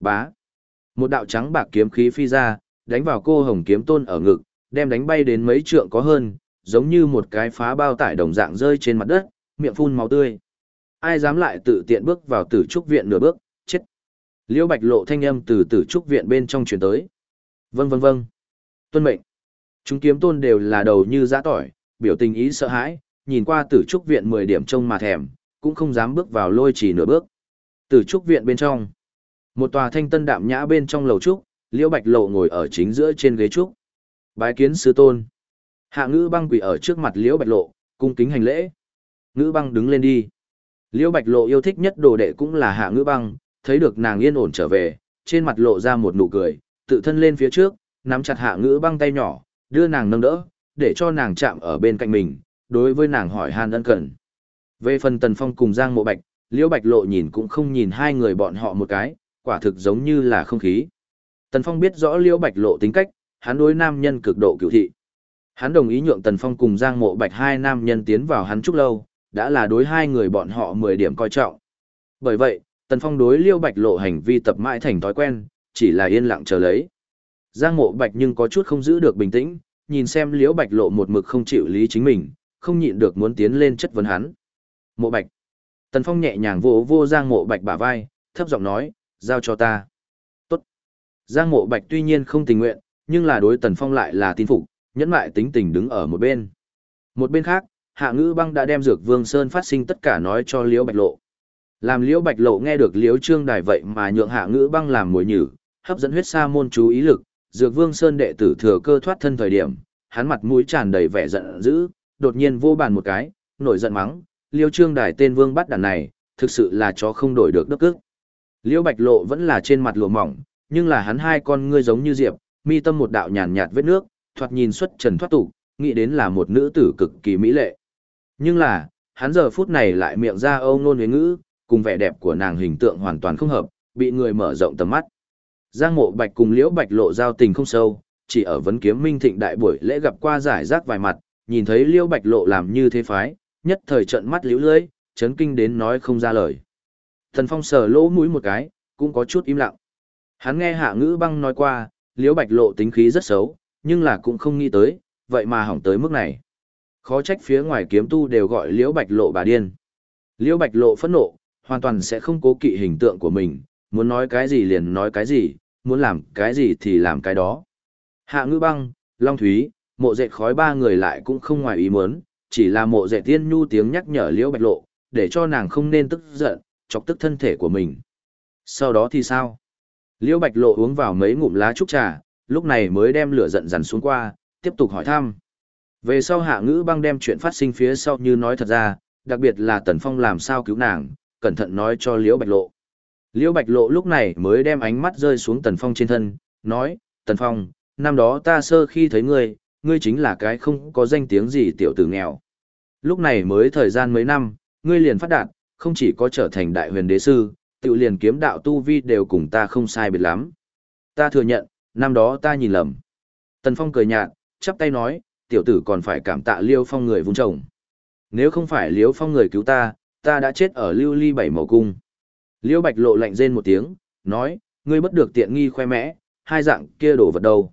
Bá. Một đạo trắng bạc kiếm khí phi ra, đánh vào cô hồng kiếm tôn ở ngực, đem đánh bay đến mấy trượng có hơn, giống như một cái phá bao tải đồng dạng rơi trên mặt đất, miệng phun máu tươi. Ai dám lại tự tiện bước vào tử trúc viện nửa bước, chết. Liễu Bạch lộ thanh âm từ tử trúc viện bên trong truyền tới. Vâng vâng vâng. Tuân mệnh. Chúng kiếm tôn đều là đầu như giã tỏi, biểu tình ý sợ hãi, nhìn qua tử trúc viện 10 điểm trông mà thèm, cũng không dám bước vào lôi chỉ nửa bước. Tử trúc viện bên trong. Một tòa thanh tân đạm nhã bên trong lầu trúc, Liễu Bạch lộ ngồi ở chính giữa trên ghế trúc. Bái kiến sư tôn. Hạ ngữ băng quỳ ở trước mặt Liễu Bạch lộ, cung kính hành lễ. Ngữ băng đứng lên đi. Liễu Bạch lộ yêu thích nhất đồ đệ cũng là hạ ngữ băng, thấy được nàng yên ổn trở về, trên mặt lộ ra một nụ cười, tự thân lên phía trước, nắm chặt hạ ngữ băng tay nhỏ, đưa nàng nâng đỡ, để cho nàng chạm ở bên cạnh mình, đối với nàng hỏi han ân cần. Về phần Tần Phong cùng Giang Mộ Bạch, Liễu Bạch lộ nhìn cũng không nhìn hai người bọn họ một cái, quả thực giống như là không khí. Tần Phong biết rõ Liễu Bạch lộ tính cách, hắn đối nam nhân cực độ cựu thị. Hắn đồng ý nhượng Tần Phong cùng Giang Mộ Bạch hai nam nhân tiến vào hắn chút lâu, đã là đối hai người bọn họ 10 điểm coi trọng. Bởi vậy, Tần Phong đối Liễu Bạch lộ hành vi tập mãi thành thói quen, chỉ là yên lặng chờ lấy. Giang Mộ Bạch nhưng có chút không giữ được bình tĩnh, nhìn xem Liễu Bạch lộ một mực không chịu lý chính mình, không nhịn được muốn tiến lên chất vấn hắn. Mộ Bạch. Tần Phong nhẹ nhàng vỗ vô Giang Mộ Bạch bả vai, thấp giọng nói, giao cho ta. Tốt. Giang Mộ Bạch tuy nhiên không tình nguyện, nhưng là đối Tần Phong lại là tin phục, nhẫn mại tính tình đứng ở một bên. Một bên khác, Hạ Ngữ Băng đã đem Dược Vương Sơn phát sinh tất cả nói cho Liễu Bạch Lộ. Làm Liễu Bạch Lộ nghe được Liễu Trương Đài vậy mà nhượng Hạ Ngữ Băng làm mồi nhử, hấp dẫn huyết sa môn chú ý lực, Dược Vương Sơn đệ tử thừa cơ thoát thân thời điểm, hắn mặt mũi tràn đầy vẻ giận dữ, đột nhiên vô bàn một cái, nổi giận mắng, Liễu Trương Đài tên vương bắt đàn này, thực sự là chó không đổi được đức ức. Liễu Bạch Lộ vẫn là trên mặt lụa mỏng, nhưng là hắn hai con ngươi giống như diệp, mi tâm một đạo nhàn nhạt vết nước, thoạt nhìn xuất trần thoát tục, nghĩ đến là một nữ tử cực kỳ mỹ lệ. Nhưng là, hắn giờ phút này lại miệng ra âu nôn huyến ngữ, cùng vẻ đẹp của nàng hình tượng hoàn toàn không hợp, bị người mở rộng tầm mắt. Giang mộ bạch cùng liễu bạch lộ giao tình không sâu, chỉ ở vấn kiếm minh thịnh đại buổi lễ gặp qua giải rác vài mặt, nhìn thấy liễu bạch lộ làm như thế phái, nhất thời trận mắt liễu lưỡi, chấn kinh đến nói không ra lời. Thần phong sờ lỗ mũi một cái, cũng có chút im lặng. Hắn nghe hạ ngữ băng nói qua, liễu bạch lộ tính khí rất xấu, nhưng là cũng không nghĩ tới, vậy mà hỏng tới mức này. Khó trách phía ngoài kiếm tu đều gọi liễu bạch lộ bà điên. Liễu bạch lộ phẫn nộ, hoàn toàn sẽ không cố kỵ hình tượng của mình, muốn nói cái gì liền nói cái gì, muốn làm cái gì thì làm cái đó. Hạ ngữ băng, Long Thúy, mộ dệt khói ba người lại cũng không ngoài ý muốn, chỉ là mộ dệt tiên nhu tiếng nhắc nhở liễu bạch lộ, để cho nàng không nên tức giận, chọc tức thân thể của mình. Sau đó thì sao? Liễu bạch lộ uống vào mấy ngụm lá trúc trà, lúc này mới đem lửa giận dằn xuống qua, tiếp tục hỏi thăm. Về sau hạ ngữ băng đem chuyện phát sinh phía sau như nói thật ra, đặc biệt là Tần Phong làm sao cứu nàng, cẩn thận nói cho Liễu Bạch Lộ. Liễu Bạch Lộ lúc này mới đem ánh mắt rơi xuống Tần Phong trên thân, nói, Tần Phong, năm đó ta sơ khi thấy ngươi, ngươi chính là cái không có danh tiếng gì tiểu tử nghèo. Lúc này mới thời gian mấy năm, ngươi liền phát đạt, không chỉ có trở thành đại huyền đế sư, tự liền kiếm đạo tu vi đều cùng ta không sai biệt lắm. Ta thừa nhận, năm đó ta nhìn lầm. Tần Phong cười nhạt, chắp tay nói, tiểu tử còn phải cảm tạ Liêu Phong người vun trồng. Nếu không phải Liêu Phong người cứu ta, ta đã chết ở lưu ly bảy màu cung. Liêu Bạch lộ lạnh rên một tiếng, nói, ngươi bất được tiện nghi khoe mẽ, hai dạng kia đồ vật đâu.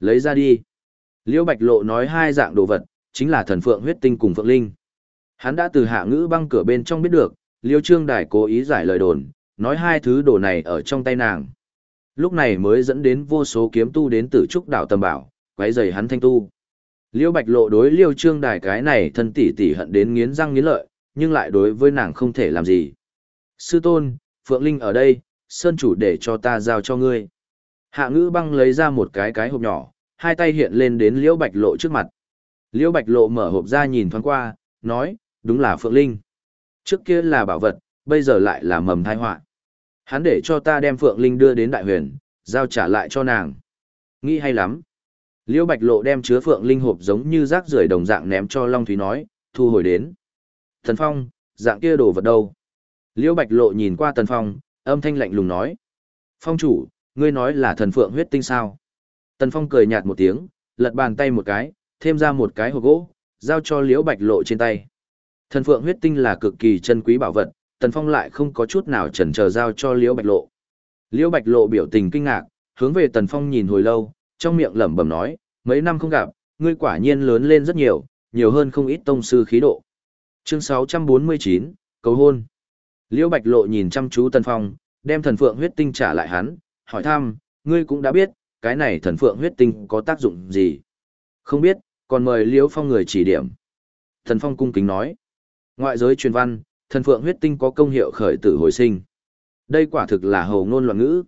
Lấy ra đi. Liêu Bạch lộ nói hai dạng đồ vật, chính là thần phượng huyết tinh cùng phượng linh. Hắn đã từ hạ ngữ băng cửa bên trong biết được, Liêu Trương Đài cố ý giải lời đồn, nói hai thứ đồ này ở trong tay nàng. Lúc này mới dẫn đến vô số kiếm tu đến từ trúc đảo tầm bảo, quấy rầy hắn thanh tu. Liêu Bạch Lộ đối Liêu Trương Đài cái này thân tỷ tỷ hận đến nghiến răng nghiến lợi, nhưng lại đối với nàng không thể làm gì. Sư tôn, Phượng Linh ở đây, Sơn chủ để cho ta giao cho ngươi. Hạ ngữ băng lấy ra một cái cái hộp nhỏ, hai tay hiện lên đến Liễu Bạch Lộ trước mặt. Liễu Bạch Lộ mở hộp ra nhìn thoáng qua, nói, đúng là Phượng Linh. Trước kia là bảo vật, bây giờ lại là mầm thai họa. Hắn để cho ta đem Phượng Linh đưa đến đại huyền, giao trả lại cho nàng. Nghĩ hay lắm. Liễu Bạch Lộ đem chứa Phượng Linh hộp giống như rác rưởi đồng dạng ném cho Long Thúy nói, thu hồi đến. Thần Phong, dạng kia đồ vật đâu? Liễu Bạch Lộ nhìn qua Tần Phong, âm thanh lạnh lùng nói. Phong chủ, ngươi nói là thần phượng huyết tinh sao? Tần Phong cười nhạt một tiếng, lật bàn tay một cái, thêm ra một cái hộp gỗ, giao cho Liễu Bạch Lộ trên tay. Thần phượng huyết tinh là cực kỳ chân quý bảo vật, Tần Phong lại không có chút nào chần chờ giao cho Liễu Bạch Lộ. Liễu Bạch Lộ biểu tình kinh ngạc, hướng về Tần Phong nhìn hồi lâu, trong miệng lẩm bẩm nói, mấy năm không gặp, ngươi quả nhiên lớn lên rất nhiều, nhiều hơn không ít tông sư khí độ. Chương 649, cầu hôn. Liễu Bạch Lộ nhìn chăm chú Tần Phong, đem thần phượng huyết tinh trả lại hắn, hỏi thăm, ngươi cũng đã biết, cái này thần phượng huyết tinh có tác dụng gì? Không biết, còn mời Liễu Phong người chỉ điểm. Thần Phong cung kính nói, ngoại giới truyền văn, thần phượng huyết tinh có công hiệu khởi tử hồi sinh. Đây quả thực là hầu ngôn loạn ngữ.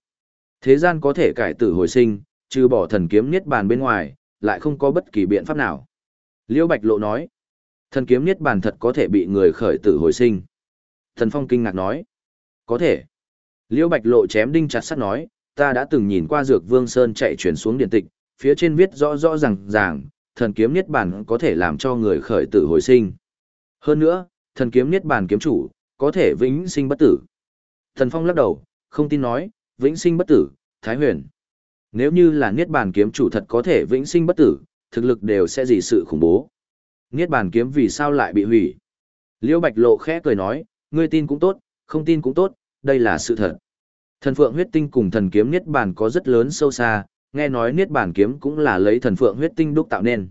Thế gian có thể cải tử hồi sinh, trừ bỏ thần kiếm niết bàn bên ngoài, lại không có bất kỳ biện pháp nào. Liễu Bạch Lộ nói, thần kiếm niết bàn thật có thể bị người khởi tử hồi sinh. Thần Phong kinh ngạc nói, có thể. Liễu Bạch Lộ chém đinh chặt sắt nói, ta đã từng nhìn qua Dược Vương Sơn chạy chuyển xuống điện tịch, phía trên viết rõ rõ ràng ràng, thần kiếm niết bàn có thể làm cho người khởi tử hồi sinh. Hơn nữa, thần kiếm niết bàn kiếm chủ, có thể vĩnh sinh bất tử. Thần Phong lắc đầu, không tin nói, vĩnh sinh bất tử, Thái Huyền. Nếu như là Niết Bàn kiếm chủ thật có thể vĩnh sinh bất tử, thực lực đều sẽ gì sự khủng bố. Niết Bàn kiếm vì sao lại bị hủy? Liễu Bạch Lộ khẽ cười nói, ngươi tin cũng tốt, không tin cũng tốt, đây là sự thật. Thần Phượng huyết tinh cùng thần kiếm Niết Bàn có rất lớn sâu xa, nghe nói Niết Bàn kiếm cũng là lấy thần Phượng huyết tinh đúc tạo nên.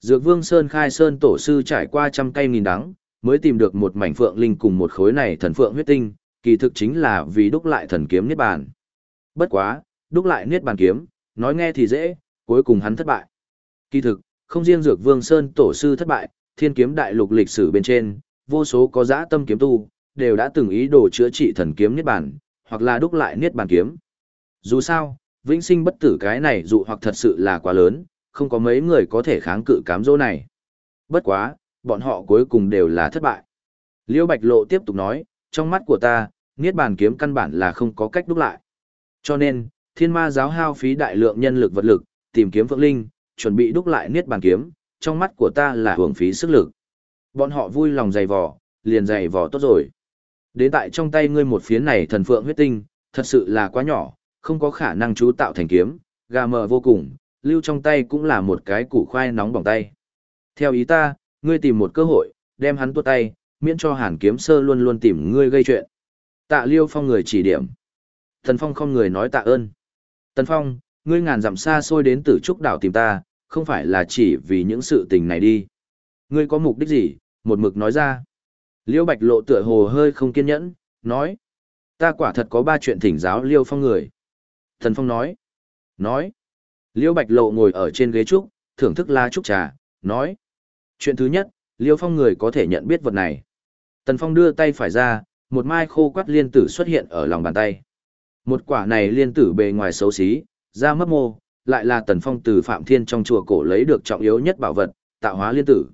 Dược Vương Sơn khai sơn tổ sư trải qua trăm cây nghìn đắng, mới tìm được một mảnh phượng linh cùng một khối này thần phượng huyết tinh, kỳ thực chính là vì đúc lại thần kiếm niết bàn. Bất quá, đúc lại niết bàn kiếm, nói nghe thì dễ, cuối cùng hắn thất bại. Kỳ thực, không riêng Dược Vương Sơn tổ sư thất bại, thiên kiếm đại lục lịch sử bên trên, vô số có dã tâm kiếm tu, đều đã từng ý đồ chữa trị thần kiếm niết bàn, hoặc là đúc lại niết bàn kiếm. Dù sao, vĩnh sinh bất tử cái này dụ hoặc thật sự là quá lớn, không có mấy người có thể kháng cự cám dỗ này. Bất quá, bọn họ cuối cùng đều là thất bại. Liêu Bạch Lộ tiếp tục nói, trong mắt của ta, Niết Bàn kiếm căn bản là không có cách đúc lại. Cho nên, thiên ma giáo hao phí đại lượng nhân lực vật lực, tìm kiếm Phượng Linh, chuẩn bị đúc lại Niết Bàn kiếm, trong mắt của ta là hưởng phí sức lực. Bọn họ vui lòng dày vò, liền dày vò tốt rồi. Đến tại trong tay ngươi một phiến này thần phượng huyết tinh, thật sự là quá nhỏ, không có khả năng chú tạo thành kiếm, gà mờ vô cùng, lưu trong tay cũng là một cái củ khoai nóng bỏng tay. Theo ý ta, ngươi tìm một cơ hội, đem hắn tuột tay, miễn cho hàn kiếm sơ luôn luôn tìm ngươi gây chuyện. Tạ Liêu Phong người chỉ điểm. Tần Phong không người nói tạ ơn. Tần Phong, ngươi ngàn dặm xa xôi đến tử trúc đảo tìm ta, không phải là chỉ vì những sự tình này đi. Ngươi có mục đích gì, một mực nói ra. Liêu Bạch lộ tựa hồ hơi không kiên nhẫn, nói. Ta quả thật có ba chuyện thỉnh giáo Liêu Phong người. Tần Phong nói. Nói. Liêu Bạch lộ ngồi ở trên ghế trúc, thưởng thức la trúc trà, nói. Chuyện thứ nhất, Liêu Phong người có thể nhận biết vật này. Tần Phong đưa tay phải ra, một mai khô quắt liên tử xuất hiện ở lòng bàn tay. Một quả này liên tử bề ngoài xấu xí, da mấp mô, lại là Tần Phong từ Phạm Thiên trong chùa cổ lấy được trọng yếu nhất bảo vật, tạo hóa liên tử.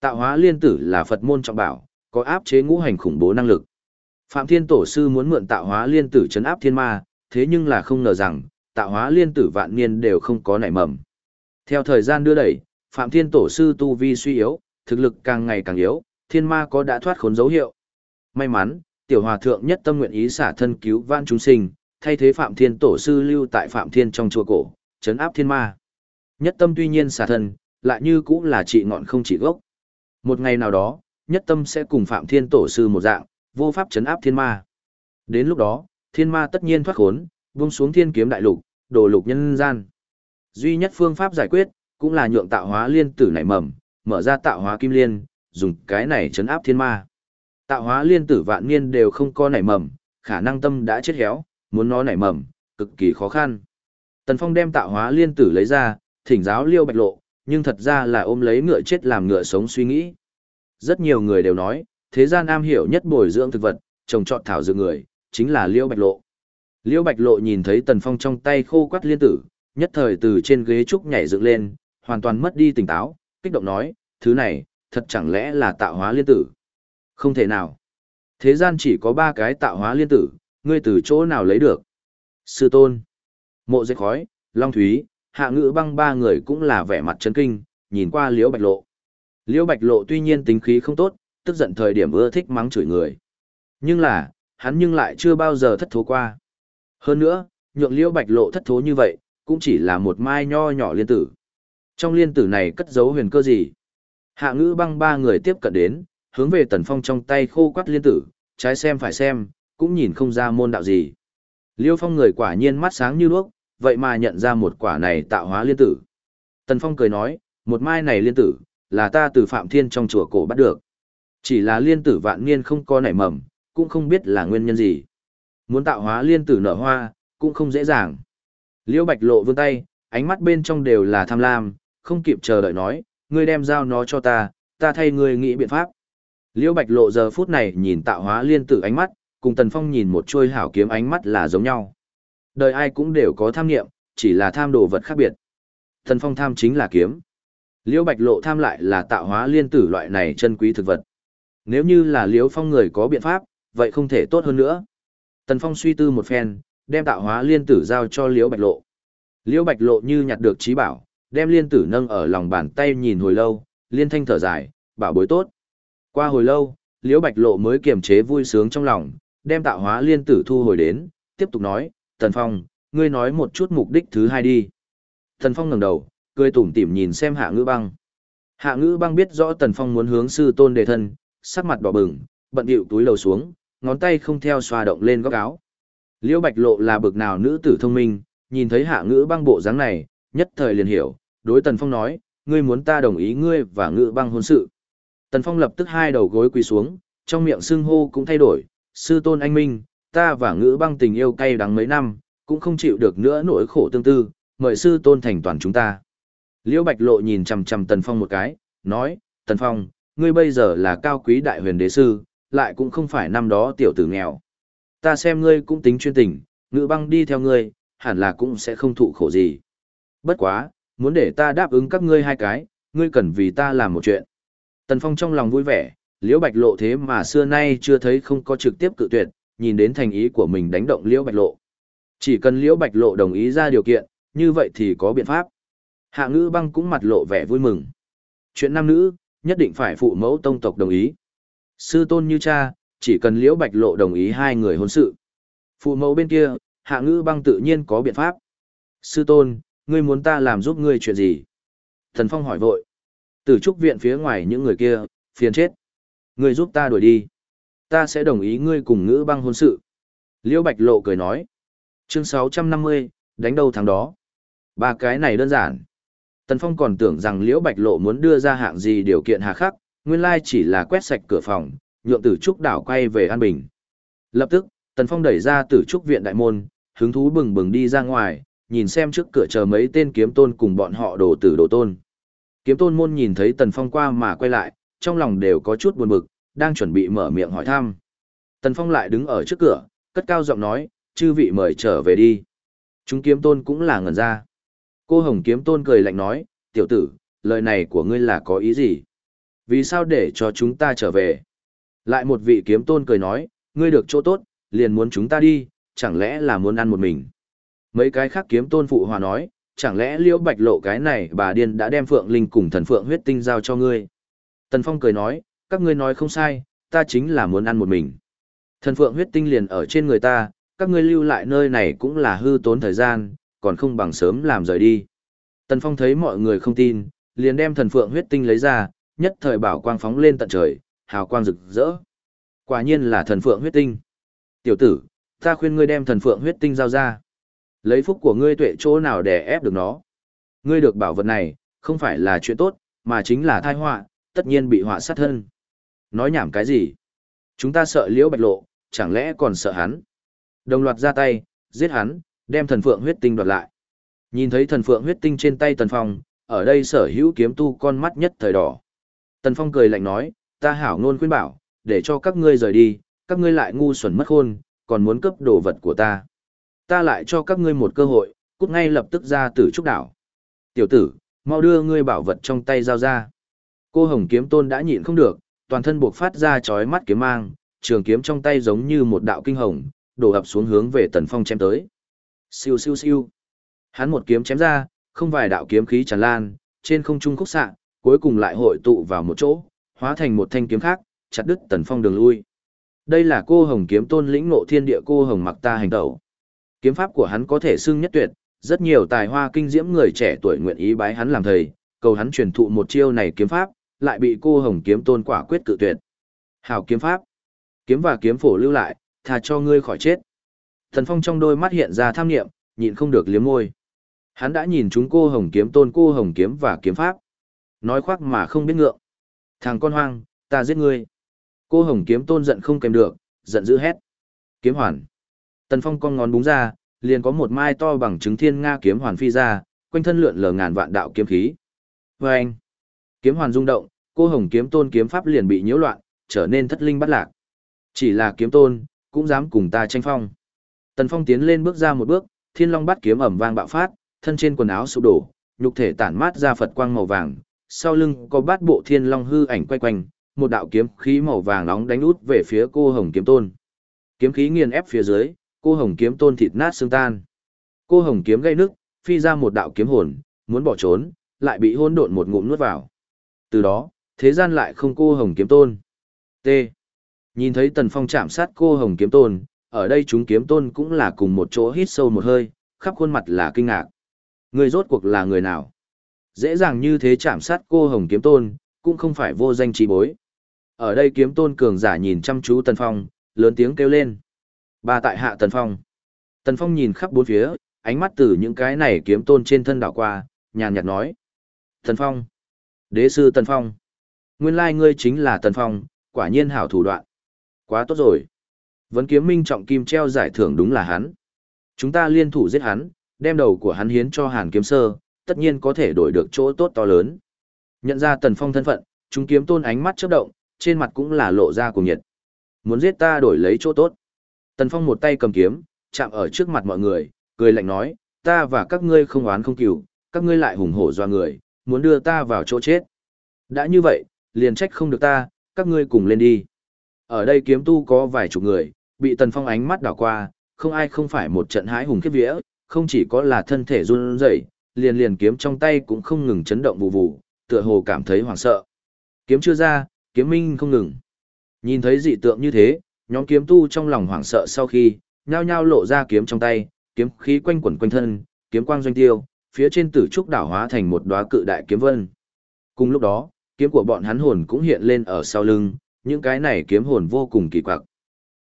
Tạo hóa liên tử là Phật môn trọng bảo, có áp chế ngũ hành khủng bố năng lực. Phạm Thiên Tổ sư muốn mượn tạo hóa liên tử chấn áp thiên ma, thế nhưng là không ngờ rằng, tạo hóa liên tử vạn niên đều không có nảy mầm. Theo thời gian đưa đẩy, Phạm Thiên Tổ sư tu vi suy yếu, thực lực càng ngày càng yếu, thiên ma có đã thoát khốn dấu hiệu. May mắn, tiểu hòa thượng nhất tâm nguyện ý xả thân cứu vãn chúng sinh, thay thế Phạm Thiên Tổ sư lưu tại Phạm Thiên trong chùa cổ, chấn áp thiên ma. Nhất tâm tuy nhiên xả thân, lại như cũng là trị ngọn không trị gốc. Một ngày nào đó, nhất tâm sẽ cùng Phạm Thiên Tổ sư một dạng, vô pháp chấn áp thiên ma. Đến lúc đó, thiên ma tất nhiên thoát khốn, vung xuống thiên kiếm đại lục, đổ lục nhân gian. Duy nhất phương pháp giải quyết, cũng là nhượng tạo hóa liên tử nảy mầm, mở ra tạo hóa kim liên, dùng cái này chấn áp thiên ma. Tạo hóa liên tử vạn niên đều không có nảy mầm, khả năng tâm đã chết héo, muốn nó nảy mầm, cực kỳ khó khăn. Tần Phong đem tạo hóa liên tử lấy ra, thỉnh giáo liêu bạch lộ, nhưng thật ra là ôm lấy ngựa chết làm ngựa sống suy nghĩ. Rất nhiều người đều nói, thế gian am hiểu nhất bồi dưỡng thực vật, trồng trọt thảo dược người, chính là liêu bạch lộ. Liêu bạch lộ nhìn thấy Tần Phong trong tay khô quắt liên tử, nhất thời từ trên ghế trúc nhảy dựng lên, hoàn toàn mất đi tỉnh táo, kích động nói, thứ này, thật chẳng lẽ là tạo hóa liên tử? Không thể nào. Thế gian chỉ có ba cái tạo hóa liên tử, ngươi từ chỗ nào lấy được? Sư tôn, mộ dây khói, long thúy, hạ ngữ băng ba người cũng là vẻ mặt chấn kinh, nhìn qua liễu bạch lộ. Liễu bạch lộ tuy nhiên tính khí không tốt, tức giận thời điểm ưa thích mắng chửi người. Nhưng là, hắn nhưng lại chưa bao giờ thất thố qua. Hơn nữa, nhượng liễu bạch lộ thất thố như vậy, cũng chỉ là một mai nho nhỏ liên tử. Trong liên tử này cất giấu huyền cơ gì? Hạ ngữ băng ba người tiếp cận đến, hướng về tần phong trong tay khô quắt liên tử, trái xem phải xem, cũng nhìn không ra môn đạo gì. Liêu Phong người quả nhiên mắt sáng như đuốc, vậy mà nhận ra một quả này tạo hóa liên tử. Tần Phong cười nói, một mai này liên tử, là ta từ Phạm Thiên trong chùa cổ bắt được. Chỉ là liên tử vạn niên không có nảy mầm, cũng không biết là nguyên nhân gì. Muốn tạo hóa liên tử nở hoa, cũng không dễ dàng. Liêu Bạch lộ vươn tay, ánh mắt bên trong đều là tham lam, không kịp chờ đợi nói, ngươi đem giao nó cho ta, ta thay ngươi nghĩ biện pháp. Liễu Bạch lộ giờ phút này nhìn tạo hóa liên tử ánh mắt, cùng Tần Phong nhìn một chuôi hảo kiếm ánh mắt là giống nhau. Đời ai cũng đều có tham nghiệm, chỉ là tham đồ vật khác biệt. Tần Phong tham chính là kiếm. Liễu Bạch lộ tham lại là tạo hóa liên tử loại này chân quý thực vật. Nếu như là Liễu Phong người có biện pháp, vậy không thể tốt hơn nữa. Tần Phong suy tư một phen, đem tạo hóa liên tử giao cho Liễu Bạch Lộ. Liễu Bạch Lộ như nhặt được trí bảo, đem liên tử nâng ở lòng bàn tay nhìn hồi lâu, liên thanh thở dài, bảo bối tốt. Qua hồi lâu, Liễu Bạch Lộ mới kiềm chế vui sướng trong lòng, đem tạo hóa liên tử thu hồi đến, tiếp tục nói, Tần Phong, ngươi nói một chút mục đích thứ hai đi. Tần Phong ngẩng đầu, cười tủm tỉm nhìn xem Hạ Ngữ Băng. Hạ Ngữ Băng biết rõ Tần Phong muốn hướng sư tôn đề thân, sắc mặt đỏ bừng, bận điệu túi lầu xuống, ngón tay không theo xoa động lên góc áo. Liễu Bạch Lộ là bực nào nữ tử thông minh, nhìn thấy Hạ Ngữ Băng bộ dáng này, nhất thời liền hiểu, đối Tần Phong nói, ngươi muốn ta đồng ý ngươi và Ngự Băng hôn sự. Tần Phong lập tức hai đầu gối quỳ xuống, trong miệng xưng hô cũng thay đổi, sư tôn anh minh, ta và Ngữ Băng tình yêu cay đắng mấy năm, cũng không chịu được nữa nỗi khổ tương tư, mời sư tôn thành toàn chúng ta. Liễu Bạch Lộ nhìn chằm chằm Tần Phong một cái, nói, Tần Phong, ngươi bây giờ là cao quý đại huyền đế sư, lại cũng không phải năm đó tiểu tử nghèo. Ta xem ngươi cũng tính chuyên tình, ngự băng đi theo ngươi, hẳn là cũng sẽ không thụ khổ gì. Bất quá, muốn để ta đáp ứng các ngươi hai cái, ngươi cần vì ta làm một chuyện. Tần Phong trong lòng vui vẻ, Liễu Bạch Lộ thế mà xưa nay chưa thấy không có trực tiếp cự tuyệt, nhìn đến thành ý của mình đánh động Liễu Bạch Lộ. Chỉ cần Liễu Bạch Lộ đồng ý ra điều kiện, như vậy thì có biện pháp. Hạ ngữ băng cũng mặt lộ vẻ vui mừng. Chuyện nam nữ, nhất định phải phụ mẫu tông tộc đồng ý. Sư tôn như cha, chỉ cần liễu bạch lộ đồng ý hai người hôn sự. Phụ mẫu bên kia, hạ ngữ băng tự nhiên có biện pháp. Sư tôn, ngươi muốn ta làm giúp ngươi chuyện gì? Thần Phong hỏi vội. Từ trúc viện phía ngoài những người kia, phiền chết. Ngươi giúp ta đuổi đi. Ta sẽ đồng ý ngươi cùng ngữ băng hôn sự. Liễu bạch lộ cười nói. Chương 650, đánh đâu thằng đó. Ba cái này đơn giản. Tần Phong còn tưởng rằng Liễu Bạch Lộ muốn đưa ra hạng gì điều kiện hà khắc, nguyên lai chỉ là quét sạch cửa phòng, nhượng tử trúc đảo quay về an bình. Lập tức, Tần Phong đẩy ra tử trúc viện đại môn, hứng thú bừng bừng đi ra ngoài, nhìn xem trước cửa chờ mấy tên kiếm tôn cùng bọn họ đổ tử đổ tôn. Kiếm tôn môn nhìn thấy Tần Phong qua mà quay lại, trong lòng đều có chút buồn bực, đang chuẩn bị mở miệng hỏi thăm. Tần Phong lại đứng ở trước cửa, cất cao giọng nói, chư vị mời trở về đi. Chúng kiếm tôn cũng là ngẩn ra. Cô Hồng kiếm tôn cười lạnh nói, tiểu tử, lời này của ngươi là có ý gì? Vì sao để cho chúng ta trở về? Lại một vị kiếm tôn cười nói, ngươi được chỗ tốt, liền muốn chúng ta đi, chẳng lẽ là muốn ăn một mình? Mấy cái khác kiếm tôn phụ hòa nói, chẳng lẽ liễu bạch lộ cái này bà điên đã đem phượng linh cùng thần phượng huyết tinh giao cho ngươi? Tần Phong cười nói, các ngươi nói không sai, ta chính là muốn ăn một mình. Thần phượng huyết tinh liền ở trên người ta, các ngươi lưu lại nơi này cũng là hư tốn thời gian, còn không bằng sớm làm rời đi. Tần Phong thấy mọi người không tin, liền đem thần phượng huyết tinh lấy ra, nhất thời bảo quang phóng lên tận trời, hào quang rực rỡ. Quả nhiên là thần phượng huyết tinh. Tiểu tử, ta khuyên ngươi đem thần phượng huyết tinh giao ra. Lấy phúc của ngươi tuệ chỗ nào để ép được nó. Ngươi được bảo vật này, không phải là chuyện tốt, mà chính là tai họa, tất nhiên bị họa sát thân. Nói nhảm cái gì? Chúng ta sợ liễu bạch lộ, chẳng lẽ còn sợ hắn? Đồng loạt ra tay, giết hắn, đem thần phượng huyết tinh đoạt lại. Nhìn thấy thần phượng huyết tinh trên tay Tần Phong, ở đây sở hữu kiếm tu con mắt nhất thời đỏ. Tần Phong cười lạnh nói, ta hảo ngôn khuyên bảo, để cho các ngươi rời đi, các ngươi lại ngu xuẩn mất khôn, còn muốn cướp đồ vật của ta. Ta lại cho các ngươi một cơ hội, cút ngay lập tức ra tử trúc đảo. Tiểu tử, mau đưa ngươi bảo vật trong tay giao ra. Cô Hồng kiếm tôn đã nhịn không được, toàn thân buộc phát ra chói mắt kiếm mang, trường kiếm trong tay giống như một đạo kinh hồng, đổ ập xuống hướng về Tần Phong chém tới. Siêu siêu siêu. Hắn một kiếm chém ra, không vài đạo kiếm khí tràn lan, trên không trung khúc xạ, cuối cùng lại hội tụ vào một chỗ, hóa thành một thanh kiếm khác, chặt đứt Tần Phong đường lui. Đây là cô Hồng kiếm tôn lĩnh ngộ thiên địa cô Hồng mặc ta hành tẩu. Kiếm pháp của hắn có thể xưng nhất tuyệt, rất nhiều tài hoa kinh diễm người trẻ tuổi nguyện ý bái hắn làm thầy, cầu hắn truyền thụ một chiêu này kiếm pháp, lại bị cô Hồng kiếm tôn quả quyết cự tuyệt. Hảo kiếm pháp, kiếm và kiếm phổ lưu lại, tha cho ngươi khỏi chết. Thần Phong trong đôi mắt hiện ra tham niệm, nhịn không được liếm môi. Hắn đã nhìn chúng cô hồng kiếm tôn cô hồng kiếm và kiếm pháp. Nói khoác mà không biết ngượng. Thằng con hoang, ta giết ngươi. Cô hồng kiếm tôn giận không kèm được, giận dữ hét. Kiếm hoàn. Tần Phong con ngón búng ra, liền có một mai to bằng trứng thiên nga kiếm hoàn phi ra, quanh thân lượn lờ ngàn vạn đạo kiếm khí. Và anh. Kiếm hoàn rung động, cô hồng kiếm tôn kiếm pháp liền bị nhiễu loạn, trở nên thất linh bắt lạc. Chỉ là kiếm tôn, cũng dám cùng ta tranh phong. Tần Phong tiến lên bước ra một bước, thiên long bắt kiếm ẩm vang bạo phát, thân trên quần áo sụp đổ, nhục thể tản mát ra Phật quang màu vàng, sau lưng có bát bộ thiên long hư ảnh quay quanh, một đạo kiếm khí màu vàng nóng đánh út về phía cô Hồng Kiếm Tôn. Kiếm khí nghiền ép phía dưới, cô Hồng Kiếm Tôn thịt nát xương tan. Cô Hồng kiếm gây nước, phi ra một đạo kiếm hồn, muốn bỏ trốn, lại bị hôn độn một ngụm nuốt vào. Từ đó, thế gian lại không cô Hồng Kiếm Tôn. T. Nhìn thấy Tần Phong chạm sát cô Hồng Kiếm Tôn, ở đây chúng kiếm tôn cũng là cùng một chỗ hít sâu một hơi, khắp khuôn mặt là kinh ngạc. Người rốt cuộc là người nào? Dễ dàng như thế chạm sát cô hồng kiếm tôn, cũng không phải vô danh trí bối. Ở đây kiếm tôn cường giả nhìn chăm chú Tần Phong, lớn tiếng kêu lên. Ba tại hạ Tần Phong. Tần Phong nhìn khắp bốn phía, ánh mắt từ những cái này kiếm tôn trên thân đảo qua, nhàn nhạt nói. Tần Phong. Đế sư Tần Phong. Nguyên lai ngươi chính là Tần Phong, quả nhiên hảo thủ đoạn. Quá tốt rồi. Vấn kiếm minh trọng kim treo giải thưởng đúng là hắn. Chúng ta liên thủ giết hắn, đem đầu của hắn hiến cho Hàn Kiếm Sơ, tất nhiên có thể đổi được chỗ tốt to lớn. Nhận ra Tần Phong thân phận, chúng kiếm tôn ánh mắt chớp động, trên mặt cũng là lộ ra cùng nhiệt. Muốn giết ta đổi lấy chỗ tốt. Tần Phong một tay cầm kiếm, chạm ở trước mặt mọi người, cười lạnh nói, ta và các ngươi không oán không cừu, các ngươi lại hùng hổ doa người, muốn đưa ta vào chỗ chết. Đã như vậy, liền trách không được ta, các ngươi cùng lên đi. Ở đây kiếm tu có vài chục người, bị Tần Phong ánh mắt đảo qua, không ai không phải một trận hái hùng khiếp vía, không chỉ có là thân thể run rẩy, liền liền kiếm trong tay cũng không ngừng chấn động vụ vụ, tựa hồ cảm thấy hoảng sợ. Kiếm chưa ra, kiếm minh không ngừng. Nhìn thấy dị tượng như thế, nhóm kiếm tu trong lòng hoảng sợ sau khi, nhao nhao lộ ra kiếm trong tay, kiếm khí quanh quẩn quanh thân, kiếm quang doanh tiêu, phía trên tử trúc đảo hóa thành một đóa cự đại kiếm vân. Cùng lúc đó, kiếm của bọn hắn hồn cũng hiện lên ở sau lưng, những cái này kiếm hồn vô cùng kỳ quặc.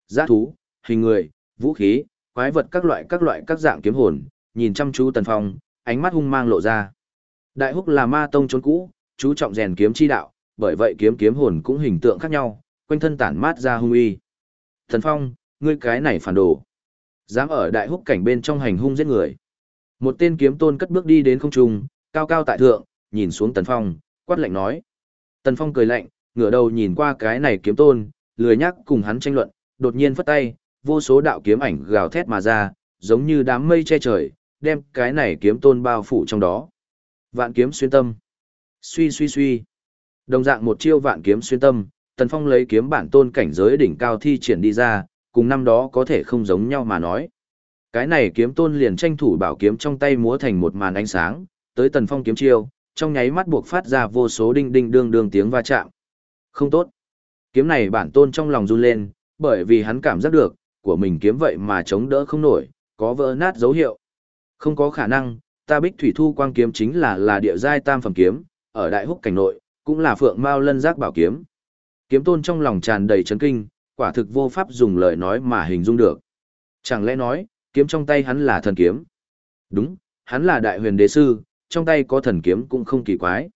Giá thú, hình người, vũ khí, quái vật các loại các loại các dạng kiếm hồn, nhìn chăm chú Tần Phong, ánh mắt hung mang lộ ra. Đại húc là ma tông trốn cũ, chú trọng rèn kiếm chi đạo, bởi vậy kiếm kiếm hồn cũng hình tượng khác nhau, quanh thân tản mát ra hung uy. Tần Phong, ngươi cái này phản đồ. Dám ở đại húc cảnh bên trong hành hung giết người. Một tên kiếm tôn cất bước đi đến không trung, cao cao tại thượng, nhìn xuống Tần Phong, quát lạnh nói. Tần Phong cười lạnh, ngửa đầu nhìn qua cái này kiếm tôn, lười nhắc cùng hắn tranh luận, đột nhiên phất tay, vô số đạo kiếm ảnh gào thét mà ra, giống như đám mây che trời, đem cái này kiếm tôn bao phủ trong đó. Vạn kiếm xuyên tâm. Suy suy suy. Đồng dạng một chiêu vạn kiếm xuyên tâm, Tần Phong lấy kiếm bản tôn cảnh giới đỉnh cao thi triển đi ra, cùng năm đó có thể không giống nhau mà nói. Cái này kiếm tôn liền tranh thủ bảo kiếm trong tay múa thành một màn ánh sáng, tới Tần Phong kiếm chiêu, trong nháy mắt buộc phát ra vô số đinh đinh đương đương tiếng va chạm. Không tốt. Kiếm này bản tôn trong lòng run lên, bởi vì hắn cảm giác được, của mình kiếm vậy mà chống đỡ không nổi, có vỡ nát dấu hiệu. Không có khả năng, ta bích thủy thu quang kiếm chính là là địa giai tam phẩm kiếm, ở đại húc cảnh nội, cũng là phượng mao lân giác bảo kiếm. Kiếm tôn trong lòng tràn đầy chấn kinh, quả thực vô pháp dùng lời nói mà hình dung được. Chẳng lẽ nói, kiếm trong tay hắn là thần kiếm? Đúng, hắn là đại huyền đế sư, trong tay có thần kiếm cũng không kỳ quái.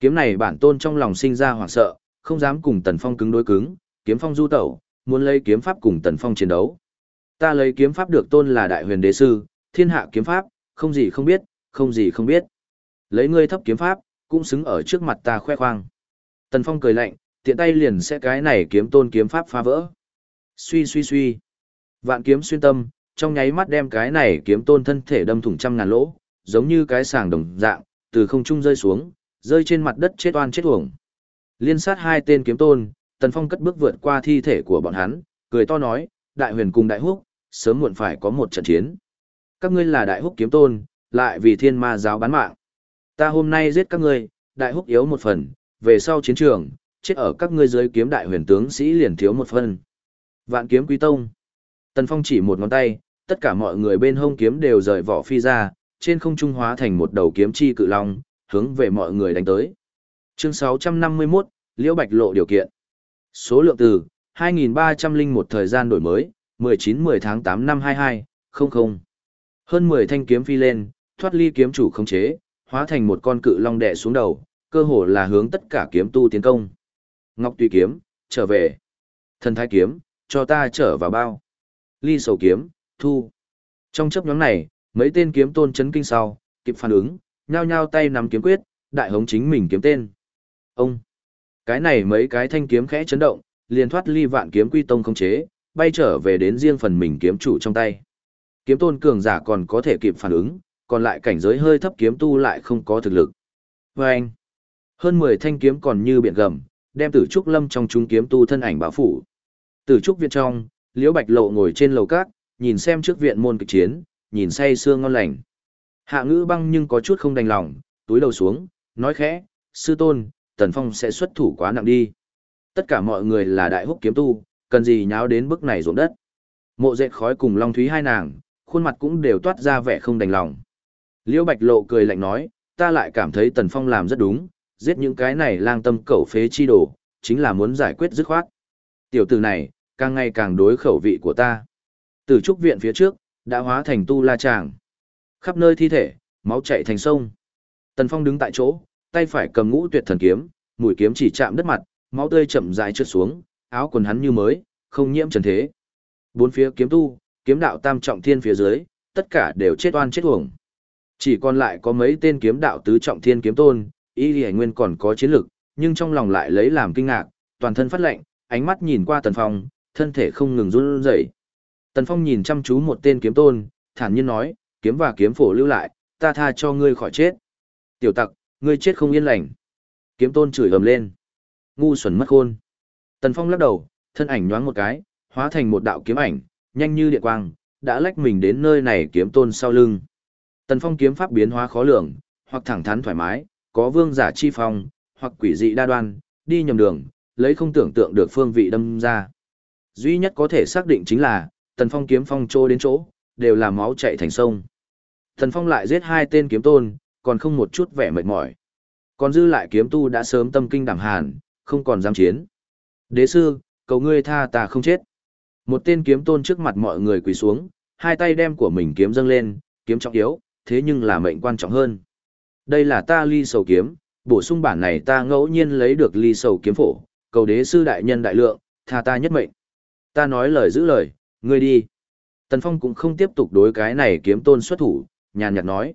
Kiếm này bản tôn trong lòng sinh ra hoảng sợ, không dám cùng tần phong cứng đối cứng, kiếm phong du tẩu, muốn lấy kiếm pháp cùng Tần Phong chiến đấu. Ta lấy kiếm pháp được tôn là đại huyền đế sư, thiên hạ kiếm pháp, không gì không biết, không gì không biết. Lấy ngươi thấp kiếm pháp, cũng xứng ở trước mặt ta khoe khoang. Tần Phong cười lạnh, tiện tay liền sẽ cái này kiếm tôn kiếm pháp phá vỡ. Suy suy suy. Vạn kiếm xuyên tâm, trong nháy mắt đem cái này kiếm tôn thân thể đâm thủng trăm ngàn lỗ, giống như cái sàng đồng dạng, từ không trung rơi xuống, rơi trên mặt đất chết oan chết uổng. Liên sát hai tên kiếm tôn, Tần Phong cất bước vượt qua thi thể của bọn hắn, cười to nói, đại huyền cùng đại húc, sớm muộn phải có một trận chiến. Các ngươi là đại húc kiếm tôn, lại vì thiên ma giáo bán mạng. Ta hôm nay giết các ngươi, đại húc yếu một phần, về sau chiến trường, chết ở các ngươi dưới kiếm đại huyền tướng sĩ liền thiếu một phần. Vạn kiếm quý tông. Tần Phong chỉ một ngón tay, tất cả mọi người bên hông kiếm đều rời vỏ phi ra, trên không trung hóa thành một đầu kiếm chi cự long, hướng về mọi người đánh tới. Chương 651, Liễu Bạch lộ điều kiện. Số lượng từ 2.301 thời gian đổi mới, 19-10 tháng 8 năm 22. không không. Hơn 10 thanh kiếm phi lên, thoát ly kiếm chủ khống chế, hóa thành một con cự long đè xuống đầu, cơ hồ là hướng tất cả kiếm tu tiến công. Ngọc Tùy kiếm, trở về. Thần Thái kiếm, cho ta trở vào bao. Ly sầu kiếm, thu. Trong chấp nhóm này, mấy tên kiếm tôn chấn kinh sau, kịp phản ứng, nhao nhao tay nắm kiếm quyết, đại hống chính mình kiếm tên. Ông. Cái này mấy cái thanh kiếm khẽ chấn động, liền thoát ly vạn kiếm quy tông không chế, bay trở về đến riêng phần mình kiếm chủ trong tay. Kiếm tôn cường giả còn có thể kịp phản ứng, còn lại cảnh giới hơi thấp kiếm tu lại không có thực lực. Và anh, hơn 10 thanh kiếm còn như biển gầm, đem tử trúc lâm trong chúng kiếm tu thân ảnh bảo phủ. Tử trúc viện trong, liễu bạch lộ ngồi trên lầu cát, nhìn xem trước viện môn kịch chiến, nhìn say sương ngon lành. Hạ ngữ băng nhưng có chút không đành lòng, túi đầu xuống, nói khẽ, sư tôn, tần phong sẽ xuất thủ quá nặng đi. Tất cả mọi người là đại húc kiếm tu, cần gì nháo đến bức này ruộng đất. Mộ dệt khói cùng Long Thúy hai nàng, khuôn mặt cũng đều toát ra vẻ không đành lòng. Liễu Bạch Lộ cười lạnh nói, ta lại cảm thấy Tần Phong làm rất đúng, giết những cái này lang tâm cẩu phế chi đồ, chính là muốn giải quyết dứt khoát. Tiểu tử này, càng ngày càng đối khẩu vị của ta. Từ trúc viện phía trước, đã hóa thành tu la tràng. Khắp nơi thi thể, máu chảy thành sông. Tần Phong đứng tại chỗ, tay phải cầm ngũ tuyệt thần kiếm, mũi kiếm chỉ chạm đất mặt, máu tươi chậm rãi trượt xuống, áo quần hắn như mới, không nhiễm trần thế. Bốn phía kiếm tu, kiếm đạo tam trọng thiên phía dưới, tất cả đều chết oan chết uổng. Chỉ còn lại có mấy tên kiếm đạo tứ trọng thiên kiếm tôn, y lì nguyên còn có chiến lực, nhưng trong lòng lại lấy làm kinh ngạc, toàn thân phát lạnh, ánh mắt nhìn qua Tần Phong, thân thể không ngừng run rẩy. Tần Phong nhìn chăm chú một tên kiếm tôn, thản nhiên nói, kiếm và kiếm phổ lưu lại, ta tha cho ngươi khỏi chết. Tiểu tặc, ngươi chết không yên lành. Kiếm tôn chửi ầm lên. Ngu xuẩn mất khôn. Tần Phong lắc đầu, thân ảnh nhoáng một cái, hóa thành một đạo kiếm ảnh, nhanh như điện quang, đã lách mình đến nơi này kiếm tôn sau lưng. Tần Phong kiếm pháp biến hóa khó lường, hoặc thẳng thắn thoải mái, có vương giả chi phong, hoặc quỷ dị đa đoan, đi nhầm đường, lấy không tưởng tượng được phương vị đâm ra. Duy nhất có thể xác định chính là, Tần Phong kiếm phong trô đến chỗ, đều là máu chạy thành sông. Tần Phong lại giết hai tên kiếm tôn, còn không một chút vẻ mệt mỏi. Còn dư lại kiếm tu đã sớm tâm kinh đảm hàn, không còn dám chiến. Đế sư, cầu ngươi tha ta không chết. Một tên kiếm tôn trước mặt mọi người quỳ xuống, hai tay đem của mình kiếm dâng lên, kiếm trọng yếu, thế nhưng là mệnh quan trọng hơn. Đây là ta ly sầu kiếm, bổ sung bản này ta ngẫu nhiên lấy được ly sầu kiếm phổ, cầu đế sư đại nhân đại lượng, tha ta nhất mệnh. Ta nói lời giữ lời, ngươi đi. Tần Phong cũng không tiếp tục đối cái này kiếm tôn xuất thủ, nhàn nhạt nói.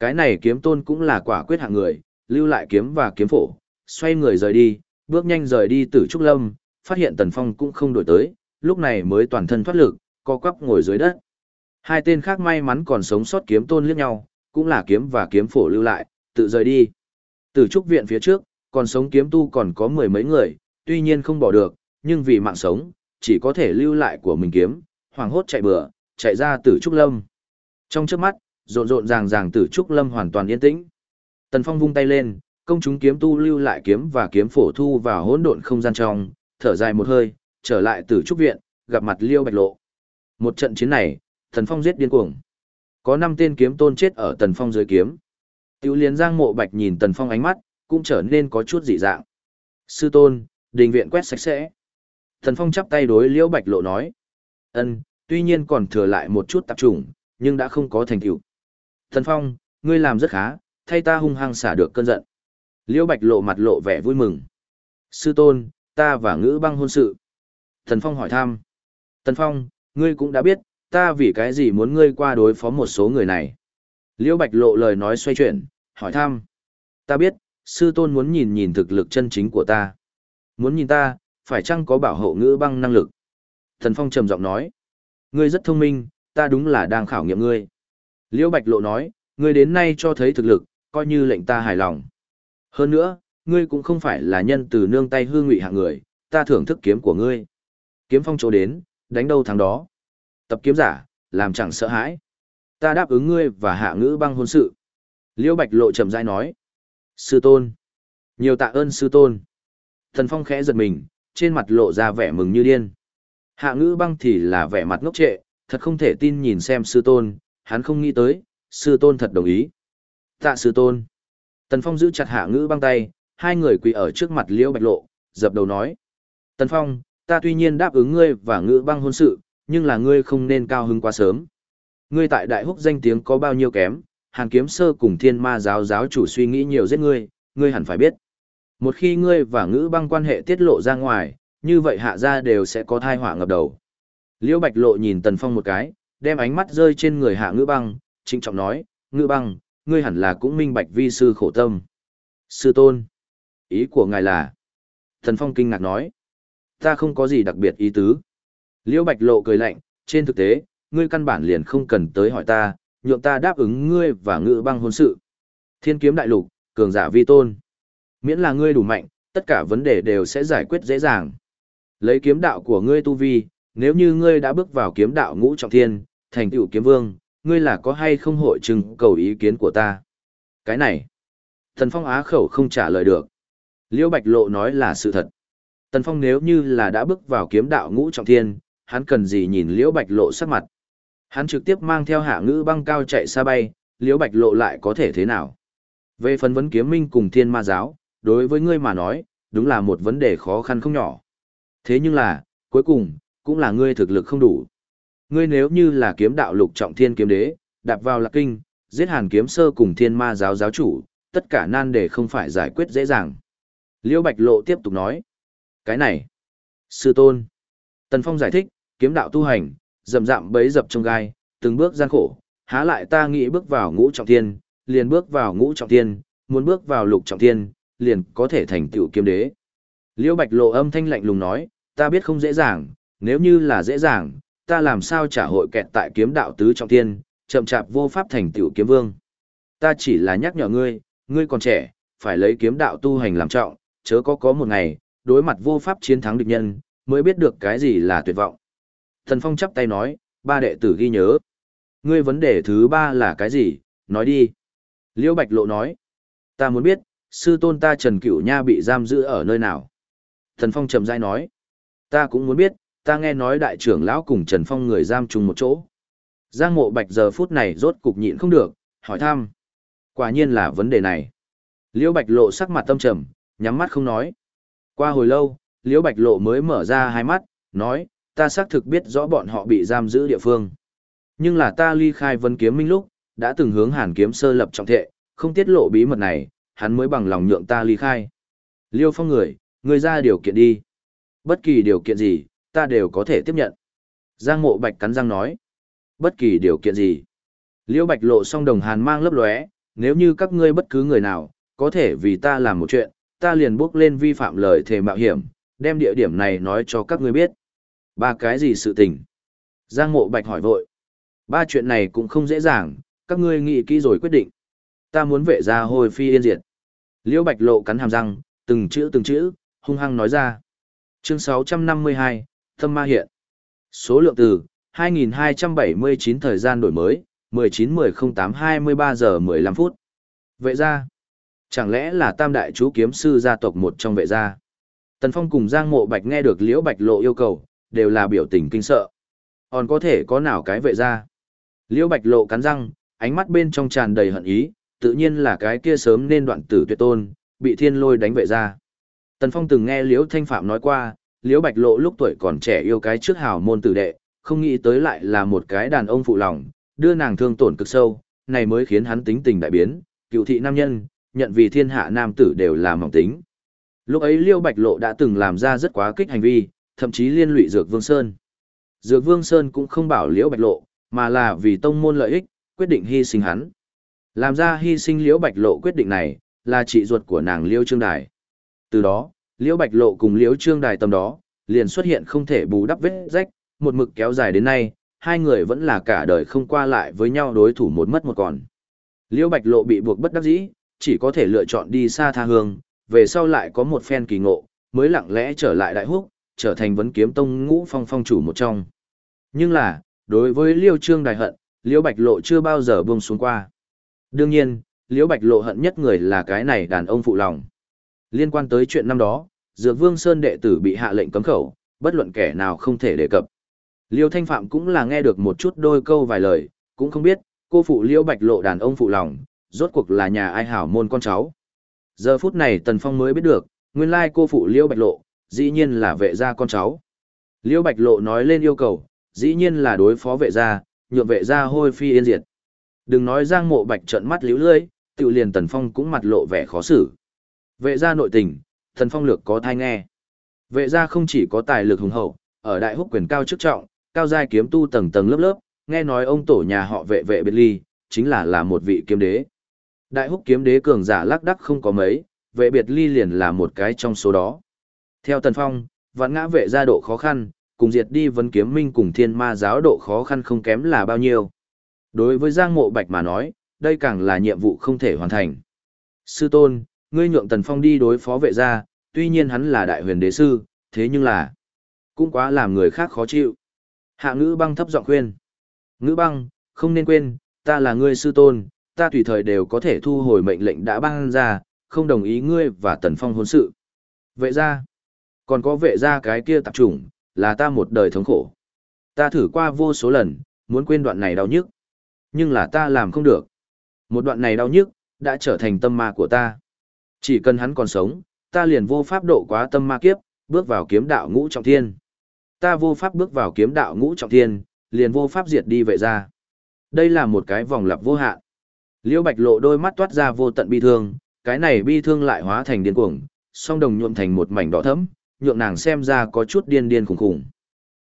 Cái này kiếm tôn cũng là quả quyết hạng người, lưu lại kiếm và kiếm phổ, xoay người rời đi, bước nhanh rời đi từ Trúc Lâm, phát hiện Tần Phong cũng không đổi tới, lúc này mới toàn thân thoát lực, co quắp ngồi dưới đất. Hai tên khác may mắn còn sống sót kiếm tôn liếc nhau, cũng là kiếm và kiếm phổ lưu lại, tự rời đi. Từ trúc viện phía trước, còn sống kiếm tu còn có mười mấy người, tuy nhiên không bỏ được, nhưng vì mạng sống, chỉ có thể lưu lại của mình kiếm, hoàng hốt chạy bừa, chạy ra tử trúc lâm. Trong trước mắt, rộn rộn ràng ràng tử trúc lâm hoàn toàn yên tĩnh. Tần Phong vung tay lên, công chúng kiếm tu lưu lại kiếm và kiếm phổ thu vào hỗn độn không gian trong, thở dài một hơi, trở lại tử trúc viện, gặp mặt Liêu Bạch Lộ. Một trận chiến này, Tần Phong giết điên cuồng. Có năm tên kiếm tôn chết ở Tần Phong dưới kiếm. Tiểu liên giang mộ bạch nhìn Tần Phong ánh mắt, cũng trở nên có chút dị dạng. Sư tôn, đình viện quét sạch sẽ. Tần Phong chắp tay đối Liễu Bạch Lộ nói. ân tuy nhiên còn thừa lại một chút tạp trùng, nhưng đã không có thành tựu. Tần Phong, ngươi làm rất khá, thay ta hung hăng xả được cơn giận. Liễu Bạch Lộ mặt lộ vẻ vui mừng. Sư tôn, ta và ngữ băng hôn sự. Tần Phong hỏi thăm. Tần Phong, ngươi cũng đã biết, ta vì cái gì muốn ngươi qua đối phó một số người này. Liễu Bạch lộ lời nói xoay chuyển, hỏi thăm. Ta biết, sư tôn muốn nhìn nhìn thực lực chân chính của ta. Muốn nhìn ta, phải chăng có bảo hộ ngữ băng năng lực? Thần Phong trầm giọng nói. Ngươi rất thông minh, ta đúng là đang khảo nghiệm ngươi. Liễu Bạch lộ nói, ngươi đến nay cho thấy thực lực, coi như lệnh ta hài lòng. Hơn nữa, ngươi cũng không phải là nhân từ nương tay hư ngụy hạng người, ta thưởng thức kiếm của ngươi. Kiếm phong chỗ đến, đánh đâu thắng đó. Tập kiếm giả, làm chẳng sợ hãi. Ta đáp ứng ngươi và hạ ngữ băng hôn sự. Liêu Bạch lộ chậm rãi nói. Sư tôn. Nhiều tạ ơn sư tôn. Thần Phong khẽ giật mình, trên mặt lộ ra vẻ mừng như điên. Hạ ngữ băng thì là vẻ mặt ngốc trệ, thật không thể tin nhìn xem sư tôn, hắn không nghĩ tới, sư tôn thật đồng ý. Tạ sư tôn. Tần Phong giữ chặt hạ ngữ băng tay, hai người quỳ ở trước mặt Liễu Bạch Lộ, dập đầu nói. Tần Phong, ta tuy nhiên đáp ứng ngươi và ngữ băng hôn sự, nhưng là ngươi không nên cao hứng quá sớm. Ngươi tại đại húc danh tiếng có bao nhiêu kém, hàng Kiếm Sơ cùng Thiên Ma giáo giáo chủ suy nghĩ nhiều giết ngươi, ngươi hẳn phải biết. Một khi ngươi và Ngữ Băng quan hệ tiết lộ ra ngoài, như vậy hạ gia đều sẽ có thai họa ngập đầu. Liễu Bạch Lộ nhìn Tần Phong một cái, đem ánh mắt rơi trên người Hạ Ngữ Băng, trịnh trọng nói, "Ngữ Băng, ngươi hẳn là cũng minh bạch vi sư khổ tâm." "Sư tôn, ý của ngài là?" Tần Phong kinh ngạc nói, "Ta không có gì đặc biệt ý tứ." Liễu Bạch Lộ cười lạnh, "Trên thực tế, ngươi căn bản liền không cần tới hỏi ta, nhượng ta đáp ứng ngươi và ngự Băng hôn sự." Thiên kiếm đại lục, cường giả vi tôn. Miễn là ngươi đủ mạnh, tất cả vấn đề đều sẽ giải quyết dễ dàng. Lấy kiếm đạo của ngươi tu vi, nếu như ngươi đã bước vào kiếm đạo ngũ trọng thiên, thành tựu kiếm vương, ngươi là có hay không hội trưng cầu ý kiến của ta? Cái này, Tần Phong á khẩu không trả lời được. Liễu Bạch Lộ nói là sự thật. Tần Phong nếu như là đã bước vào kiếm đạo ngũ trọng thiên, hắn cần gì nhìn Liễu Bạch Lộ sắc mặt. Hắn trực tiếp mang theo hạ ngữ băng cao chạy xa bay, Liễu Bạch Lộ lại có thể thế nào? Về phần vấn kiếm minh cùng thiên ma giáo, đối với ngươi mà nói, đúng là một vấn đề khó khăn không nhỏ. Thế nhưng là, cuối cùng, cũng là ngươi thực lực không đủ. Ngươi nếu như là kiếm đạo lục trọng thiên kiếm đế, đạp vào lạc kinh, giết hàn kiếm sơ cùng thiên ma giáo giáo chủ, tất cả nan đề không phải giải quyết dễ dàng. Liễu Bạch Lộ tiếp tục nói. Cái này, sư tôn. Tần Phong giải thích, kiếm đạo tu hành, dầm dạm bấy dập trong gai, từng bước gian khổ, há lại ta nghĩ bước vào ngũ trọng thiên, liền bước vào ngũ trọng thiên, muốn bước vào lục trọng thiên, liền có thể thành tựu kiếm đế. Liễu Bạch Lộ âm thanh lạnh lùng nói, ta biết không dễ dàng, nếu như là dễ dàng, ta làm sao trả hội kẹt tại kiếm đạo tứ trọng thiên, chậm chạp vô pháp thành tựu kiếm vương. Ta chỉ là nhắc nhở ngươi, ngươi còn trẻ, phải lấy kiếm đạo tu hành làm trọng, chớ có có một ngày, đối mặt vô pháp chiến thắng địch nhân, mới biết được cái gì là tuyệt vọng. Thần Phong chắp tay nói, ba đệ tử ghi nhớ. Ngươi vấn đề thứ ba là cái gì, nói đi. Liễu Bạch Lộ nói, ta muốn biết, sư tôn ta Trần Cửu Nha bị giam giữ ở nơi nào. Thần Phong trầm dai nói, ta cũng muốn biết, ta nghe nói đại trưởng lão cùng Trần Phong người giam chung một chỗ. Giang mộ bạch giờ phút này rốt cục nhịn không được, hỏi thăm. Quả nhiên là vấn đề này. Liễu bạch lộ sắc mặt tâm trầm, nhắm mắt không nói. Qua hồi lâu, Liễu bạch lộ mới mở ra hai mắt, nói, ta xác thực biết rõ bọn họ bị giam giữ địa phương. Nhưng là ta ly khai vân kiếm minh lúc, đã từng hướng hàn kiếm sơ lập trọng thệ, không tiết lộ bí mật này, hắn mới bằng lòng nhượng ta ly khai. Liêu phong người, người ra điều kiện đi. Bất kỳ điều kiện gì, ta đều có thể tiếp nhận. Giang mộ bạch cắn răng nói. Bất kỳ điều kiện gì. Liêu bạch lộ song đồng hàn mang lấp lóe, nếu như các ngươi bất cứ người nào, có thể vì ta làm một chuyện, ta liền bước lên vi phạm lời thề mạo hiểm, đem địa điểm này nói cho các ngươi biết. Ba cái gì sự tình? Giang mộ bạch hỏi vội. Ba chuyện này cũng không dễ dàng, các ngươi nghĩ kỹ rồi quyết định. Ta muốn vệ ra hồi phi yên diệt. Liễu bạch lộ cắn hàm răng, từng chữ từng chữ, hung hăng nói ra. Chương 652, Thâm Ma Hiện. Số lượng từ, 2279 thời gian đổi mới, 19-10-08-23 giờ 15 phút. Vệ gia. Chẳng lẽ là tam đại chú kiếm sư gia tộc một trong vệ gia? Tần Phong cùng Giang Mộ Bạch nghe được Liễu Bạch Lộ yêu cầu, đều là biểu tình kinh sợ. Còn có thể có nào cái vệ gia? Liễu Bạch Lộ cắn răng, ánh mắt bên trong tràn đầy hận ý, tự nhiên là cái kia sớm nên đoạn tử tuyệt tôn, bị thiên lôi đánh vệ gia. Tần Phong từng nghe Liễu Thanh Phạm nói qua, Liễu Bạch Lộ lúc tuổi còn trẻ yêu cái trước hào môn tử đệ, không nghĩ tới lại là một cái đàn ông phụ lòng, đưa nàng thương tổn cực sâu, này mới khiến hắn tính tình đại biến, cựu thị nam nhân, nhận vì thiên hạ nam tử đều là mỏng tính. Lúc ấy Liễu Bạch Lộ đã từng làm ra rất quá kích hành vi, thậm chí liên lụy Dược Vương Sơn. Dược Vương Sơn cũng không bảo Liễu Bạch Lộ, mà là vì tông môn lợi ích, quyết định hy sinh hắn. Làm ra hy sinh Liễu Bạch Lộ quyết định này, là chị ruột của nàng Liễu Trương Đài. Từ đó, Liễu Bạch Lộ cùng Liễu Trương Đài tầm đó, liền xuất hiện không thể bù đắp vết rách, một mực kéo dài đến nay, hai người vẫn là cả đời không qua lại với nhau đối thủ một mất một còn. Liễu Bạch Lộ bị buộc bất đắc dĩ, chỉ có thể lựa chọn đi xa tha hương, về sau lại có một phen kỳ ngộ, mới lặng lẽ trở lại Đại Húc, trở thành vấn kiếm tông ngũ phong phong chủ một trong. Nhưng là, đối với Liêu Trương Đài hận, Liêu Bạch Lộ chưa bao giờ buông xuống qua. Đương nhiên, Liêu Bạch Lộ hận nhất người là cái này đàn ông phụ lòng. Liên quan tới chuyện năm đó, Dược Vương Sơn đệ tử bị hạ lệnh cấm khẩu, bất luận kẻ nào không thể đề cập. Liêu Thanh Phạm cũng là nghe được một chút đôi câu vài lời, cũng không biết, cô phụ Liêu Bạch Lộ đàn ông phụ lòng, rốt cuộc là nhà ai hảo môn con cháu. Giờ phút này Tần Phong mới biết được, nguyên lai cô phụ liễu Bạch Lộ, dĩ nhiên là vệ gia con cháu. liễu Bạch Lộ nói lên yêu cầu, dĩ nhiên là đối phó vệ gia, nhượng vệ gia hôi phi yên diệt. Đừng nói Giang Mộ Bạch trợn mắt liễu lưỡi, tự liền Tần Phong cũng mặt lộ vẻ khó xử. Vệ gia nội tình, Tần Phong lược có thai nghe. Vệ gia không chỉ có tài lực hùng hậu, ở đại húc quyền cao chức trọng, cao giai kiếm tu tầng tầng lớp lớp, nghe nói ông tổ nhà họ vệ vệ biệt ly, chính là là một vị kiếm đế. Đại húc kiếm đế cường giả lác đắc không có mấy, vệ biệt ly liền là một cái trong số đó. Theo Tần Phong, vạn ngã vệ gia độ khó khăn, cùng diệt đi vấn kiếm minh cùng thiên ma giáo độ khó khăn không kém là bao nhiêu. Đối với Giang Mộ Bạch mà nói, đây càng là nhiệm vụ không thể hoàn thành. Sư tôn, ngươi nhượng Tần Phong đi đối phó vệ gia, tuy nhiên hắn là đại huyền đế sư, thế nhưng là cũng quá làm người khác khó chịu. Hạ ngữ băng thấp giọng khuyên. Ngữ băng, không nên quên, ta là ngươi sư tôn, ta tùy thời đều có thể thu hồi mệnh lệnh đã ban ra, không đồng ý ngươi và Tần Phong hôn sự. Vệ gia, còn có vệ gia cái kia tạp chủng, là ta một đời thống khổ. Ta thử qua vô số lần, muốn quên đoạn này đau nhức. Nhưng là ta làm không được. Một đoạn này đau nhức, đã trở thành tâm ma của ta. Chỉ cần hắn còn sống, ta liền vô pháp độ quá tâm ma kiếp, bước vào kiếm đạo ngũ trọng thiên. Ta vô pháp bước vào kiếm đạo ngũ trọng thiên, liền vô pháp diệt đi vệ gia. Đây là một cái vòng lặp vô hạn. Liễu Bạch Lộ đôi mắt toát ra vô tận bi thương, cái này bi thương lại hóa thành điên cuồng, song đồng nhuộm thành một mảnh đỏ thẫm, nhượng nàng xem ra có chút điên điên khủng khủng.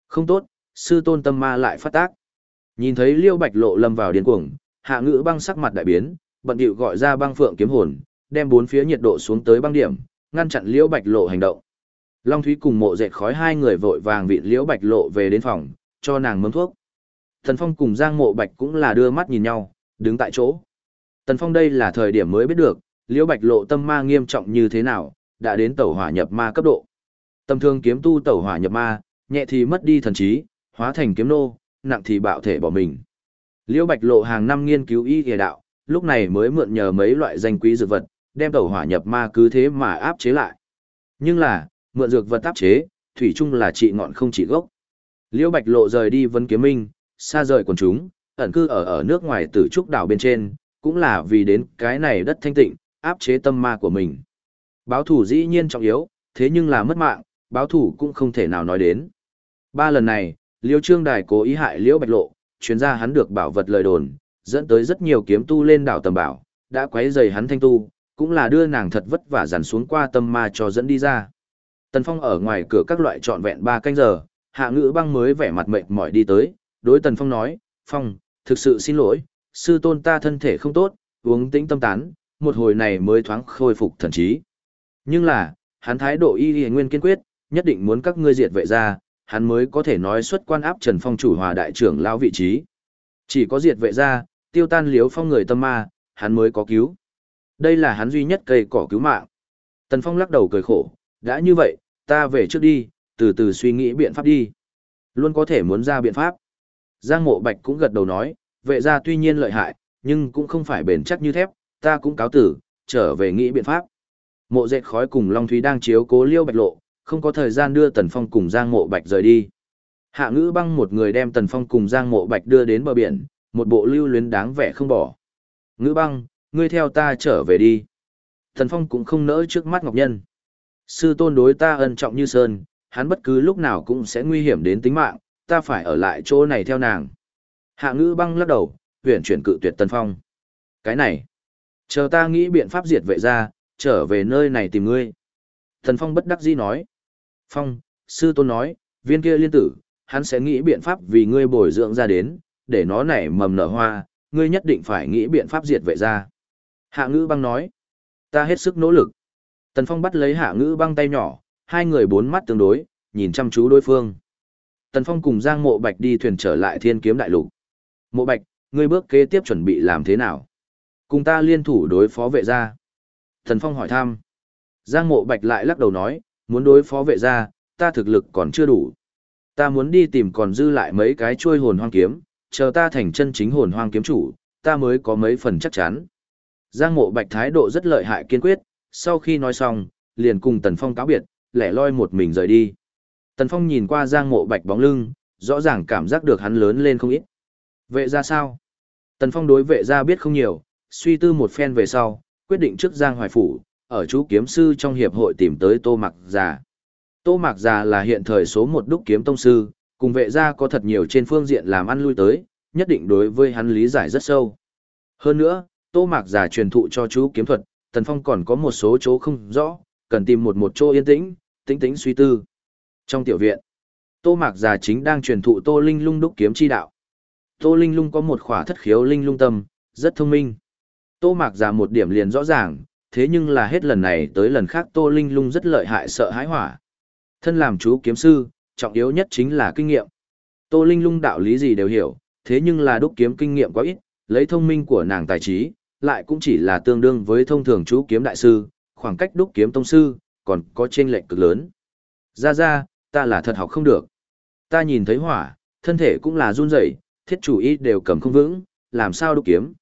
Không tốt, sư tôn tâm ma lại phát tác. Nhìn thấy Liễu Bạch Lộ lâm vào điên cuồng, Hạ Ngữ băng sắc mặt đại biến, bận điệu gọi ra băng phượng kiếm hồn, đem bốn phía nhiệt độ xuống tới băng điểm, ngăn chặn Liễu Bạch Lộ hành động. Long Thúy cùng mộ dệt khói hai người vội vàng vịn Liễu Bạch Lộ về đến phòng, cho nàng mâm thuốc. Thần Phong cùng Giang Mộ Bạch cũng là đưa mắt nhìn nhau, đứng tại chỗ. Tần Phong đây là thời điểm mới biết được, Liễu Bạch Lộ tâm ma nghiêm trọng như thế nào, đã đến tẩu hỏa nhập ma cấp độ. Tâm thương kiếm tu tẩu hỏa nhập ma, nhẹ thì mất đi thần trí, hóa thành kiếm nô, nặng thì bạo thể bỏ mình. Liễu Bạch Lộ hàng năm nghiên cứu y y đạo, lúc này mới mượn nhờ mấy loại danh quý dược vật, đem tẩu hỏa nhập ma cứ thế mà áp chế lại. Nhưng là, mượn dược vật áp chế, thủy chung là trị ngọn không trị gốc. Liễu Bạch Lộ rời đi Vân Kiếm Minh, xa rời quần chúng, ẩn cư ở ở nước ngoài Tử Trúc đảo bên trên, cũng là vì đến cái này đất thanh tịnh, áp chế tâm ma của mình. Báo thủ dĩ nhiên trọng yếu, thế nhưng là mất mạng, báo thủ cũng không thể nào nói đến. Ba lần này, Liêu Trương Đài cố ý hại Liễu Bạch Lộ, chuyên gia hắn được bảo vật lời đồn, dẫn tới rất nhiều kiếm tu lên đảo tầm bảo, đã quấy rầy hắn thanh tu, cũng là đưa nàng thật vất vả dằn xuống qua tâm ma cho dẫn đi ra. Tần Phong ở ngoài cửa các loại trọn vẹn ba canh giờ, hạ ngữ băng mới vẻ mặt mệt mỏi đi tới, đối Tần Phong nói, Phong, thực sự xin lỗi, sư tôn ta thân thể không tốt, uống tĩnh tâm tán, một hồi này mới thoáng khôi phục thần trí. Nhưng là, hắn thái độ y y nguyên kiên quyết, nhất định muốn các ngươi diệt vệ ra, hắn mới có thể nói xuất quan áp Trần Phong chủ hòa đại trưởng lao vị trí. Chỉ có diệt vệ ra, tiêu tan liếu phong người tâm ma, hắn mới có cứu. Đây là hắn duy nhất cây cỏ cứu mạng. Tần Phong lắc đầu cười khổ, đã như vậy, ta về trước đi, từ từ suy nghĩ biện pháp đi. Luôn có thể muốn ra biện pháp. Giang Mộ Bạch cũng gật đầu nói, vệ gia tuy nhiên lợi hại, nhưng cũng không phải bền chắc như thép, ta cũng cáo tử, trở về nghĩ biện pháp. Mộ dệt khói cùng Long Thúy đang chiếu cố liêu bạch lộ, không có thời gian đưa Tần Phong cùng Giang Mộ Bạch rời đi. Hạ ngữ băng một người đem Tần Phong cùng Giang Mộ Bạch đưa đến bờ biển, một bộ lưu luyến đáng vẻ không bỏ. Ngữ băng, ngươi theo ta trở về đi. Tần Phong cũng không nỡ trước mắt Ngọc Nhân. Sư tôn đối ta ân trọng như sơn, hắn bất cứ lúc nào cũng sẽ nguy hiểm đến tính mạng, ta phải ở lại chỗ này theo nàng. Hạ ngữ băng lắc đầu, huyền chuyển cự tuyệt Tần Phong. Cái này, chờ ta nghĩ biện pháp diệt vệ ra, trở về nơi này tìm ngươi. Tần Phong bất đắc dĩ nói. Phong, sư tôn nói, viên kia liên tử, hắn sẽ nghĩ biện pháp vì ngươi bồi dưỡng ra đến, để nó nảy mầm nở hoa, ngươi nhất định phải nghĩ biện pháp diệt vệ ra. Hạ ngữ băng nói, ta hết sức nỗ lực. Tần Phong bắt lấy hạ ngữ băng tay nhỏ, hai người bốn mắt tương đối, nhìn chăm chú đối phương. Tần Phong cùng Giang Mộ Bạch đi thuyền trở lại thiên kiếm đại lục. Mộ Bạch, ngươi bước kế tiếp chuẩn bị làm thế nào? Cùng ta liên thủ đối phó vệ gia. Thần Phong hỏi thăm. Giang Mộ Bạch lại lắc đầu nói, muốn đối phó vệ gia, ta thực lực còn chưa đủ. Ta muốn đi tìm còn dư lại mấy cái chuôi hồn hoang kiếm, chờ ta thành chân chính hồn hoang kiếm chủ, ta mới có mấy phần chắc chắn. Giang Mộ Bạch thái độ rất lợi hại kiên quyết, sau khi nói xong, liền cùng Tần Phong cáo biệt, lẻ loi một mình rời đi. Tần Phong nhìn qua Giang Mộ Bạch bóng lưng, rõ ràng cảm giác được hắn lớn lên không ít. Vệ ra sao? Tần Phong đối vệ ra biết không nhiều, suy tư một phen về sau, quyết định trước Giang Hoài Phủ, ở chú kiếm sư trong hiệp hội tìm tới Tô Mạc Già. Tô Mạc Già là hiện thời số một đúc kiếm tông sư, cùng vệ gia có thật nhiều trên phương diện làm ăn lui tới, nhất định đối với hắn lý giải rất sâu. Hơn nữa, Tô Mạc già truyền thụ cho chú kiếm thuật, Tần Phong còn có một số chỗ không rõ, cần tìm một một chỗ yên tĩnh, tĩnh tĩnh suy tư. Trong tiểu viện, Tô Mạc già chính đang truyền thụ Tô Linh Lung đúc kiếm chi đạo. Tô Linh Lung có một khỏa thất khiếu linh lung tâm, rất thông minh. Tô Mạc già một điểm liền rõ ràng, thế nhưng là hết lần này tới lần khác Tô Linh Lung rất lợi hại sợ hãi hỏa. Thân làm chú kiếm sư, trọng yếu nhất chính là kinh nghiệm. Tô Linh Lung đạo lý gì đều hiểu, thế nhưng là đúc kiếm kinh nghiệm quá ít, lấy thông minh của nàng tài trí, lại cũng chỉ là tương đương với thông thường chú kiếm đại sư, khoảng cách đúc kiếm tông sư, còn có chênh lệch cực lớn. Ra ra, ta là thật học không được. Ta nhìn thấy hỏa, thân thể cũng là run rẩy, thiết chủ ý đều cầm không vững, làm sao đúc kiếm.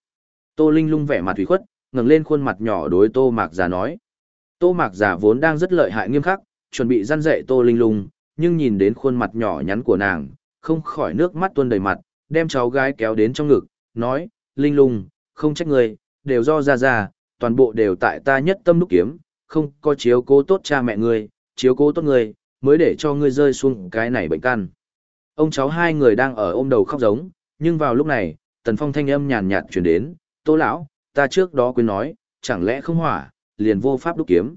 Tô Linh lung vẻ mặt thủy khuất, ngẩng lên khuôn mặt nhỏ đối Tô Mạc Già nói. Tô Mạc Già vốn đang rất lợi hại nghiêm khắc, chuẩn bị răn dạy Tô Linh lung, nhưng nhìn đến khuôn mặt nhỏ nhắn của nàng, không khỏi nước mắt tuôn đầy mặt, đem cháu gái kéo đến trong ngực, nói, Linh lung, không trách người, đều do ra ra, toàn bộ đều tại ta nhất tâm đúc kiếm, không có chiếu cố tốt cha mẹ ngươi, chiếu cố tốt ngươi, mới để cho ngươi rơi xuống cái này bệnh căn. Ông cháu hai người đang ở ôm đầu khóc giống, nhưng vào lúc này, tần phong thanh âm nhàn nhạt chuyển đến, tô lão, ta trước đó quên nói, chẳng lẽ không hỏa, liền vô pháp đúc kiếm.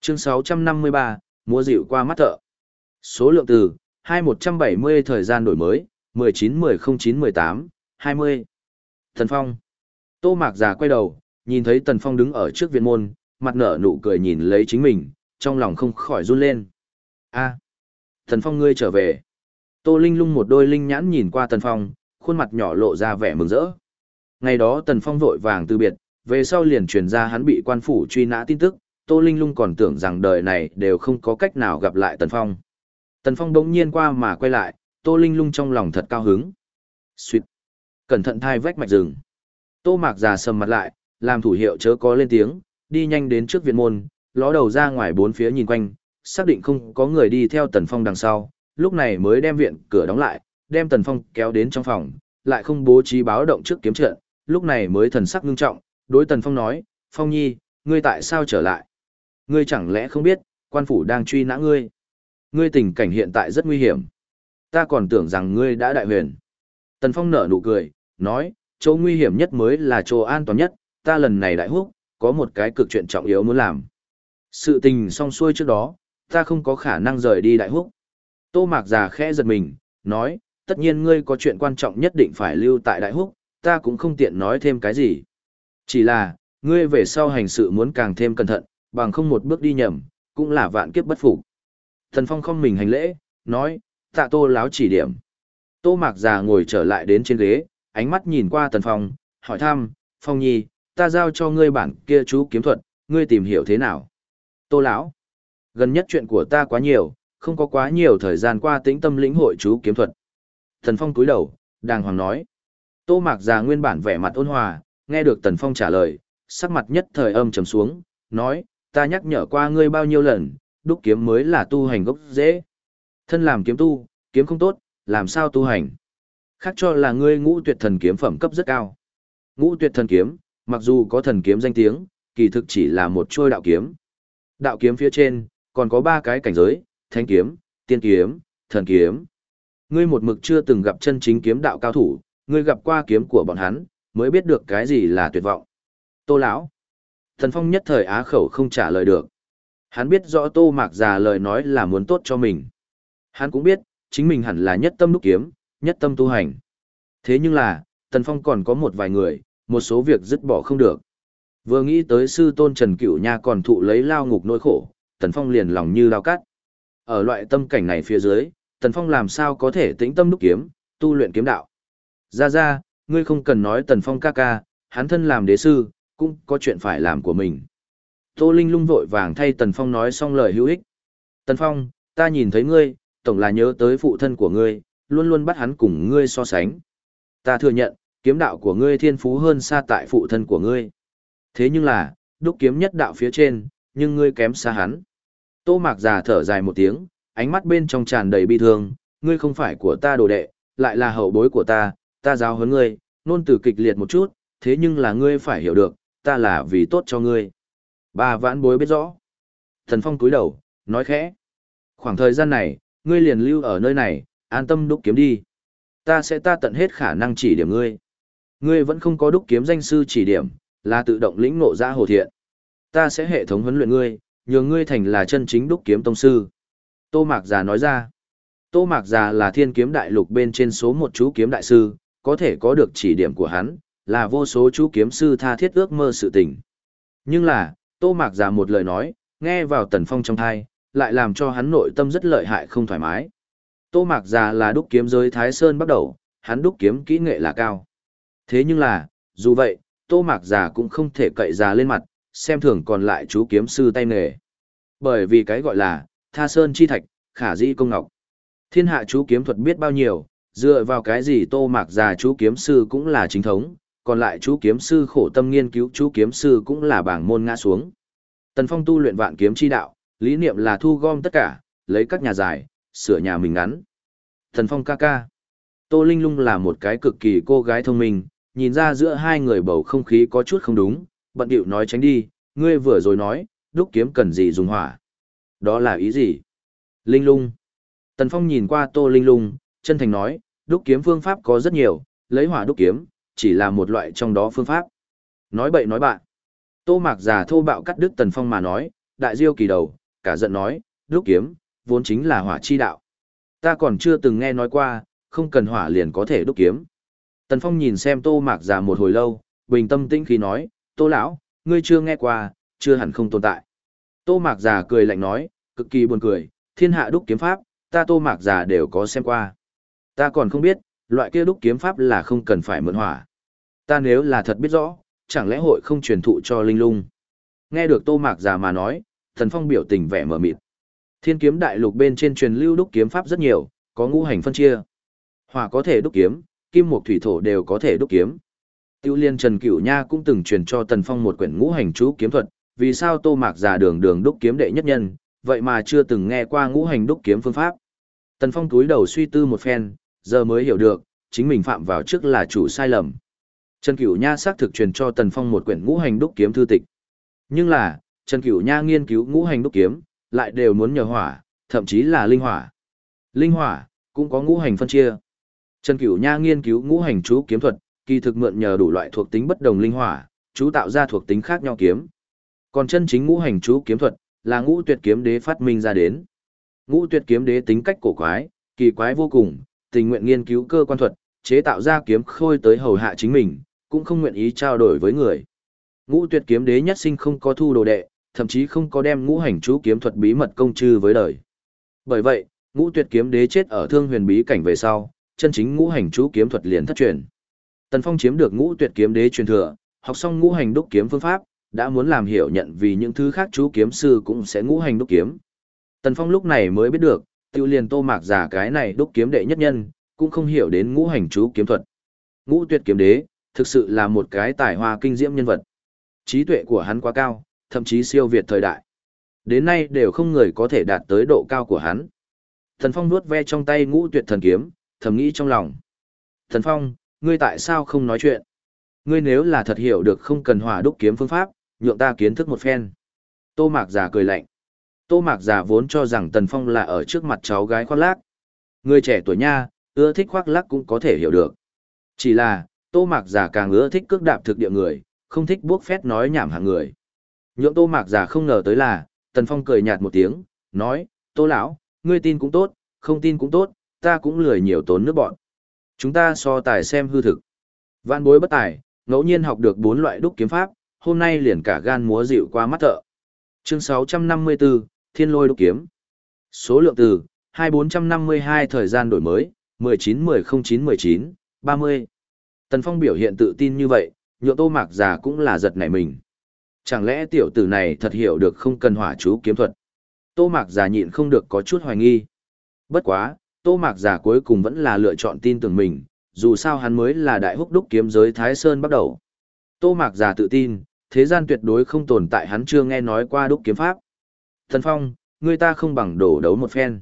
Chương 653, mua dịu qua mắt thợ. Số lượng từ, 2170 thời gian đổi mới, 19-09-18, 20. Tần Phong. Tô Mạc già quay đầu, nhìn thấy Tần Phong đứng ở trước viện môn, mặt nở nụ cười nhìn lấy chính mình, trong lòng không khỏi run lên. a Tần Phong ngươi trở về. Tô Linh lung một đôi linh nhãn nhìn qua Tần Phong, khuôn mặt nhỏ lộ ra vẻ mừng rỡ. Ngày đó Tần Phong vội vàng từ biệt, về sau liền truyền ra hắn bị quan phủ truy nã tin tức, Tô Linh lung còn tưởng rằng đời này đều không có cách nào gặp lại Tần Phong. Tần Phong đống nhiên qua mà quay lại, Tô Linh lung trong lòng thật cao hứng. Xuyệt! Cẩn thận thai vách mạch rừng. Tô Mạc già sầm mặt lại, làm thủ hiệu chớ có lên tiếng, đi nhanh đến trước viện môn, ló đầu ra ngoài bốn phía nhìn quanh, xác định không có người đi theo Tần Phong đằng sau, lúc này mới đem viện cửa đóng lại, đem Tần Phong kéo đến trong phòng, lại không bố trí báo động trước kiếm trận, lúc này mới thần sắc ngưng trọng, đối Tần Phong nói, Phong Nhi, ngươi tại sao trở lại? Ngươi chẳng lẽ không biết, quan phủ đang truy nã ngươi? Ngươi tình cảnh hiện tại rất nguy hiểm. Ta còn tưởng rằng ngươi đã đại huyền. Tần Phong nở nụ cười, nói, chỗ nguy hiểm nhất mới là chỗ an toàn nhất, ta lần này đại húc, có một cái cực chuyện trọng yếu muốn làm. Sự tình xong xuôi trước đó, ta không có khả năng rời đi đại húc. Tô Mạc già khẽ giật mình, nói, tất nhiên ngươi có chuyện quan trọng nhất định phải lưu tại đại húc, ta cũng không tiện nói thêm cái gì. Chỉ là, ngươi về sau hành sự muốn càng thêm cẩn thận, bằng không một bước đi nhầm, cũng là vạn kiếp bất phục. Thần Phong không mình hành lễ, nói, tạ tô láo chỉ điểm. Tô Mạc già ngồi trở lại đến trên ghế, ánh mắt nhìn qua Tần Phong, hỏi thăm, Phong Nhi, ta giao cho ngươi bản kia chú kiếm thuật, ngươi tìm hiểu thế nào? Tô lão, gần nhất chuyện của ta quá nhiều, không có quá nhiều thời gian qua tĩnh tâm lĩnh hội chú kiếm thuật. Tần Phong cúi đầu, đàng hoàng nói. Tô Mạc già nguyên bản vẻ mặt ôn hòa, nghe được Tần Phong trả lời, sắc mặt nhất thời âm trầm xuống, nói, ta nhắc nhở qua ngươi bao nhiêu lần, đúc kiếm mới là tu hành gốc dễ. Thân làm kiếm tu, kiếm không tốt, làm sao tu hành? Khác cho là ngươi ngũ tuyệt thần kiếm phẩm cấp rất cao. Ngũ tuyệt thần kiếm, mặc dù có thần kiếm danh tiếng, kỳ thực chỉ là một trôi đạo kiếm. Đạo kiếm phía trên, còn có ba cái cảnh giới, thanh kiếm, tiên kiếm, thần kiếm. Ngươi một mực chưa từng gặp chân chính kiếm đạo cao thủ, ngươi gặp qua kiếm của bọn hắn, mới biết được cái gì là tuyệt vọng. Tô lão, Thần Phong nhất thời á khẩu không trả lời được. Hắn biết rõ Tô Mạc già lời nói là muốn tốt cho mình. Hắn cũng biết, chính mình hẳn là nhất tâm đúc kiếm, nhất tâm tu hành. Thế nhưng là, Tần Phong còn có một vài người, một số việc dứt bỏ không được. Vừa nghĩ tới sư tôn Trần Cửu Nha còn thụ lấy lao ngục nỗi khổ, Tần Phong liền lòng như lao cắt. Ở loại tâm cảnh này phía dưới, Tần Phong làm sao có thể tĩnh tâm đúc kiếm, tu luyện kiếm đạo. Ra ra, ngươi không cần nói Tần Phong ca ca, hắn thân làm đế sư, cũng có chuyện phải làm của mình. Tô Linh lung vội vàng thay Tần Phong nói xong lời hữu ích. Tần Phong, ta nhìn thấy ngươi, tổng là nhớ tới phụ thân của ngươi, luôn luôn bắt hắn cùng ngươi so sánh. Ta thừa nhận, kiếm đạo của ngươi thiên phú hơn xa tại phụ thân của ngươi. Thế nhưng là, đúc kiếm nhất đạo phía trên, nhưng ngươi kém xa hắn. Tô Mạc già thở dài một tiếng, ánh mắt bên trong tràn đầy bi thương, ngươi không phải của ta đồ đệ, lại là hậu bối của ta, ta giáo huấn ngươi, nôn từ kịch liệt một chút, thế nhưng là ngươi phải hiểu được, ta là vì tốt cho ngươi. Ba vãn bối biết rõ. Thần Phong cúi đầu, nói khẽ. Khoảng thời gian này, ngươi liền lưu ở nơi này, an tâm đúc kiếm đi. ta sẽ ta tận hết khả năng chỉ điểm ngươi. Ngươi vẫn không có đúc kiếm danh sư chỉ điểm, là tự động lĩnh ngộ ra hồ thiện. Ta sẽ hệ thống huấn luyện ngươi, nhường ngươi thành là chân chính đúc kiếm tông sư. Tô Mạc Già nói ra, Tô Mạc Già là thiên kiếm đại lục bên trên số một chú kiếm đại sư, có thể có được chỉ điểm của hắn, là vô số chú kiếm sư tha thiết ước mơ sự tình. Nhưng là, Tô Mạc Già một lời nói, nghe vào tần phong trong thai, lại làm cho hắn nội tâm rất lợi hại không thoải mái. Tô Mạc Già là đúc kiếm giới Thái Sơn bắt đầu, hắn đúc kiếm kỹ nghệ là cao. Thế nhưng là, dù vậy, Tô Mạc Già cũng không thể cậy già lên mặt, xem thường còn lại chú kiếm sư tay nghề. Bởi vì cái gọi là, tha sơn chi thạch, khả di công ngọc. Thiên hạ chú kiếm thuật biết bao nhiêu, dựa vào cái gì Tô Mạc Già chú kiếm sư cũng là chính thống, còn lại chú kiếm sư khổ tâm nghiên cứu chú kiếm sư cũng là bảng môn ngã xuống. Tần Phong tu luyện vạn kiếm chi đạo, lý niệm là thu gom tất cả, lấy các nhà dài, sửa nhà mình ngắn. Tần Phong ca ca. Tô Linh Lung là một cái cực kỳ cô gái thông minh, nhìn ra giữa hai người bầu không khí có chút không đúng, bận điệu nói tránh đi, ngươi vừa rồi nói, đúc kiếm cần gì dùng hỏa. Đó là ý gì? Linh Lung. Tần Phong nhìn qua Tô Linh Lung, chân thành nói, đúc kiếm phương pháp có rất nhiều, lấy hỏa đúc kiếm, chỉ là một loại trong đó phương pháp. Nói bậy nói bạn. Tô Mạc già thô bạo cắt đứt Tần Phong mà nói, đại diêu kỳ đầu, cả giận nói, đúc kiếm, vốn chính là hỏa chi đạo. Ta còn chưa từng nghe nói qua, không cần hỏa liền có thể đúc kiếm. Tần Phong nhìn xem Tô Mạc già một hồi lâu, bình tâm tĩnh khí nói, Tô lão, ngươi chưa nghe qua, chưa hẳn không tồn tại. Tô Mạc già cười lạnh nói, cực kỳ buồn cười, thiên hạ đúc kiếm pháp, ta Tô Mạc già đều có xem qua. Ta còn không biết, loại kia đúc kiếm pháp là không cần phải mượn hỏa. Ta nếu là thật biết rõ, chẳng lẽ hội không truyền thụ cho linh lung. Nghe được Tô Mạc già mà nói, Thần Phong biểu tình vẻ mở mịt. Thiên kiếm đại lục bên trên truyền lưu đúc kiếm pháp rất nhiều, có ngũ hành phân chia. Hỏa có thể đúc kiếm, kim mộc thủy thổ đều có thể đúc kiếm. Tiêu liên Trần Cửu Nha cũng từng truyền cho Tần Phong một quyển ngũ hành chú kiếm thuật, vì sao Tô Mạc già đường đường đúc kiếm đệ nhất nhân, vậy mà chưa từng nghe qua ngũ hành đúc kiếm phương pháp. Tần Phong túi đầu suy tư một phen, giờ mới hiểu được, chính mình phạm vào trước là chủ sai lầm. Trần Cửu Nha xác thực truyền cho Tần Phong một quyển ngũ hành đúc kiếm thư tịch. Nhưng là, Trần Cửu Nha nghiên cứu ngũ hành đúc kiếm, lại đều muốn nhờ hỏa, thậm chí là linh hỏa. Linh hỏa cũng có ngũ hành phân chia. Trần Cửu Nha nghiên cứu ngũ hành chú kiếm thuật, kỳ thực mượn nhờ đủ loại thuộc tính bất đồng linh hỏa, chú tạo ra thuộc tính khác nhau kiếm. Còn chân chính ngũ hành chú kiếm thuật là ngũ tuyệt kiếm đế phát minh ra đến. Ngũ tuyệt kiếm đế tính cách cổ quái, kỳ quái vô cùng, tình nguyện nghiên cứu cơ quan thuật, chế tạo ra kiếm khôi tới hầu hạ chính mình, cũng không nguyện ý trao đổi với người. Ngũ tuyệt kiếm đế nhất sinh không có thu đồ đệ, thậm chí không có đem ngũ hành chú kiếm thuật bí mật công chư với đời. Bởi vậy, ngũ tuyệt kiếm đế chết ở thương huyền bí cảnh về sau, chân chính ngũ hành chú kiếm thuật liền thất truyền. Tần Phong chiếm được ngũ tuyệt kiếm đế truyền thừa, học xong ngũ hành đúc kiếm phương pháp, đã muốn làm hiểu nhận vì những thứ khác chú kiếm sư cũng sẽ ngũ hành đúc kiếm. Tần Phong lúc này mới biết được, tiêu liền tô mạc giả cái này đúc kiếm đệ nhất nhân, cũng không hiểu đến ngũ hành chú kiếm thuật. Ngũ tuyệt kiếm đế, thực sự là một cái tài hoa kinh diễm nhân vật. Trí tuệ của hắn quá cao, thậm chí siêu việt thời đại. Đến nay đều không người có thể đạt tới độ cao của hắn. Thần Phong nuốt ve trong tay ngũ tuyệt thần kiếm, thầm nghĩ trong lòng. Thần Phong, ngươi tại sao không nói chuyện? Ngươi nếu là thật hiểu được không cần hòa đúc kiếm phương pháp, nhượng ta kiến thức một phen. Tô Mạc già cười lạnh. Tô Mạc già vốn cho rằng Tần Phong là ở trước mặt cháu gái khoác lác. Người trẻ tuổi nha, ưa thích khoác lác cũng có thể hiểu được. Chỉ là, Tô Mạc già càng ưa thích cước đạp thực địa người, không thích buốc phét nói nhảm hàng người. Nhượng Tô Mạc già không ngờ tới là, Tần Phong cười nhạt một tiếng, nói, Tô lão, ngươi tin cũng tốt, không tin cũng tốt, ta cũng lười nhiều tốn nước bọn. Chúng ta so tài xem hư thực. Vạn bối bất tài, ngẫu nhiên học được bốn loại đúc kiếm pháp, hôm nay liền cả gan múa dịu qua mắt thợ. Chương 654, Thiên lôi đúc kiếm. Số lượng từ, 2452 thời gian đổi mới, 19-10-09-19, 30. Tần Phong biểu hiện tự tin như vậy, nhựa tô mạc già cũng là giật nảy mình. Chẳng lẽ tiểu tử này thật hiểu được không cần hỏa chú kiếm thuật? Tô mạc già nhịn không được có chút hoài nghi. Bất quá, tô mạc già cuối cùng vẫn là lựa chọn tin tưởng mình, dù sao hắn mới là đại húc đúc kiếm giới Thái Sơn bắt đầu. Tô mạc già tự tin, thế gian tuyệt đối không tồn tại hắn chưa nghe nói qua đúc kiếm pháp. Thần Phong, ngươi ta không bằng đổ đấu một phen.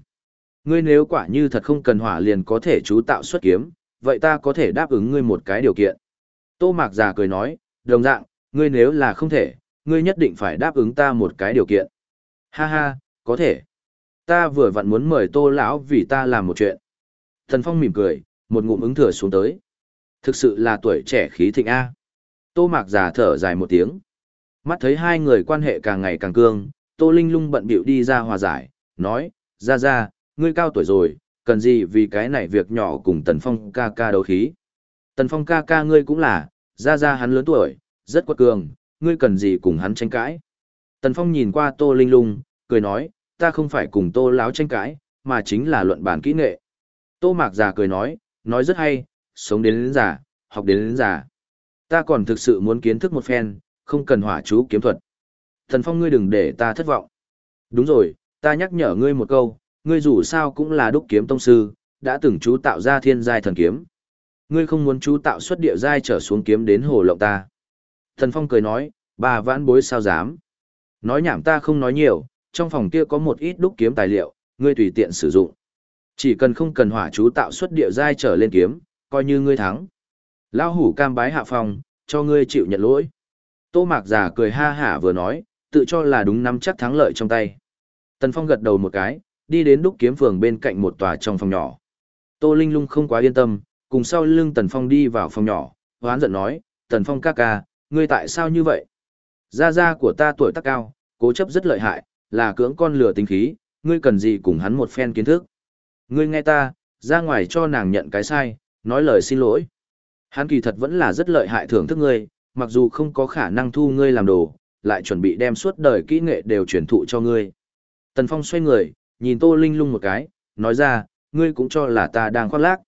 Ngươi nếu quả như thật không cần hỏa liền có thể chú tạo xuất kiếm, vậy ta có thể đáp ứng ngươi một cái điều kiện. Tô Mạc già cười nói, đồng dạng, ngươi nếu là không thể, ngươi nhất định phải đáp ứng ta một cái điều kiện. Ha ha, có thể. Ta vừa vặn muốn mời Tô lão vì ta làm một chuyện. Thần Phong mỉm cười, một ngụm ứng thừa xuống tới. Thực sự là tuổi trẻ khí thịnh A. Tô Mạc già thở dài một tiếng. Mắt thấy hai người quan hệ càng ngày càng cương, Tô Linh lung bận bịu đi ra hòa giải, nói, ra ra, ngươi cao tuổi rồi, cần gì vì cái này việc nhỏ cùng Tần Phong ca ca đấu khí. Tần Phong ca ca ngươi cũng là, ra ra hắn lớn tuổi, rất quật cường, ngươi cần gì cùng hắn tranh cãi. Tần Phong nhìn qua Tô Linh lung, cười nói, ta không phải cùng Tô láo tranh cãi, mà chính là luận bản kỹ nghệ. Tô Mạc già cười nói, nói rất hay, sống đến đến già, học đến đến già. Ta còn thực sự muốn kiến thức một phen, không cần hỏa chú kiếm thuật. Thần Phong ngươi đừng để ta thất vọng. Đúng rồi, ta nhắc nhở ngươi một câu, ngươi dù sao cũng là đúc kiếm tông sư, đã từng chú tạo ra thiên giai thần kiếm. Ngươi không muốn chú tạo xuất địa giai trở xuống kiếm đến hồ lộng ta. Thần Phong cười nói, bà vãn bối sao dám. Nói nhảm ta không nói nhiều, trong phòng kia có một ít đúc kiếm tài liệu, ngươi tùy tiện sử dụng. Chỉ cần không cần hỏa chú tạo xuất địa giai trở lên kiếm, coi như ngươi thắng. Lão hủ cam bái hạ phòng, cho ngươi chịu nhận lỗi. Tô Mạc già cười ha hả vừa nói, tự cho là đúng nắm chắc thắng lợi trong tay. Tần Phong gật đầu một cái, đi đến đúc kiếm phường bên cạnh một tòa trong phòng nhỏ. Tô Linh lung không quá yên tâm, cùng sau lưng Tần Phong đi vào phòng nhỏ, hoán giận nói, Tần Phong ca ca, ngươi tại sao như vậy? Gia gia của ta tuổi tác cao, cố chấp rất lợi hại, là cưỡng con lừa tính khí, ngươi cần gì cùng hắn một phen kiến thức. Ngươi nghe ta, ra ngoài cho nàng nhận cái sai, nói lời xin lỗi. Hắn kỳ thật vẫn là rất lợi hại thưởng thức ngươi, mặc dù không có khả năng thu ngươi làm đồ, lại chuẩn bị đem suốt đời kỹ nghệ đều truyền thụ cho ngươi. Tần Phong xoay người, nhìn Tô Linh Lung một cái, nói ra, ngươi cũng cho là ta đang khoác lác.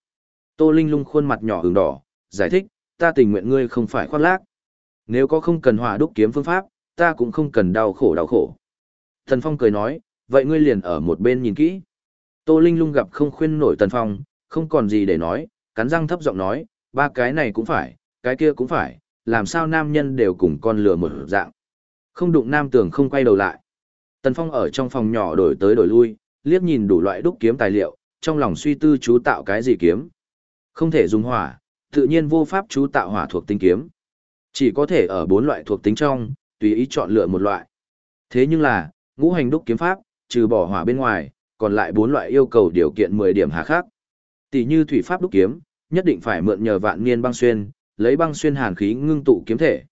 Tô Linh Lung khuôn mặt nhỏ ửng đỏ, giải thích, ta tình nguyện ngươi không phải khoác lác. Nếu có không cần hỏa đúc kiếm phương pháp, ta cũng không cần đau khổ đau khổ. Tần Phong cười nói, vậy ngươi liền ở một bên nhìn kỹ. Tô Linh Lung gặp không khuyên nổi Tần Phong, không còn gì để nói, cắn răng thấp giọng nói, ba cái này cũng phải, cái kia cũng phải, làm sao nam nhân đều cùng con lừa một dạng. Không đụng nam tường không quay đầu lại. Tần Phong ở trong phòng nhỏ đổi tới đổi lui, liếc nhìn đủ loại đúc kiếm tài liệu, trong lòng suy tư chú tạo cái gì kiếm. Không thể dùng hỏa, tự nhiên vô pháp chú tạo hỏa thuộc tính kiếm. Chỉ có thể ở bốn loại thuộc tính trong, tùy ý chọn lựa một loại. Thế nhưng là, ngũ hành đúc kiếm pháp, trừ bỏ hỏa bên ngoài, còn lại bốn loại yêu cầu điều kiện 10 điểm hà khắc. Tỷ như thủy pháp đúc kiếm, nhất định phải mượn nhờ vạn niên băng xuyên, lấy băng xuyên hàn khí ngưng tụ kiếm thể.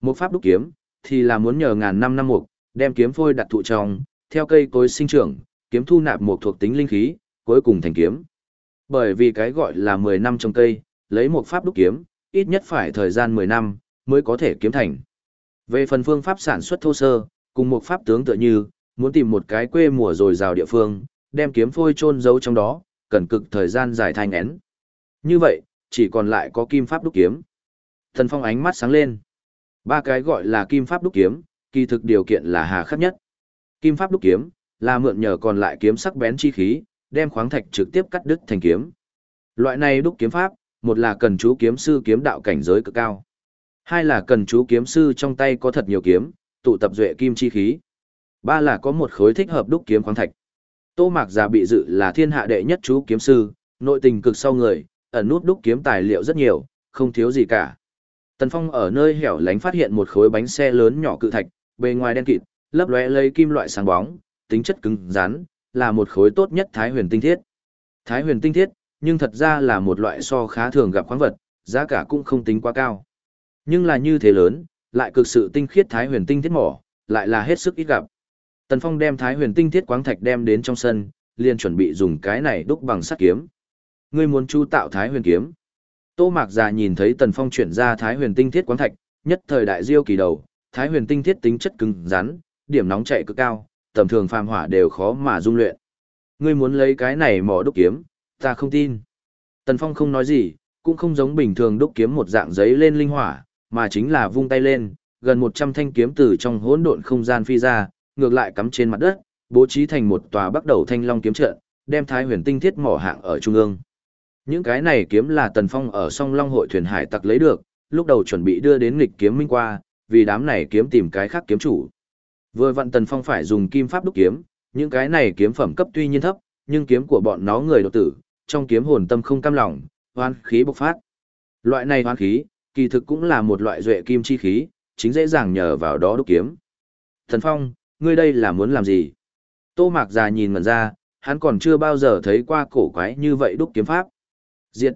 Một pháp đúc kiếm, thì là muốn nhờ ngàn năm năm mục, đem kiếm phôi đặt thụ trong, theo cây cối sinh trưởng, kiếm thu nạp một thuộc tính linh khí, cuối cùng thành kiếm. Bởi vì cái gọi là 10 năm trong cây, lấy một pháp đúc kiếm, ít nhất phải thời gian 10 năm, mới có thể kiếm thành. Về phần phương pháp sản xuất thô sơ, cùng một pháp tướng tựa như, muốn tìm một cái quê mùa rồi rào địa phương, đem kiếm phôi chôn giấu trong đó, cần cực thời gian dài thanh én. Như vậy, chỉ còn lại có kim pháp đúc kiếm. Thần Phong ánh mắt sáng lên. Ba cái gọi là kim pháp đúc kiếm, kỳ thực điều kiện là hà khắc nhất. Kim pháp đúc kiếm là mượn nhờ còn lại kiếm sắc bén chi khí, đem khoáng thạch trực tiếp cắt đứt thành kiếm. Loại này đúc kiếm pháp, một là cần chú kiếm sư kiếm đạo cảnh giới cực cao. Hai là cần chú kiếm sư trong tay có thật nhiều kiếm, tụ tập duệ kim chi khí. Ba là có một khối thích hợp đúc kiếm khoáng thạch. Tô Mạc Già bị dự là thiên hạ đệ nhất chú kiếm sư, nội tình cực sau người, ẩn nút đúc kiếm tài liệu rất nhiều, không thiếu gì cả. Tần Phong ở nơi hẻo lánh phát hiện một khối bánh xe lớn nhỏ cự thạch, bề ngoài đen kịt, lấp lóe lấy kim loại sáng bóng, tính chất cứng rắn, là một khối tốt nhất Thái Huyền tinh thiết. Thái Huyền tinh thiết, nhưng thật ra là một loại so khá thường gặp khoáng vật, giá cả cũng không tính quá cao. Nhưng là như thế lớn, lại cực sự tinh khiết Thái Huyền tinh thiết mỏ, lại là hết sức ít gặp. Tần Phong đem Thái Huyền tinh thiết quáng thạch đem đến trong sân, liền chuẩn bị dùng cái này đúc bằng sắt kiếm. Ngươi muốn chu tạo Thái Huyền kiếm? Tô Mạc già nhìn thấy Tần Phong chuyển ra Thái Huyền tinh thiết Quán thạch, nhất thời đại diêu kỳ đầu, Thái Huyền tinh thiết tính chất cứng rắn, điểm nóng chạy cực cao, tầm thường phàm hỏa đều khó mà dung luyện. Ngươi muốn lấy cái này mỏ đúc kiếm, ta không tin. Tần Phong không nói gì, cũng không giống bình thường đúc kiếm một dạng giấy lên linh hỏa, mà chính là vung tay lên, gần 100 thanh kiếm từ trong hỗn độn không gian phi ra, ngược lại cắm trên mặt đất, bố trí thành một tòa bắt đầu thanh long kiếm trận, đem Thái Huyền tinh thiết mỏ hạng ở trung ương. Những cái này kiếm là Tần Phong ở song Long hội thuyền hải tặc lấy được, lúc đầu chuẩn bị đưa đến nghịch kiếm minh qua, vì đám này kiếm tìm cái khác kiếm chủ. Vừa vặn Tần Phong phải dùng kim pháp đúc kiếm, những cái này kiếm phẩm cấp tuy nhiên thấp, nhưng kiếm của bọn nó người đột tử, trong kiếm hồn tâm không cam lòng, hoan khí bộc phát. Loại này hoan khí, kỳ thực cũng là một loại duệ kim chi khí, chính dễ dàng nhờ vào đó đúc kiếm. Thần Phong, ngươi đây là muốn làm gì? Tô Mạc già nhìn mẩn ra, hắn còn chưa bao giờ thấy qua cổ quái như vậy đúc kiếm pháp. Diệt.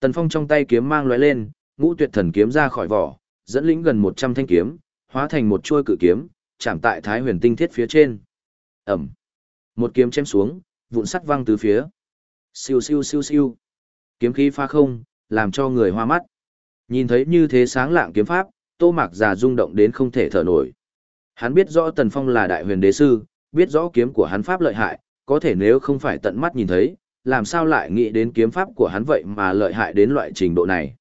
Tần Phong trong tay kiếm mang lóe lên, ngũ tuyệt thần kiếm ra khỏi vỏ, dẫn lĩnh gần 100 thanh kiếm, hóa thành một chuôi cự kiếm, chạm tại Thái Huyền Tinh Thiết phía trên. ầm Một kiếm chém xuống, vụn sắt văng từ phía. Siêu siêu siêu siêu. Kiếm khí pha không, làm cho người hoa mắt. Nhìn thấy như thế sáng lạng kiếm pháp, Tô Mạc già rung động đến không thể thở nổi. Hắn biết rõ Tần Phong là đại huyền đế sư, biết rõ kiếm của hắn pháp lợi hại, có thể nếu không phải tận mắt nhìn thấy, làm sao lại nghĩ đến kiếm pháp của hắn vậy mà lợi hại đến loại trình độ này.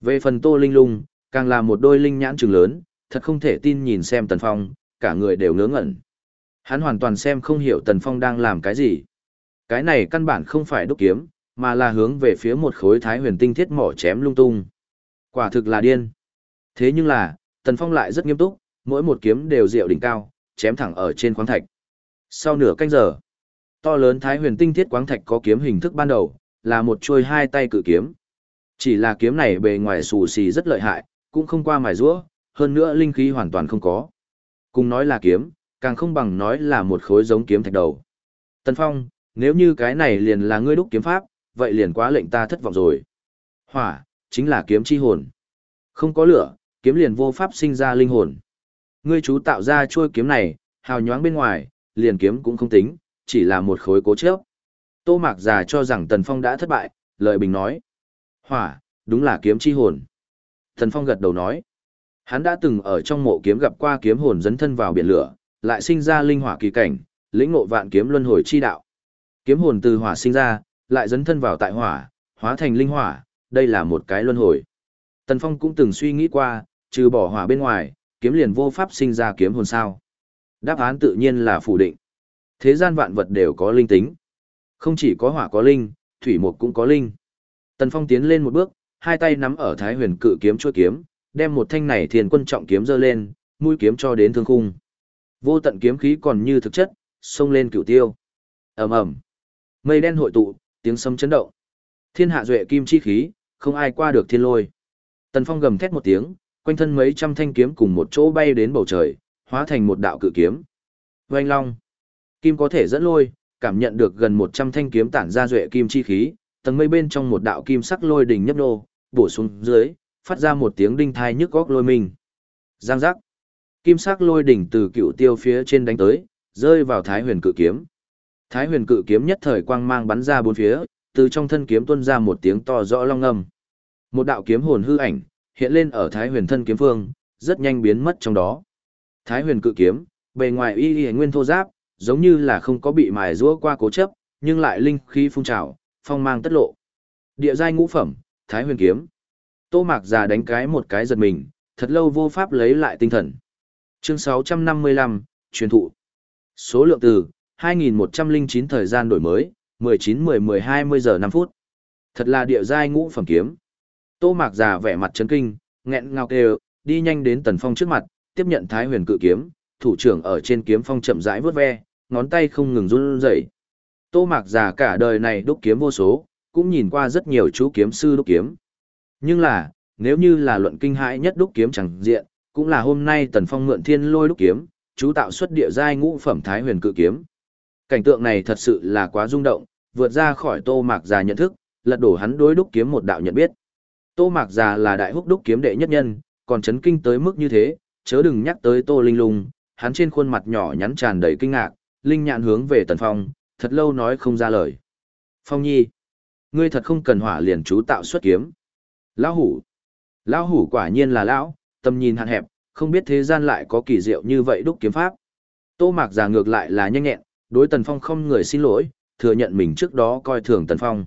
Về phần Tô Linh Lung, càng là một đôi linh nhãn trừng lớn, thật không thể tin nhìn xem Tần Phong, cả người đều ngớ ngẩn. Hắn hoàn toàn xem không hiểu Tần Phong đang làm cái gì. Cái này căn bản không phải đúc kiếm, mà là hướng về phía một khối thái huyền tinh thiết mỏ chém lung tung. Quả thực là điên. Thế nhưng là, Tần Phong lại rất nghiêm túc, mỗi một kiếm đều diệu đỉnh cao, chém thẳng ở trên khoáng thạch. Sau nửa canh giờ, to lớn thái huyền tinh thiết quáng thạch có kiếm hình thức ban đầu, là một chuôi hai tay cự kiếm. Chỉ là kiếm này bề ngoài xù xì rất lợi hại, cũng không qua mài rũa, hơn nữa linh khí hoàn toàn không có. Cùng nói là kiếm, càng không bằng nói là một khối giống kiếm thạch đầu. Tần Phong, nếu như cái này liền là ngươi đúc kiếm pháp, vậy liền quá lệnh ta thất vọng rồi. Hỏa, chính là kiếm chi hồn. Không có lửa, kiếm liền vô pháp sinh ra linh hồn. Ngươi chú tạo ra chuôi kiếm này, hào nhoáng bên ngoài, liền kiếm cũng không tính, chỉ là một khối cố chấp. Tô Mạc già cho rằng Tần Phong đã thất bại, lợi bình nói. Hỏa, đúng là kiếm chi hồn. Tần Phong gật đầu nói. Hắn đã từng ở trong mộ kiếm gặp qua kiếm hồn dấn thân vào biển lửa, lại sinh ra linh hỏa kỳ cảnh, lĩnh ngộ vạn kiếm luân hồi chi đạo. Kiếm hồn từ hỏa sinh ra, lại dấn thân vào tại hỏa, hóa thành linh hỏa, đây là một cái luân hồi. Tần Phong cũng từng suy nghĩ qua, trừ bỏ hỏa bên ngoài, kiếm liền vô pháp sinh ra kiếm hồn sao. Đáp án tự nhiên là phủ định. Thế gian vạn vật đều có linh tính. Không chỉ có hỏa có linh, thủy mục cũng có linh. Tần Phong tiến lên một bước, hai tay nắm ở Thái Huyền Cự kiếm chuôi kiếm, đem một thanh này thiên quân trọng kiếm giơ lên, mũi kiếm cho đến thương khung. Vô tận kiếm khí còn như thực chất, xông lên cửu tiêu. Ầm ầm. Mây đen hội tụ, tiếng sấm chấn động. Thiên hạ duệ kim chi khí, không ai qua được thiên lôi. Tần Phong gầm thét một tiếng, quanh thân mấy trăm thanh kiếm cùng một chỗ bay đến bầu trời, hóa thành một đạo cự kiếm. Oanh long. Kim có thể dẫn lôi, cảm nhận được gần 100 thanh kiếm tản ra duệ kim chi khí, tầng mây bên trong một đạo kim sắc lôi đỉnh nhấp nô, bổ xuống dưới, phát ra một tiếng đinh thai nhức góc lôi mình. Giang giác. Kim sắc lôi đỉnh từ cựu tiêu phía trên đánh tới, rơi vào thái huyền cự kiếm. Thái huyền cự kiếm nhất thời quang mang bắn ra bốn phía, từ trong thân kiếm tuôn ra một tiếng to rõ long ngâm. Một đạo kiếm hồn hư ảnh, hiện lên ở thái huyền thân kiếm phương, rất nhanh biến mất trong đó. Thái huyền cự kiếm, bề ngoài y y nguyên thô giáp, giống như là không có bị mài rũa qua cố chấp, nhưng lại linh khí phun trào, phong mang tất lộ. Địa giai ngũ phẩm, Thái Huyền kiếm. Tô Mạc già đánh cái một cái giật mình, thật lâu vô pháp lấy lại tinh thần. Chương 655, truyền thụ. Số lượng từ 2109 thời gian đổi mới, 19-10-10-20 giờ 5 phút. Thật là địa giai ngũ phẩm kiếm. Tô Mạc già vẻ mặt chấn kinh, nghẹn ngào kêu, đi nhanh đến Tần Phong trước mặt, tiếp nhận Thái Huyền cự kiếm, thủ trưởng ở trên kiếm phong chậm rãi vớt ve, ngón tay không ngừng run rẩy. Tô Mạc già cả đời này đúc kiếm vô số, cũng nhìn qua rất nhiều chú kiếm sư đúc kiếm. Nhưng là, nếu như là luận kinh hãi nhất đúc kiếm chẳng diện, cũng là hôm nay Tần Phong mượn thiên lôi đúc kiếm, chú tạo xuất địa giai ngũ phẩm thái huyền cự kiếm. Cảnh tượng này thật sự là quá rung động, vượt ra khỏi Tô Mạc già nhận thức, lật đổ hắn đối đúc kiếm một đạo nhận biết. Tô Mạc già là đại húc đúc kiếm đệ nhất nhân, còn chấn kinh tới mức như thế, chớ đừng nhắc tới Tô Linh Lung, hắn trên khuôn mặt nhỏ nhắn tràn đầy kinh ngạc, linh nhạn hướng về Tần Phong, thật lâu nói không ra lời. Phong Nhi, ngươi thật không cần hỏa liền chú tạo xuất kiếm. Lão hủ, lão hủ quả nhiên là lão, tâm nhìn hạn hẹp, không biết thế gian lại có kỳ diệu như vậy đúc kiếm pháp. Tô Mạc già ngược lại là nhanh nhẹn, đối Tần Phong không người xin lỗi, thừa nhận mình trước đó coi thường Tần Phong.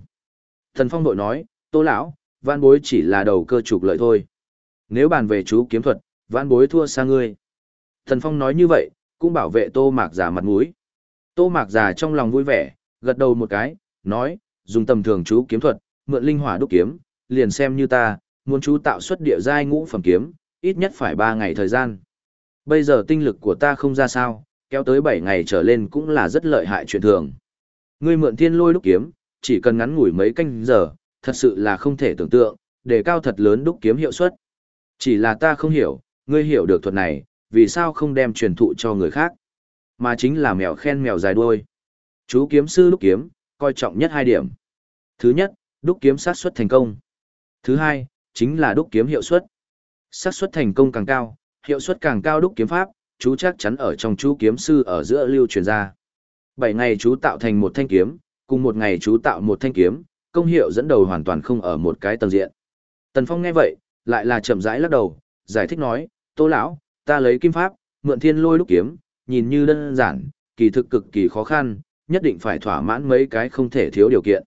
Tần Phong đội nói, Tô lão, văn bối chỉ là đầu cơ trục lợi thôi. Nếu bàn về chú kiếm thuật, văn bối thua xa ngươi. Thần Phong nói như vậy, cũng bảo vệ Tô Mạc Già mặt mũi. Tô Mạc Già trong lòng vui vẻ, gật đầu một cái, nói, dùng tầm thường chú kiếm thuật, mượn linh hỏa đúc kiếm, liền xem như ta, muốn chú tạo xuất địa giai ngũ phẩm kiếm, ít nhất phải 3 ngày thời gian. Bây giờ tinh lực của ta không ra sao, kéo tới 7 ngày trở lên cũng là rất lợi hại chuyện thường. Ngươi mượn thiên lôi đúc kiếm, chỉ cần ngắn ngủi mấy canh giờ, thật sự là không thể tưởng tượng, để cao thật lớn đúc kiếm hiệu suất. Chỉ là ta không hiểu, ngươi hiểu được thuật này, vì sao không đem truyền thụ cho người khác, mà chính là mèo khen mèo dài đuôi. Chú kiếm sư đúc kiếm, coi trọng nhất hai điểm. Thứ nhất, đúc kiếm sát xuất thành công. Thứ hai, chính là đúc kiếm hiệu suất. sát suất thành công càng cao, hiệu suất càng cao đúc kiếm pháp, chú chắc chắn ở trong chú kiếm sư ở giữa lưu truyền ra. 7 ngày chú tạo thành một thanh kiếm, cùng một ngày chú tạo một thanh kiếm, công hiệu dẫn đầu hoàn toàn không ở một cái tầng diện. Tần Phong nghe vậy, lại là chậm rãi lắc đầu, giải thích nói, "Tô lão, ta lấy kim pháp, mượn thiên lôi đúc kiếm, nhìn như đơn giản, kỳ thực cực kỳ khó khăn, nhất định phải thỏa mãn mấy cái không thể thiếu điều kiện.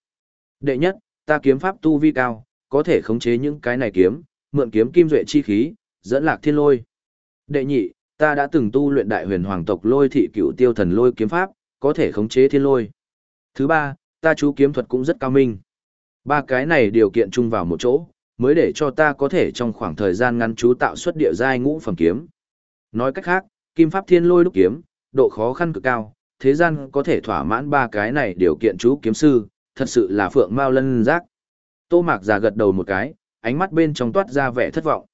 Đệ nhất, ta kiếm pháp tu vi cao, có thể khống chế những cái này kiếm, mượn kiếm kim duệ chi khí, dẫn lạc thiên lôi. Đệ nhị, ta đã từng tu luyện đại huyền hoàng tộc lôi thị cựu tiêu thần lôi kiếm pháp, có thể khống chế thiên lôi. Thứ ba, ta chú kiếm thuật cũng rất cao minh. Ba cái này điều kiện chung vào một chỗ, mới để cho ta có thể trong khoảng thời gian ngắn chú tạo xuất địa giai ngũ phẩm kiếm. Nói cách khác, kim pháp thiên lôi đúc kiếm, độ khó khăn cực cao, thế gian có thể thỏa mãn ba cái này điều kiện chú kiếm sư, thật sự là phượng mao lân giác. Tô Mạc già gật đầu một cái, ánh mắt bên trong toát ra vẻ thất vọng.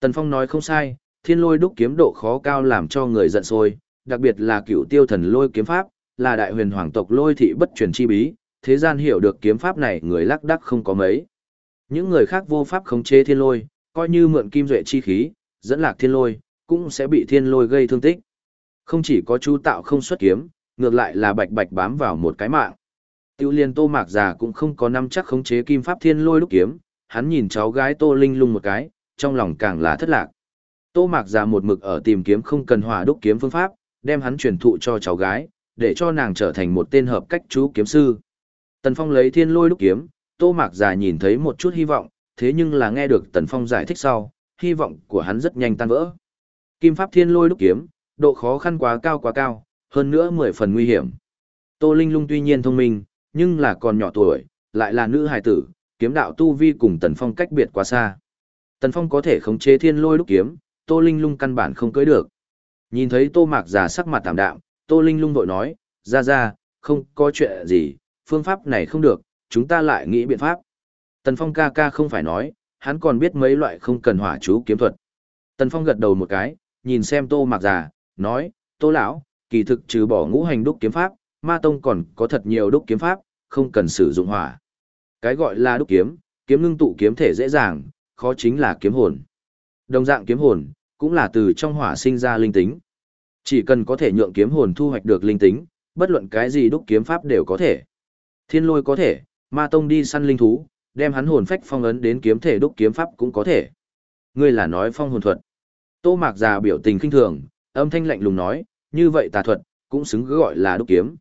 Tần Phong nói không sai, thiên lôi đúc kiếm độ khó cao làm cho người giận sôi, đặc biệt là cựu tiêu thần lôi kiếm pháp, là đại huyền hoàng tộc lôi thị bất truyền chi bí, thế gian hiểu được kiếm pháp này người lắc đắc không có mấy. Những người khác vô pháp khống chế thiên lôi, coi như mượn kim duệ chi khí, dẫn lạc thiên lôi, cũng sẽ bị thiên lôi gây thương tích. Không chỉ có chú tạo không xuất kiếm, ngược lại là bạch bạch bám vào một cái mạng. Tiêu liên tô mạc già cũng không có năm chắc khống chế kim pháp thiên lôi lúc kiếm, hắn nhìn cháu gái tô linh lung một cái, trong lòng càng là thất lạc. Tô mạc già một mực ở tìm kiếm không cần hỏa đúc kiếm phương pháp, đem hắn truyền thụ cho cháu gái, để cho nàng trở thành một tên hợp cách chú kiếm sư. Tần Phong lấy thiên lôi đúc kiếm, tô mạc già nhìn thấy một chút hy vọng, thế nhưng là nghe được Tần Phong giải thích sau, hy vọng của hắn rất nhanh tan vỡ. Kim pháp thiên lôi đúc kiếm, độ khó khăn quá cao quá cao, hơn nữa mười phần nguy hiểm. Tô Linh lung tuy nhiên thông minh, nhưng là còn nhỏ tuổi, lại là nữ hài tử, kiếm đạo tu vi cùng Tần Phong cách biệt quá xa. Tần Phong có thể khống chế thiên lôi đúc kiếm, Tô Linh lung căn bản không cưới được. Nhìn thấy Tô Mạc già sắc mặt tạm đạm, Tô Linh lung vội nói, ra ra, không có chuyện gì, phương pháp này không được, chúng ta lại nghĩ biện pháp. Tần Phong ca ca không phải nói, hắn còn biết mấy loại không cần hỏa chú kiếm thuật. Tần Phong gật đầu một cái, nhìn xem Tô Mạc già, nói, Tô lão, kỳ thực trừ bỏ ngũ hành đúc kiếm pháp, ma tông còn có thật nhiều đúc kiếm pháp, không cần sử dụng hỏa. Cái gọi là đúc kiếm, kiếm ngưng tụ kiếm thể dễ dàng, khó chính là kiếm hồn. Đồng dạng kiếm hồn, cũng là từ trong hỏa sinh ra linh tính. Chỉ cần có thể nhượng kiếm hồn thu hoạch được linh tính, bất luận cái gì đúc kiếm pháp đều có thể. Thiên lôi có thể, ma tông đi săn linh thú, đem hắn hồn phách phong ấn đến kiếm thể đúc kiếm pháp cũng có thể. Ngươi là nói phong hồn thuật. Tô Mạc già biểu tình khinh thường, âm thanh lạnh lùng nói, như vậy tà thuật, cũng xứng gọi là đúc kiếm.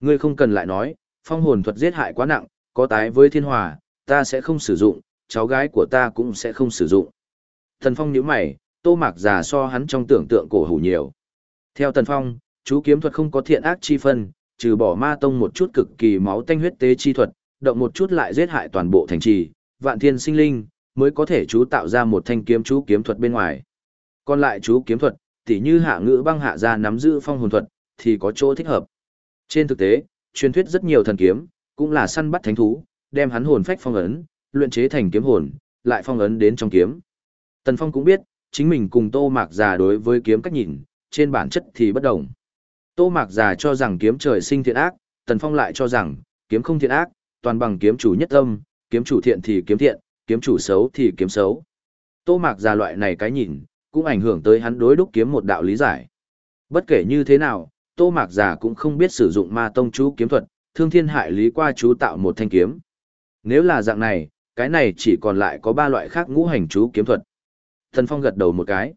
Ngươi không cần lại nói, phong hồn thuật giết hại quá nặng, có tái với thiên hòa, ta sẽ không sử dụng, cháu gái của ta cũng sẽ không sử dụng. Thần Phong nhíu mày, tô mạc già so hắn trong tưởng tượng cổ hủ nhiều. Theo Tần Phong, chú kiếm thuật không có thiện ác chi phân, trừ bỏ ma tông một chút cực kỳ máu tanh huyết tế chi thuật, động một chút lại giết hại toàn bộ thành trì, vạn thiên sinh linh, mới có thể chú tạo ra một thanh kiếm chú kiếm thuật bên ngoài. Còn lại chú kiếm thuật, tỉ như hạ ngữ băng hạ ra nắm giữ phong hồn thuật, thì có chỗ thích hợp. Trên thực tế, truyền thuyết rất nhiều thần kiếm, cũng là săn bắt thánh thú, đem hắn hồn phách phong ấn, luyện chế thành kiếm hồn, lại phong ấn đến trong kiếm. Tần Phong cũng biết, chính mình cùng Tô Mạc Già đối với kiếm cách nhìn, trên bản chất thì bất đồng. Tô Mạc Già cho rằng kiếm trời sinh thiện ác, Tần Phong lại cho rằng, kiếm không thiện ác, toàn bằng kiếm chủ nhất tâm, kiếm chủ thiện thì kiếm thiện, kiếm chủ xấu thì kiếm xấu. Tô Mạc Già loại này cái nhìn, cũng ảnh hưởng tới hắn đối đúc kiếm một đạo lý giải. Bất kể như thế nào, Tô Mạc Già cũng không biết sử dụng ma tông chú kiếm thuật, thương thiên hại lý qua chú tạo một thanh kiếm. Nếu là dạng này, cái này chỉ còn lại có ba loại khác ngũ hành chú kiếm thuật. Thần Phong gật đầu một cái.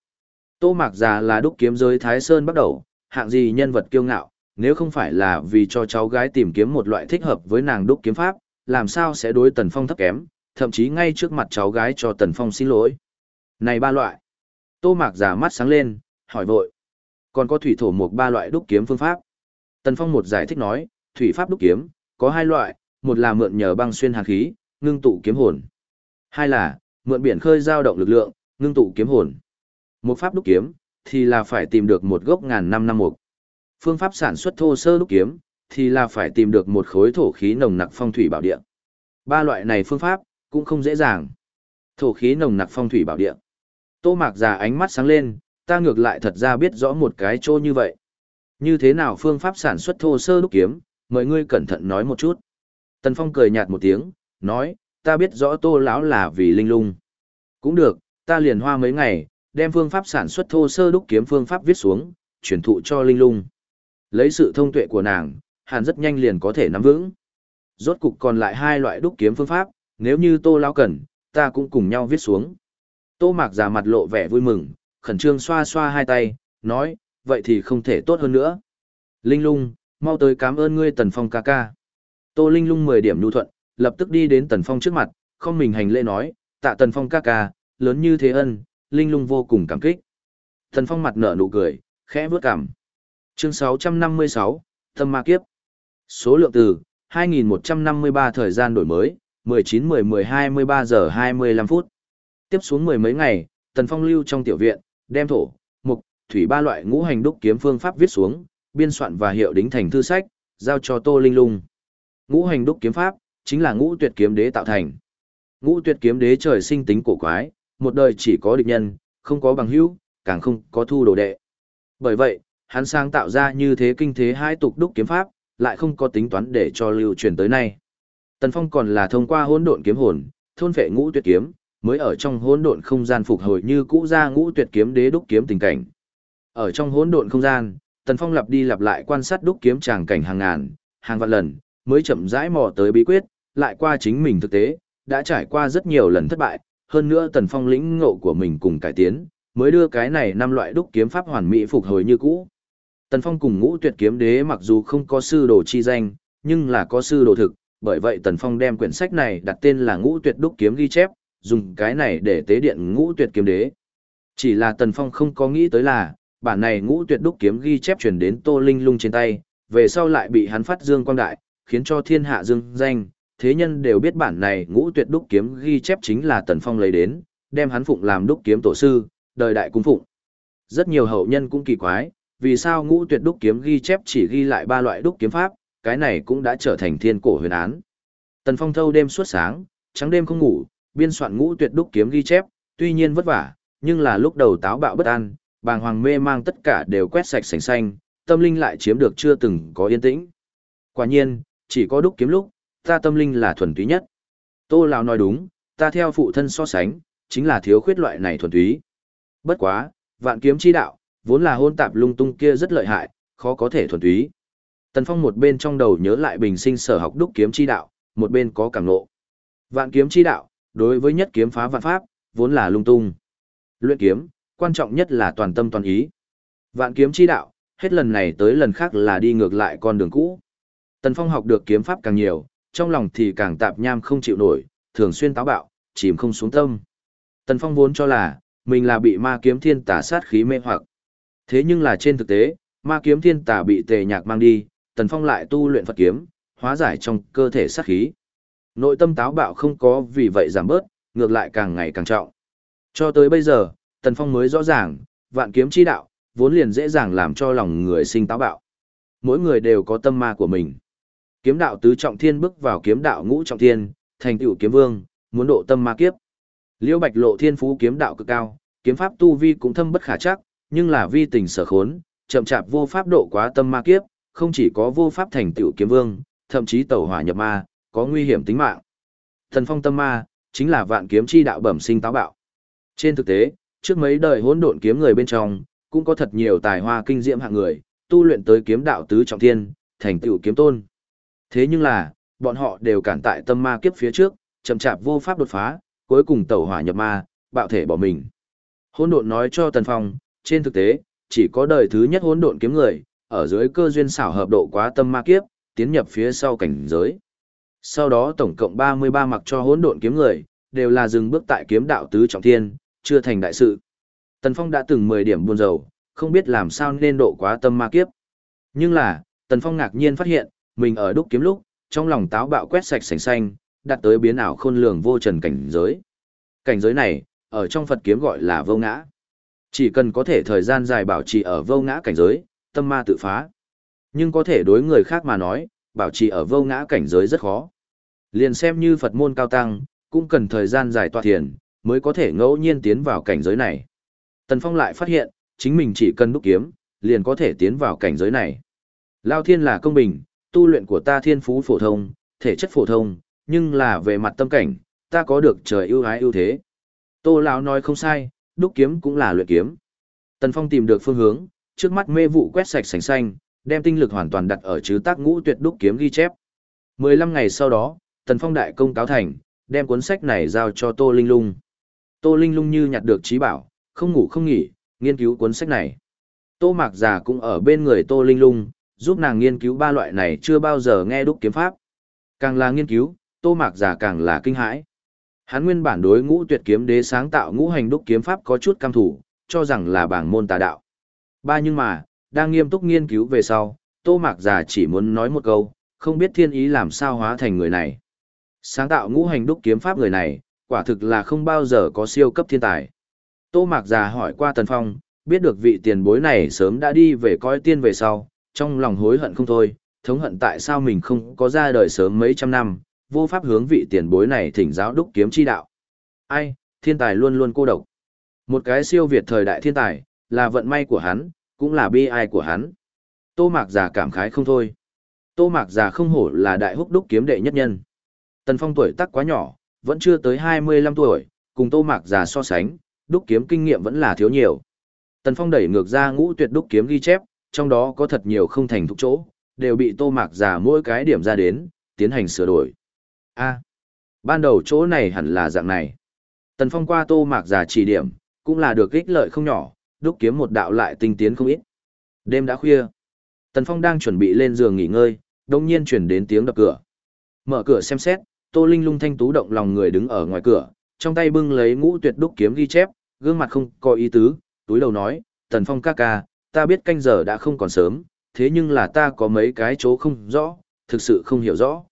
Tô Mạc Già là đúc kiếm giới Thái Sơn bắt đầu, hạng gì nhân vật kiêu ngạo, nếu không phải là vì cho cháu gái tìm kiếm một loại thích hợp với nàng đúc kiếm pháp, làm sao sẽ đối Tần Phong thấp kém, thậm chí ngay trước mặt cháu gái cho Tần Phong xin lỗi. Này ba loại. Tô Mạc giả mắt sáng lên, hỏi vội còn có thủy thổ mục ba loại đúc kiếm phương pháp. Tần Phong một giải thích nói, thủy pháp đúc kiếm, có hai loại, một là mượn nhờ băng xuyên hàn khí, ngưng tụ kiếm hồn. Hai là, mượn biển khơi giao động lực lượng, ngưng tụ kiếm hồn. Một pháp đúc kiếm, thì là phải tìm được một gốc ngàn năm năm mục. Phương pháp sản xuất thô sơ đúc kiếm, thì là phải tìm được một khối thổ khí nồng nặc phong thủy bảo địa. Ba loại này phương pháp, cũng không dễ dàng. Thổ khí nồng nặc phong thủy bảo địa. Tô Mạc già ánh mắt sáng lên, ta ngược lại thật ra biết rõ một cái chỗ như vậy. Như thế nào phương pháp sản xuất thô sơ đúc kiếm, mời ngươi cẩn thận nói một chút. Tần Phong cười nhạt một tiếng, nói, ta biết rõ tô lão là vì linh lung. Cũng được, ta liền hoa mấy ngày, đem phương pháp sản xuất thô sơ đúc kiếm phương pháp viết xuống, truyền thụ cho linh lung. Lấy sự thông tuệ của nàng, hàn rất nhanh liền có thể nắm vững. Rốt cục còn lại hai loại đúc kiếm phương pháp, nếu như tô lão cần, ta cũng cùng nhau viết xuống. Tô mạc già mặt lộ vẻ vui mừng, khẩn trương xoa xoa hai tay, nói, vậy thì không thể tốt hơn nữa. Linh lung, mau tới cảm ơn ngươi tần phong ca ca. Tô Linh lung mười điểm nhu thuận, lập tức đi đến tần phong trước mặt, không mình hành lễ nói, tạ tần phong ca ca, lớn như thế ân, Linh lung vô cùng cảm kích. Tần phong mặt nở nụ cười, khẽ bước cảm. Chương 656, Tâm Ma Kiếp. Số lượng từ, 2153 thời gian đổi mới, 19-10-10-23 giờ 25 phút. Tiếp xuống mười mấy ngày, Tần Phong lưu trong tiểu viện, đem thổ, mục, thủy ba loại ngũ hành đúc kiếm phương pháp viết xuống, biên soạn và hiệu đính thành thư sách, giao cho Tô Linh Lung. Ngũ hành đúc kiếm pháp, chính là ngũ tuyệt kiếm đế tạo thành. Ngũ tuyệt kiếm đế trời sinh tính cổ quái, một đời chỉ có địch nhân, không có bằng hữu, càng không có thu đồ đệ. Bởi vậy, hắn sáng tạo ra như thế kinh thế hai tục đúc kiếm pháp, lại không có tính toán để cho lưu truyền tới nay. Tần Phong còn là thông qua hỗn độn kiếm hồn, thôn phệ ngũ tuyệt kiếm, mới ở trong hỗn độn không gian phục hồi như cũ ra ngũ tuyệt kiếm đế đúc kiếm tình cảnh. Ở trong hỗn độn không gian, Tần Phong lặp đi lặp lại quan sát đúc kiếm tràng cảnh hàng ngàn, hàng vạn lần, mới chậm rãi mò tới bí quyết, lại qua chính mình thực tế, đã trải qua rất nhiều lần thất bại, hơn nữa Tần Phong lĩnh ngộ của mình cùng cải tiến, mới đưa cái này năm loại đúc kiếm pháp hoàn mỹ phục hồi như cũ. Tần Phong cùng ngũ tuyệt kiếm đế mặc dù không có sư đồ chi danh, nhưng là có sư đồ thực, bởi vậy Tần Phong đem quyển sách này đặt tên là ngũ tuyệt đúc kiếm ghi chép, dùng cái này để tế điện ngũ tuyệt kiếm đế. Chỉ là Tần Phong không có nghĩ tới là, bản này ngũ tuyệt đúc kiếm ghi chép truyền đến Tô Linh Lung trên tay, về sau lại bị hắn phát dương quang đại, khiến cho thiên hạ dương danh, thế nhân đều biết bản này ngũ tuyệt đúc kiếm ghi chép chính là Tần Phong lấy đến, đem hắn phụng làm đúc kiếm tổ sư, đời đại cung phụng. Rất nhiều hậu nhân cũng kỳ quái, vì sao ngũ tuyệt đúc kiếm ghi chép chỉ ghi lại ba loại đúc kiếm pháp, cái này cũng đã trở thành thiên cổ huyền án. Tần Phong thâu đêm suốt sáng, trắng đêm không ngủ, biên soạn ngũ tuyệt đúc kiếm ghi chép, tuy nhiên vất vả, nhưng là lúc đầu táo bạo bất an, bàng hoàng mê mang tất cả đều quét sạch sành xanh, tâm linh lại chiếm được chưa từng có yên tĩnh. Quả nhiên, chỉ có đúc kiếm lúc, ta tâm linh là thuần túy nhất. Tô Lão nói đúng, ta theo phụ thân so sánh, chính là thiếu khuyết loại này thuần túy. Bất quá, vạn kiếm chi đạo, vốn là hôn tạp lung tung kia rất lợi hại, khó có thể thuần túy. Tần Phong một bên trong đầu nhớ lại bình sinh sở học đúc kiếm chi đạo, một bên có cảm ngộ. Vạn kiếm chi đạo, đối với nhất kiếm phá vạn pháp, vốn là lung tung. Luyện kiếm, quan trọng nhất là toàn tâm toàn ý. Vạn kiếm chi đạo, hết lần này tới lần khác là đi ngược lại con đường cũ. Tần Phong học được kiếm pháp càng nhiều, trong lòng thì càng tạp nham không chịu nổi, thường xuyên táo bạo, chìm không xuống tâm. Tần Phong vốn cho là, mình là bị ma kiếm thiên tà sát khí mê hoặc. Thế nhưng là trên thực tế, ma kiếm thiên tà bị tề nhạc mang đi, Tần Phong lại tu luyện Phật kiếm, hóa giải trong cơ thể sát khí. Nội tâm táo bạo không có vì vậy giảm bớt, ngược lại càng ngày càng trọng. Cho tới bây giờ, Tần Phong mới rõ ràng, vạn kiếm chi đạo, vốn liền dễ dàng làm cho lòng người sinh táo bạo. Mỗi người đều có tâm ma của mình. Kiếm đạo tứ trọng thiên bước vào kiếm đạo ngũ trọng thiên, thành tựu kiếm vương, muốn độ tâm ma kiếp. Liễu Bạch Lộ thiên phú kiếm đạo cực cao, kiếm pháp tu vi cũng thâm bất khả chắc, nhưng là vi tình sở khốn, chậm chạp vô pháp độ quá tâm ma kiếp, không chỉ có vô pháp thành tựu kiếm vương, thậm chí tẩu hỏa nhập ma, có nguy hiểm tính mạng. Thần phong tâm ma, chính là vạn kiếm chi đạo bẩm sinh táo bạo. Trên thực tế, trước mấy đời hỗn độn kiếm người bên trong, cũng có thật nhiều tài hoa kinh diễm hạng người, tu luyện tới kiếm đạo tứ trọng thiên, thành tựu kiếm tôn. Thế nhưng là, bọn họ đều cản tại tâm ma kiếp phía trước, chậm chạp vô pháp đột phá, cuối cùng tẩu hỏa nhập ma, bạo thể bỏ mình. Hỗn độn nói cho Tần Phong, trên thực tế, chỉ có đời thứ nhất hỗn độn kiếm người, ở dưới cơ duyên xảo hợp độ quá tâm ma kiếp, tiến nhập phía sau cảnh giới. Sau đó tổng cộng 33 mặc cho hỗn độn kiếm người, đều là dừng bước tại kiếm đạo tứ trọng thiên, chưa thành đại sự. Tần Phong đã từng 10 điểm buồn rầu, không biết làm sao nên độ quá tâm ma kiếp. Nhưng là, Tần Phong ngạc nhiên phát hiện, mình ở đúc kiếm lúc, trong lòng táo bạo quét sạch sành xanh, đạt tới biến ảo khôn lường vô trần cảnh giới. Cảnh giới này, ở trong Phật kiếm gọi là vô ngã. Chỉ cần có thể thời gian dài bảo trì ở vô ngã cảnh giới, tâm ma tự phá. Nhưng có thể đối người khác mà nói, bảo trì ở vô ngã cảnh giới rất khó. Liền xem như Phật môn cao tăng, cũng cần thời gian dài tọa thiền, mới có thể ngẫu nhiên tiến vào cảnh giới này. Tần Phong lại phát hiện, chính mình chỉ cần đúc kiếm, liền có thể tiến vào cảnh giới này. Lao thiên là công bình, tu luyện của ta thiên phú phổ thông, thể chất phổ thông, nhưng là về mặt tâm cảnh, ta có được trời ưu ái ưu thế. Tô lão nói không sai, đúc kiếm cũng là luyện kiếm. Tần Phong tìm được phương hướng, trước mắt mê vụ quét sạch sành xanh, đem tinh lực hoàn toàn đặt ở chữ tác ngũ tuyệt đúc kiếm ghi chép. 15 ngày sau đó, Tần Phong đại công cáo thành, đem cuốn sách này giao cho Tô Linh Lung. Tô Linh Lung như nhặt được trí bảo, không ngủ không nghỉ, nghiên cứu cuốn sách này. Tô Mạc Già cũng ở bên người Tô Linh Lung, giúp nàng nghiên cứu ba loại này chưa bao giờ nghe đúc kiếm pháp. Càng là nghiên cứu, Tô Mạc Già càng là kinh hãi. Hắn nguyên bản đối ngũ tuyệt kiếm đế sáng tạo ngũ hành đúc kiếm pháp có chút cam thủ, cho rằng là bảng môn tà đạo. Ba nhưng mà, đang nghiêm túc nghiên cứu về sau, Tô Mạc Già chỉ muốn nói một câu, không biết thiên ý làm sao hóa thành người này. Sáng tạo ngũ hành đúc kiếm pháp người này, quả thực là không bao giờ có siêu cấp thiên tài. Tô Mạc Già hỏi qua Tần Phong, biết được vị tiền bối này sớm đã đi về coi tiên về sau, trong lòng hối hận không thôi, thống hận tại sao mình không có ra đời sớm mấy trăm năm, vô pháp hướng vị tiền bối này thỉnh giáo đúc kiếm chi đạo. Ai, thiên tài luôn luôn cô độc. Một cái siêu việt thời đại thiên tài, là vận may của hắn, cũng là bi ai của hắn. Tô Mạc Già cảm khái không thôi. Tô Mạc Già không hổ là đại húc đúc kiếm đệ nhất nhân. Tần Phong tuổi tác quá nhỏ, vẫn chưa tới 25 tuổi, cùng Tô Mạc Già so sánh, đúc kiếm kinh nghiệm vẫn là thiếu nhiều. Tần Phong đẩy ngược ra ngũ tuyệt đúc kiếm ghi chép, trong đó có thật nhiều không thành thục chỗ, đều bị Tô Mạc Già mỗi cái điểm ra đến, tiến hành sửa đổi. A, ban đầu chỗ này hẳn là dạng này. Tần Phong qua Tô Mạc Già chỉ điểm, cũng là được ích lợi không nhỏ, đúc kiếm một đạo lại tinh tiến không ít. Đêm đã khuya. Tần Phong đang chuẩn bị lên giường nghỉ ngơi, đột nhiên truyền đến tiếng đập cửa. Mở cửa xem xét, Tô Linh lung thanh tú động lòng người đứng ở ngoài cửa, trong tay bưng lấy ngũ tuyệt đúc kiếm ghi chép, gương mặt không có ý tứ, túi đầu nói, Tần Phong ca ca, ta biết canh giờ đã không còn sớm, thế nhưng là ta có mấy cái chỗ không rõ, thực sự không hiểu rõ.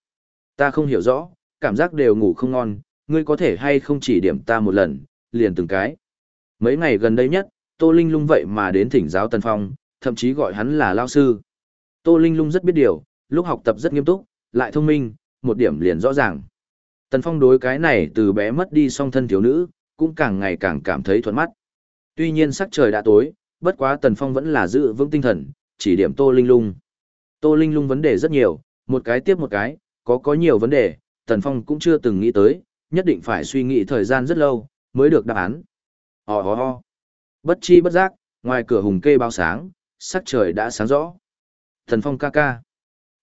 Ta không hiểu rõ, cảm giác đều ngủ không ngon, ngươi có thể hay không chỉ điểm ta một lần, liền từng cái. Mấy ngày gần đây nhất, Tô Linh lung vậy mà đến thỉnh giáo Tần Phong, thậm chí gọi hắn là lao sư. Tô Linh lung rất biết điều, lúc học tập rất nghiêm túc, lại thông minh, một điểm liền rõ ràng. Tần Phong đối cái này từ bé mất đi song thân thiếu nữ, cũng càng ngày càng cảm thấy thuận mắt. Tuy nhiên sắc trời đã tối, bất quá Tần Phong vẫn là giữ vững tinh thần, chỉ điểm Tô Linh Lung. Tô Linh Lung vấn đề rất nhiều, một cái tiếp một cái, có có nhiều vấn đề, Tần Phong cũng chưa từng nghĩ tới, nhất định phải suy nghĩ thời gian rất lâu, mới được đáp án. Ho ho ho. Bất chi bất giác, ngoài cửa hùng kê bao sáng, sắc trời đã sáng rõ. Tần Phong ca ca.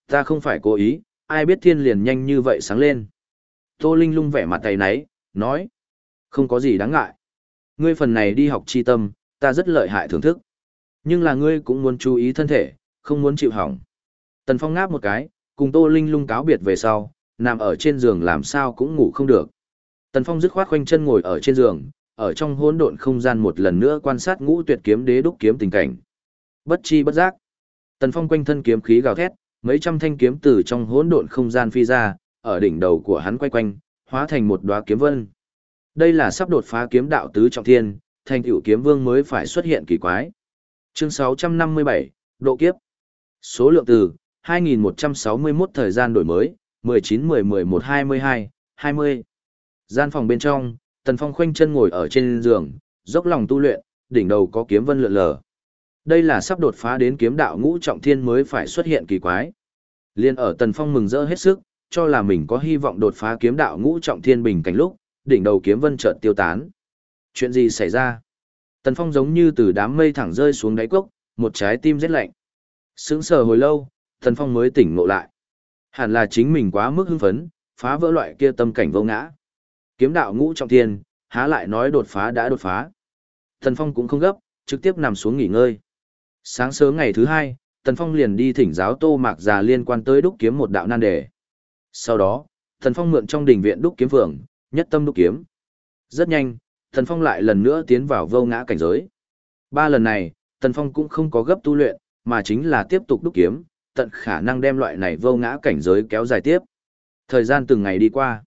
Ta không phải cố ý, ai biết thiên liền nhanh như vậy sáng lên. Tô Linh lung vẻ mặt tay náy, nói. Không có gì đáng ngại. Ngươi phần này đi học chi tâm, ta rất lợi hại thưởng thức. Nhưng là ngươi cũng muốn chú ý thân thể, không muốn chịu hỏng. Tần Phong ngáp một cái, cùng Tô Linh lung cáo biệt về sau, nằm ở trên giường làm sao cũng ngủ không được. Tần Phong dứt khoát khoanh chân ngồi ở trên giường, ở trong hỗn độn không gian một lần nữa quan sát ngũ tuyệt kiếm đế đúc kiếm tình cảnh. Bất chi bất giác, Tần Phong quanh thân kiếm khí gào thét, mấy trăm thanh kiếm từ trong hỗn độn không gian phi ra, ở đỉnh đầu của hắn quay quanh, hóa thành một đóa kiếm vân. Đây là sắp đột phá kiếm đạo tứ trọng thiên, thành tựu kiếm vương mới phải xuất hiện kỳ quái. Chương 657, độ kiếp. Số lượng từ 2161 thời gian đổi mới, 19-10-11-22, 20. Gian phòng bên trong, Tần Phong khoanh chân ngồi ở trên giường, dốc lòng tu luyện, đỉnh đầu có kiếm vân lượn lờ. Đây là sắp đột phá đến kiếm đạo ngũ trọng thiên mới phải xuất hiện kỳ quái. Liên ở Tần Phong mừng rỡ hết sức, cho là mình có hy vọng đột phá kiếm đạo ngũ trọng thiên bình cảnh lúc, đỉnh đầu kiếm vân chợt tiêu tán. Chuyện gì xảy ra? Tần Phong giống như từ đám mây thẳng rơi xuống đáy cốc, một trái tim rét lạnh. Sững sờ hồi lâu, Tần Phong mới tỉnh ngộ lại. Hẳn là chính mình quá mức hưng phấn, phá vỡ loại kia tâm cảnh vô ngã. Kiếm đạo ngũ trọng thiên, há lại nói đột phá đã đột phá. Tần Phong cũng không gấp, trực tiếp nằm xuống nghỉ ngơi. Sáng sớm ngày thứ hai, Tần Phong liền đi thỉnh giáo Tô Mạc Già liên quan tới đúc kiếm một đạo nan đề. Sau đó, Tần Phong mượn trong đình viện đúc kiếm phường, nhất tâm đúc kiếm. Rất nhanh, Tần Phong lại lần nữa tiến vào vô ngã cảnh giới. Ba lần này, Tần Phong cũng không có gấp tu luyện, mà chính là tiếp tục đúc kiếm, tận khả năng đem loại này vô ngã cảnh giới kéo dài tiếp. Thời gian từng ngày đi qua,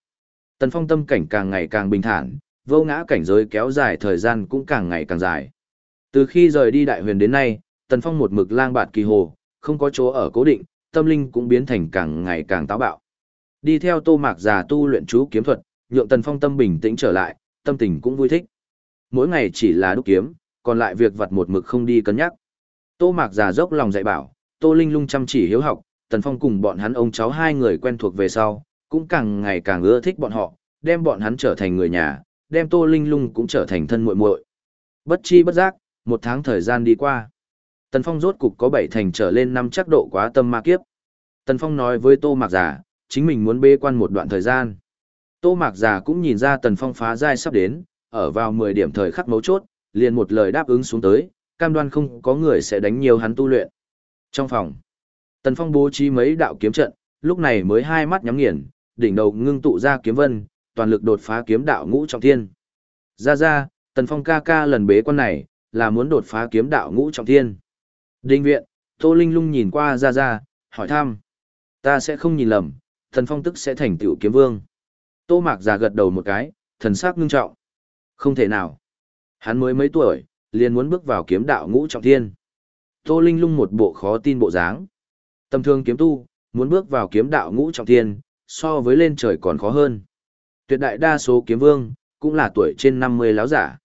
Tần Phong tâm cảnh càng ngày càng bình thản, vô ngã cảnh giới kéo dài thời gian cũng càng ngày càng dài. Từ khi rời đi đại huyền đến nay, Tần Phong một mực lang bạt kỳ hồ, không có chỗ ở cố định, tâm linh cũng biến thành càng ngày càng táo bạo. Đi theo Tô Mạc già tu luyện chú kiếm thuật, nhượng Tần Phong tâm bình tĩnh trở lại, tâm tình cũng vui thích. Mỗi ngày chỉ là đúc kiếm, còn lại việc vặt một mực không đi cân nhắc. Tô Mạc già dốc lòng dạy bảo, Tô Linh lung chăm chỉ hiếu học, Tần Phong cùng bọn hắn ông cháu hai người quen thuộc về sau, cũng càng ngày càng ưa thích bọn họ, đem bọn hắn trở thành người nhà, đem Tô Linh Lung cũng trở thành thân muội muội. Bất chi bất giác, một tháng thời gian đi qua. Tần Phong rốt cục có bảy thành trở lên năm chắc độ quá tâm ma kiếp. Tần Phong nói với Tô Mạc Giả, chính mình muốn bê quan một đoạn thời gian. Tô Mạc Giả cũng nhìn ra Tần Phong phá giai sắp đến, ở vào 10 điểm thời khắc mấu chốt, liền một lời đáp ứng xuống tới, cam đoan không có người sẽ đánh nhiều hắn tu luyện. Trong phòng, Tần Phong bố trí mấy đạo kiếm trận, lúc này mới hai mắt nhắm nghiền, đỉnh đầu ngưng tụ ra kiếm vân, toàn lực đột phá kiếm đạo ngũ trọng thiên. Ra ra, Tần Phong ca ca lần bế quan này, là muốn đột phá kiếm đạo ngũ trọng thiên. Đinh viện, Tô Linh lung nhìn qua ra ra, hỏi thăm. Ta sẽ không nhìn lầm, Thần Phong tức sẽ thành tựu kiếm vương. Tô Mạc già gật đầu một cái, thần sắc ngưng trọng. Không thể nào. Hắn mới mấy tuổi, liền muốn bước vào kiếm đạo ngũ trọng thiên. Tô Linh lung một bộ khó tin bộ dáng. Tầm thương kiếm tu, muốn bước vào kiếm đạo ngũ trọng thiên, so với lên trời còn khó hơn. Tuyệt đại đa số kiếm vương, cũng là tuổi trên 50 láo giả.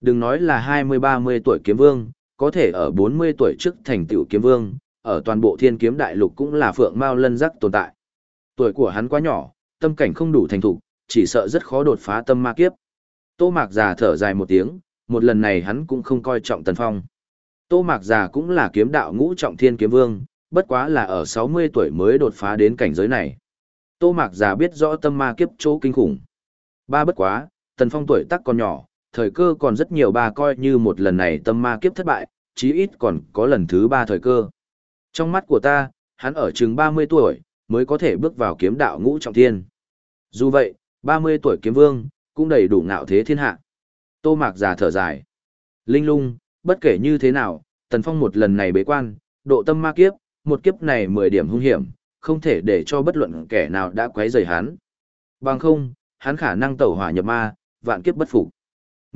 Đừng nói là 20-30 tuổi kiếm vương, có thể ở 40 tuổi trước thành tựu kiếm vương, ở toàn bộ thiên kiếm đại lục cũng là phượng mao lân rắc tồn tại. Tuổi của hắn quá nhỏ, tâm cảnh không đủ thành thục, chỉ sợ rất khó đột phá tâm ma kiếp. Tô Mạc già thở dài một tiếng, một lần này hắn cũng không coi trọng Tần Phong. Tô Mạc già cũng là kiếm đạo ngũ trọng thiên kiếm vương, bất quá là ở 60 tuổi mới đột phá đến cảnh giới này. Tô Mạc già biết rõ tâm ma kiếp chỗ kinh khủng. Ba bất quá, Tần Phong tuổi tác còn nhỏ, thời cơ còn rất nhiều bà coi như một lần này tâm ma kiếp thất bại, chí ít còn có lần thứ ba thời cơ. Trong mắt của ta, hắn ở chừng 30 tuổi, mới có thể bước vào kiếm đạo ngũ trọng thiên. Dù vậy, 30 tuổi kiếm vương, cũng đầy đủ ngạo thế thiên hạ. Tô Mạc già thở dài. Linh lung, bất kể như thế nào, Tần Phong một lần này bế quan, độ tâm ma kiếp, một kiếp này 10 điểm hung hiểm, không thể để cho bất luận kẻ nào đã quấy rầy hắn. Bằng không, hắn khả năng tẩu hỏa nhập ma, vạn kiếp bất phục.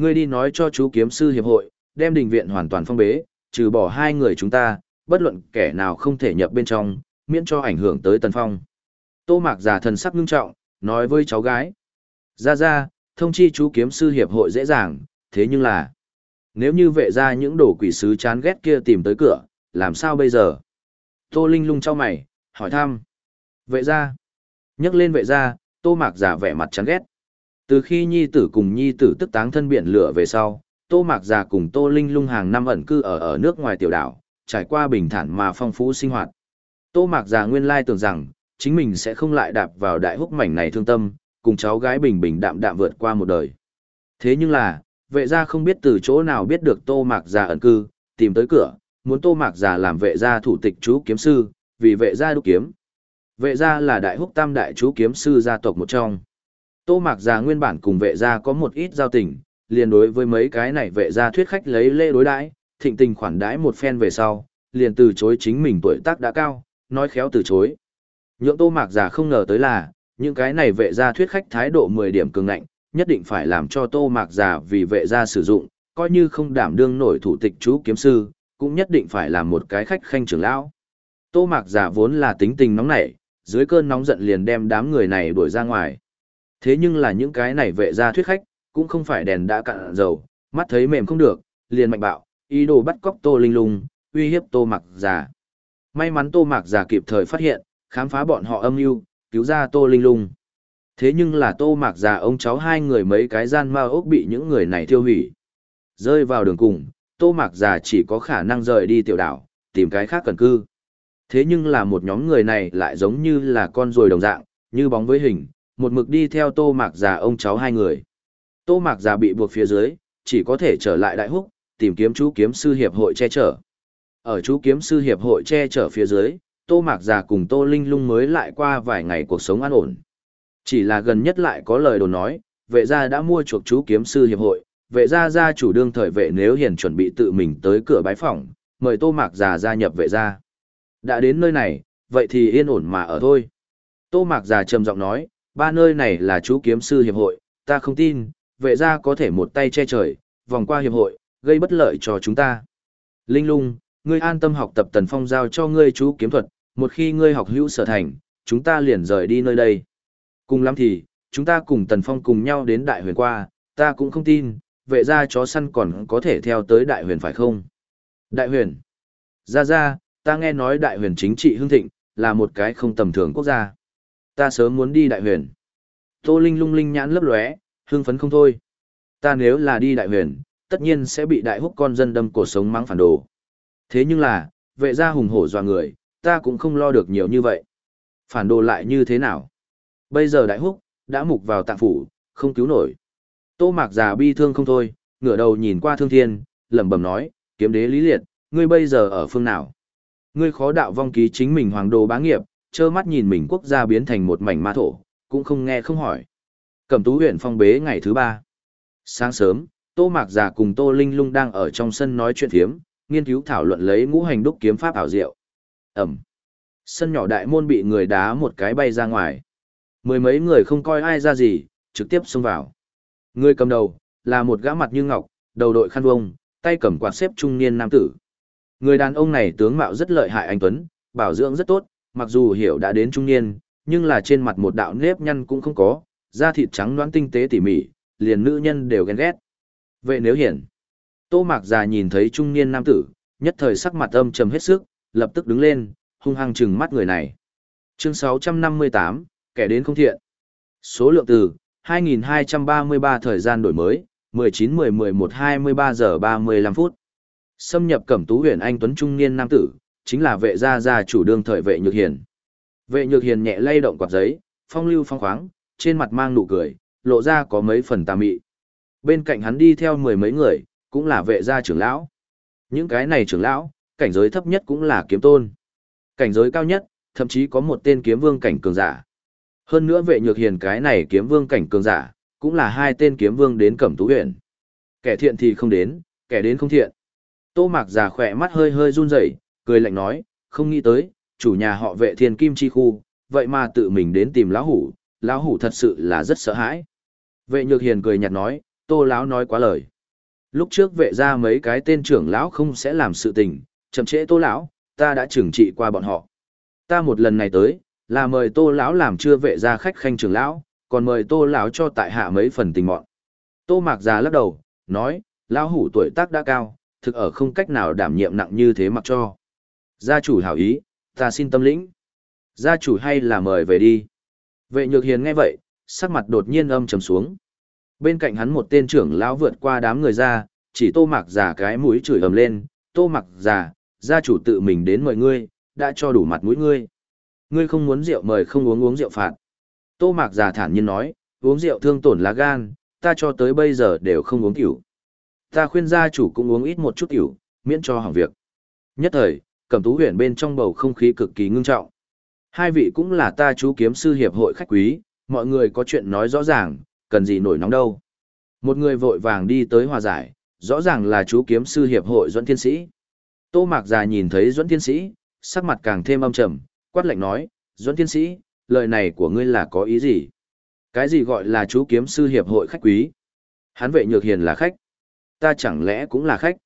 Ngươi đi nói cho chú kiếm sư hiệp hội, đem đình viện hoàn toàn phong bế, trừ bỏ hai người chúng ta, bất luận kẻ nào không thể nhập bên trong, miễn cho ảnh hưởng tới Tần Phong. Tô Mạc giả thần sắc ngưng trọng, nói với cháu gái. Ra ra, thông chi chú kiếm sư hiệp hội dễ dàng, thế nhưng là... Nếu như vệ ra những đồ quỷ sứ chán ghét kia tìm tới cửa, làm sao bây giờ? Tô Linh lung cho mày, hỏi thăm. Vệ ra. Nhắc lên vệ ra, Tô Mạc giả vẻ mặt chán ghét. Từ khi nhi tử cùng nhi tử tức táng thân biển lửa về sau, Tô Mạc già cùng Tô Linh lung hàng năm ẩn cư ở ở nước ngoài tiểu đảo, trải qua bình thản mà phong phú sinh hoạt. Tô Mạc già nguyên lai tưởng rằng, chính mình sẽ không lại đạp vào đại húc mảnh này thương tâm, cùng cháu gái bình bình đạm đạm vượt qua một đời. Thế nhưng là, vệ gia không biết từ chỗ nào biết được Tô Mạc già ẩn cư, tìm tới cửa, muốn Tô Mạc già làm vệ gia thủ tịch chú kiếm sư, vì vệ gia đúc kiếm. Vệ gia là đại húc tam đại chú kiếm sư gia tộc một trong. Tô Mạc Già nguyên bản cùng vệ gia có một ít giao tình, liền đối với mấy cái này vệ gia thuyết khách lấy lễ đối đãi, thịnh tình khoản đãi một phen về sau, liền từ chối chính mình tuổi tác đã cao, nói khéo từ chối. Nhượng Tô Mạc Già không ngờ tới là, những cái này vệ gia thuyết khách thái độ 10 điểm cường ngạnh, nhất định phải làm cho Tô Mạc Già vì vệ gia sử dụng, coi như không đảm đương nổi thủ tịch chú kiếm sư, cũng nhất định phải làm một cái khách khanh trưởng lão. Tô Mạc Già vốn là tính tình nóng nảy, dưới cơn nóng giận liền đem đám người này đuổi ra ngoài. Thế nhưng là những cái này vệ ra thuyết khách, cũng không phải đèn đã cạn dầu, mắt thấy mềm không được, liền mạnh bạo, ý đồ bắt cóc Tô Linh Lung, uy hiếp Tô Mạc Già. May mắn Tô Mạc Già kịp thời phát hiện, khám phá bọn họ âm mưu, cứu ra Tô Linh Lung. Thế nhưng là Tô Mạc Già ông cháu hai người mấy cái gian ma ốc bị những người này tiêu hủy. Rơi vào đường cùng, Tô Mạc Già chỉ có khả năng rời đi tiểu đảo, tìm cái khác cần cư. Thế nhưng là một nhóm người này lại giống như là con ruồi đồng dạng, như bóng với hình, một mực đi theo tô mạc già ông cháu hai người. Tô mạc già bị buộc phía dưới, chỉ có thể trở lại đại húc, tìm kiếm chú kiếm sư hiệp hội che chở. Ở chú kiếm sư hiệp hội che chở phía dưới, tô mạc già cùng tô linh lung mới lại qua vài ngày cuộc sống an ổn. Chỉ là gần nhất lại có lời đồn nói, vệ gia đã mua chuộc chú kiếm sư hiệp hội, vệ gia gia chủ đương thời vệ nếu hiền chuẩn bị tự mình tới cửa bái phỏng, mời tô mạc già gia nhập vệ gia. Đã đến nơi này, vậy thì yên ổn mà ở thôi. Tô Mạc già trầm giọng nói, ba nơi này là chú kiếm sư hiệp hội, ta không tin, vệ gia có thể một tay che trời, vòng qua hiệp hội, gây bất lợi cho chúng ta. Linh lung, ngươi an tâm học tập tần phong giao cho ngươi chú kiếm thuật, một khi ngươi học hữu sở thành, chúng ta liền rời đi nơi đây. Cùng lắm thì, chúng ta cùng tần phong cùng nhau đến đại huyền qua, ta cũng không tin, vệ gia chó săn còn có thể theo tới đại huyền phải không? Đại huyền. Ra ra, ta nghe nói đại huyền chính trị hưng thịnh, là một cái không tầm thường quốc gia. Ta sớm muốn đi đại huyền. Tô Linh lung linh nhãn lấp lóe, hưng phấn không thôi. Ta nếu là đi đại huyền, tất nhiên sẽ bị đại húc con dân đâm cổ sống mắng phản đồ. Thế nhưng là, vệ gia hùng hổ dọa người, ta cũng không lo được nhiều như vậy. Phản đồ lại như thế nào? Bây giờ đại húc, đã mục vào tạng phủ, không cứu nổi. Tô mạc già bi thương không thôi, ngửa đầu nhìn qua thương thiên, lẩm bẩm nói, kiếm đế lý liệt, ngươi bây giờ ở phương nào? Ngươi khó đạo vong ký chính mình hoàng đồ bá nghiệp, trơ mắt nhìn mình quốc gia biến thành một mảnh ma thổ, cũng không nghe không hỏi. Cẩm tú huyện phong bế ngày thứ ba. Sáng sớm, Tô Mạc Già cùng Tô Linh Lung đang ở trong sân nói chuyện thiếm, nghiên cứu thảo luận lấy ngũ hành đúc kiếm pháp ảo diệu. Ẩm. Sân nhỏ đại môn bị người đá một cái bay ra ngoài. Mười mấy người không coi ai ra gì, trực tiếp xông vào. Người cầm đầu, là một gã mặt như ngọc, đầu đội khăn vông, tay cầm quạt xếp trung niên nam tử. Người đàn ông này tướng mạo rất lợi hại anh Tuấn, bảo dưỡng rất tốt, mặc dù hiểu đã đến trung niên, nhưng là trên mặt một đạo nếp nhăn cũng không có, da thịt trắng đoán tinh tế tỉ mỉ, liền nữ nhân đều ghen ghét. Vậy nếu hiển, Tô Mạc già nhìn thấy trung niên nam tử, nhất thời sắc mặt âm trầm hết sức, lập tức đứng lên, hung hăng trừng mắt người này. Chương 658, kẻ đến không thiện. Số lượng từ 2233 thời gian đổi mới, 19-10-11-23 giờ 35 phút. Xâm nhập cẩm tú huyện anh Tuấn Trung niên nam tử, chính là vệ gia gia chủ đương thời vệ nhược hiền. Vệ nhược hiền nhẹ lay động quạt giấy, phong lưu phong khoáng, trên mặt mang nụ cười, lộ ra có mấy phần tà mị. Bên cạnh hắn đi theo mười mấy người, cũng là vệ gia trưởng lão. Những cái này trưởng lão, cảnh giới thấp nhất cũng là kiếm tôn. Cảnh giới cao nhất, thậm chí có một tên kiếm vương cảnh cường giả. Hơn nữa vệ nhược hiền cái này kiếm vương cảnh cường giả, cũng là hai tên kiếm vương đến cẩm tú huyện. Kẻ thiện thì không đến, kẻ đến không thiện. Tô mạc già khỏe mắt hơi hơi run rẩy, cười lạnh nói, không nghĩ tới, chủ nhà họ vệ thiên kim chi khu, vậy mà tự mình đến tìm lão hủ, lão hủ thật sự là rất sợ hãi. Vệ nhược hiền cười nhạt nói, tô lão nói quá lời. Lúc trước vệ ra mấy cái tên trưởng lão không sẽ làm sự tình, chậm trễ tô lão, ta đã trừng trị qua bọn họ. Ta một lần này tới, là mời tô lão làm chưa vệ ra khách khanh trưởng lão, còn mời tô lão cho tại hạ mấy phần tình mọn. Tô mạc già lắc đầu, nói, lão hủ tuổi tác đã cao, thực ở không cách nào đảm nhiệm nặng như thế mặc cho. Gia chủ hảo ý, ta xin tâm lĩnh. Gia chủ hay là mời về đi. Vệ nhược hiền nghe vậy, sắc mặt đột nhiên âm trầm xuống. Bên cạnh hắn một tên trưởng lão vượt qua đám người ra, chỉ tô mặc giả cái mũi chửi ầm lên, tô mặc giả, gia chủ tự mình đến mời ngươi, đã cho đủ mặt mũi ngươi. Ngươi không muốn rượu mời không uống uống rượu phạt. Tô mạc giả thản nhiên nói, uống rượu thương tổn lá gan, ta cho tới bây giờ đều không uống tiểu. Ta khuyên gia chủ cũng uống ít một chút tiểu, miễn cho hỏng việc. Nhất thời, cẩm tú huyện bên trong bầu không khí cực kỳ ngưng trọng. Hai vị cũng là ta chú kiếm sư hiệp hội khách quý, mọi người có chuyện nói rõ ràng, cần gì nổi nóng đâu. Một người vội vàng đi tới hòa giải, rõ ràng là chú kiếm sư hiệp hội Duẫn Thiên Sĩ. Tô Mạc Già nhìn thấy Duẫn Thiên Sĩ, sắc mặt càng thêm âm trầm, quát lạnh nói, Duẫn Thiên Sĩ, lời này của ngươi là có ý gì? Cái gì gọi là chú kiếm sư hiệp hội khách quý? Hán vệ nhược hiền là khách. Ta chẳng lẽ cũng là khách?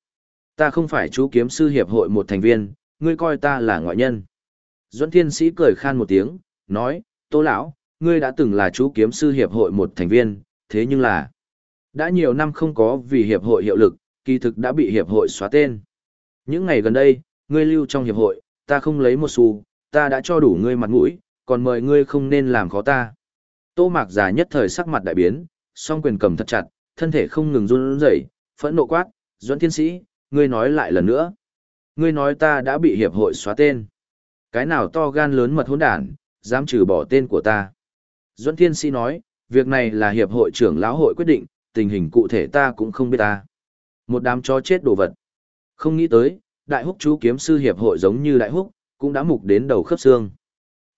Ta không phải chú kiếm sư hiệp hội một thành viên, ngươi coi ta là ngoại nhân. Duẫn Thiên Sĩ cười khan một tiếng, nói, Tô Lão, ngươi đã từng là chú kiếm sư hiệp hội một thành viên, thế nhưng là, đã nhiều năm không có vì hiệp hội hiệu lực, kỳ thực đã bị hiệp hội xóa tên. Những ngày gần đây, ngươi lưu trong hiệp hội, ta không lấy một xu, ta đã cho đủ ngươi mặt mũi, còn mời ngươi không nên làm khó ta. Tô Mạc già nhất thời sắc mặt đại biến, song quyền cầm thật chặt, thân thể không ngừng run rẩy, phẫn nộ quát, "Duẫn Thiên Sĩ, ngươi nói lại lần nữa. Ngươi nói ta đã bị hiệp hội xóa tên. Cái nào to gan lớn mật hỗn đản, dám trừ bỏ tên của ta?" Duẫn Thiên Sĩ nói, "Việc này là hiệp hội trưởng lão hội quyết định, tình hình cụ thể ta cũng không biết ta." Một đám chó chết đồ vật. Không nghĩ tới, Đại Húc chú kiếm sư hiệp hội giống như Đại Húc, cũng đã mục đến đầu khớp xương.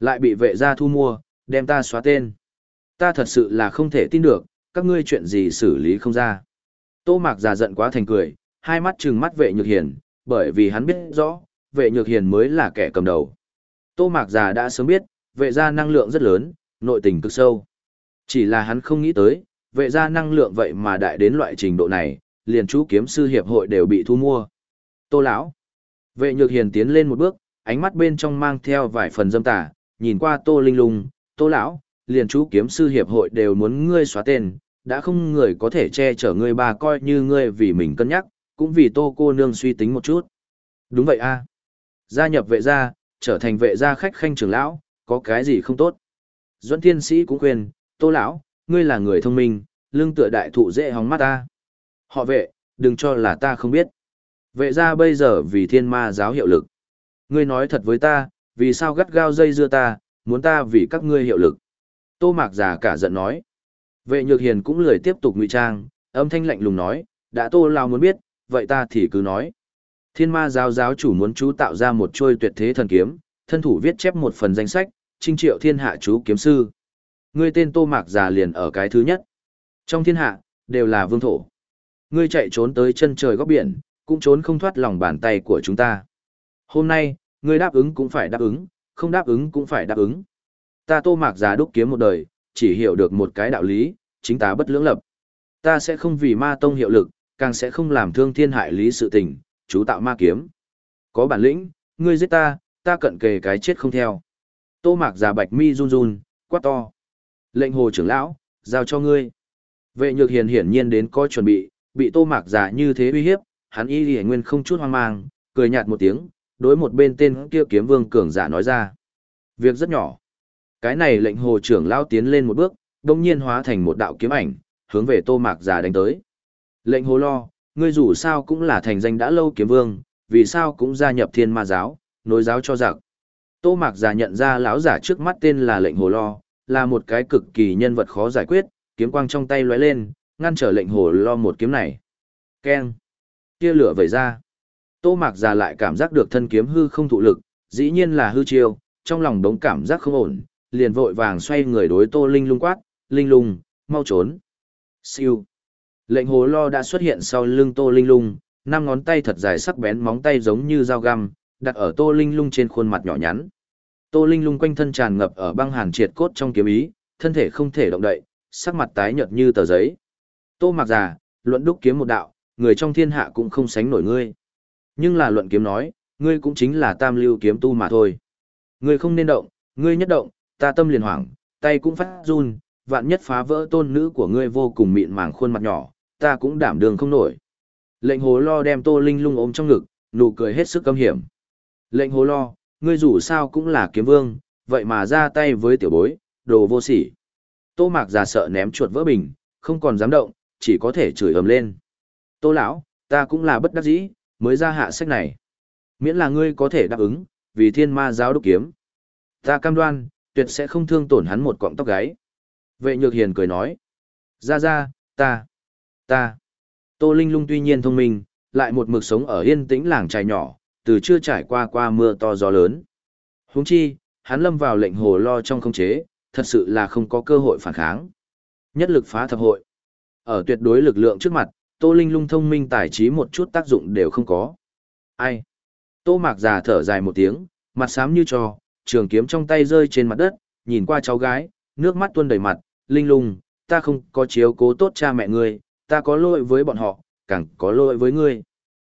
Lại bị vệ gia thu mua, đem ta xóa tên. Ta thật sự là không thể tin được, các ngươi chuyện gì xử lý không ra. Tô Mạc già giận quá thành cười, hai mắt trừng mắt vệ nhược hiền, bởi vì hắn biết rõ, vệ nhược hiền mới là kẻ cầm đầu. Tô Mạc già đã sớm biết, vệ gia năng lượng rất lớn, nội tình cực sâu. Chỉ là hắn không nghĩ tới, vệ gia năng lượng vậy mà đại đến loại trình độ này, liền chú kiếm sư hiệp hội đều bị thu mua. Tô lão, vệ nhược hiền tiến lên một bước, ánh mắt bên trong mang theo vài phần dâm tà, nhìn qua Tô Linh Lung, Tô lão, liền chú kiếm sư hiệp hội đều muốn ngươi xóa tên, đã không người có thể che chở ngươi bà coi như ngươi vì mình cân nhắc, cũng vì Tô cô nương suy tính một chút. Đúng vậy a. Gia nhập vệ gia, trở thành vệ gia khách khanh trưởng lão, có cái gì không tốt. Duẫn Thiên Sĩ cũng khuyên, Tô lão, ngươi là người thông minh, lương tựa đại thụ dễ hóng mắt ta. Họ vệ, đừng cho là ta không biết. Vệ gia bây giờ vì thiên ma giáo hiệu lực. Ngươi nói thật với ta, vì sao gắt gao dây dưa ta, muốn ta vì các ngươi hiệu lực. Tô mạc già cả giận nói. Vệ nhược hiền cũng lười tiếp tục ngụy trang, âm thanh lạnh lùng nói, đã tô lao muốn biết, vậy ta thì cứ nói. Thiên ma giáo giáo chủ muốn chú tạo ra một trôi tuyệt thế thần kiếm, thân thủ viết chép một phần danh sách, trinh triệu thiên hạ chú kiếm sư. Ngươi tên tô mạc già liền ở cái thứ nhất. Trong thiên hạ, đều là vương thổ. Ngươi chạy trốn tới chân trời góc biển, cũng trốn không thoát lòng bàn tay của chúng ta. Hôm nay, ngươi đáp ứng cũng phải đáp ứng, không đáp ứng cũng phải đáp ứng. Ta tô mạc già đúc kiếm một đời, chỉ hiểu được một cái đạo lý, chính ta bất lưỡng lập. Ta sẽ không vì ma tông hiệu lực, càng sẽ không làm thương thiên hại lý sự tình, chú tạo ma kiếm. Có bản lĩnh, ngươi giết ta, ta cận kề cái chết không theo. Tô mạc già bạch mi run run, quát to. Lệnh hồ trưởng lão, giao cho ngươi. Vệ nhược hiền hiển nhiên đến coi chuẩn bị, bị tô mạc già như thế uy hiếp, hắn y lì nguyên không chút hoang mang, cười nhạt một tiếng, đối một bên tên kia kiếm vương cường giả nói ra. Việc rất nhỏ. Cái này lệnh hồ trưởng lão tiến lên một bước, đồng nhiên hóa thành một đạo kiếm ảnh, hướng về tô mạc già đánh tới. Lệnh hồ lo, ngươi dù sao cũng là thành danh đã lâu kiếm vương, vì sao cũng gia nhập thiên ma giáo, nối giáo cho giặc. Tô mạc già nhận ra lão giả trước mắt tên là lệnh hồ lo, là một cái cực kỳ nhân vật khó giải quyết, kiếm quang trong tay lóe lên, ngăn trở lệnh hồ lo một kiếm này. Keng! Kia lửa vẩy ra. Tô mạc già lại cảm giác được thân kiếm hư không thụ lực, dĩ nhiên là hư chiêu, trong lòng đống cảm giác không ổn, liền vội vàng xoay người đối tô linh lung quát, linh lung, mau trốn. Siêu. Lệnh hồ lo đã xuất hiện sau lưng tô linh lung, năm ngón tay thật dài sắc bén móng tay giống như dao găm, đặt ở tô linh lung trên khuôn mặt nhỏ nhắn. Tô linh lung quanh thân tràn ngập ở băng hàn triệt cốt trong kiếm ý, thân thể không thể động đậy, sắc mặt tái nhợt như tờ giấy. Tô mặc già, luận đúc kiếm một đạo, người trong thiên hạ cũng không sánh nổi ngươi. Nhưng là luận kiếm nói, ngươi cũng chính là tam lưu kiếm tu mà thôi. Ngươi không nên động, ngươi nhất động, ta tâm liền hoảng, tay cũng phát run, vạn nhất phá vỡ tôn nữ của ngươi vô cùng mịn màng khuôn mặt nhỏ, ta cũng đảm đường không nổi. Lệnh hồ lo đem tô linh lung ôm trong ngực, nụ cười hết sức căm hiểm. Lệnh hồ lo, ngươi dù sao cũng là kiếm vương, vậy mà ra tay với tiểu bối, đồ vô sỉ. Tô mạc già sợ ném chuột vỡ bình, không còn dám động, chỉ có thể chửi ầm lên. Tô lão, ta cũng là bất đắc dĩ, mới ra hạ sách này. Miễn là ngươi có thể đáp ứng, vì thiên ma giáo đúc kiếm. Ta cam đoan, tuyệt sẽ không thương tổn hắn một cọng tóc gáy. Vệ nhược hiền cười nói. Ra ra, ta, ta. Tô Linh lung tuy nhiên thông minh, lại một mực sống ở yên tĩnh làng trài nhỏ, từ chưa trải qua qua mưa to gió lớn. Huống chi, hắn lâm vào lệnh hồ lo trong không chế, thật sự là không có cơ hội phản kháng. Nhất lực phá thập hội. Ở tuyệt đối lực lượng trước mặt, Tô Linh lung thông minh tài trí một chút tác dụng đều không có. Ai? Tô Mạc già thở dài một tiếng, mặt xám như trò, trường kiếm trong tay rơi trên mặt đất, nhìn qua cháu gái, nước mắt tuôn đầy mặt, Linh lung, ta không có chiếu cố tốt cha mẹ ngươi, ta có lỗi với bọn họ, càng có lỗi với ngươi.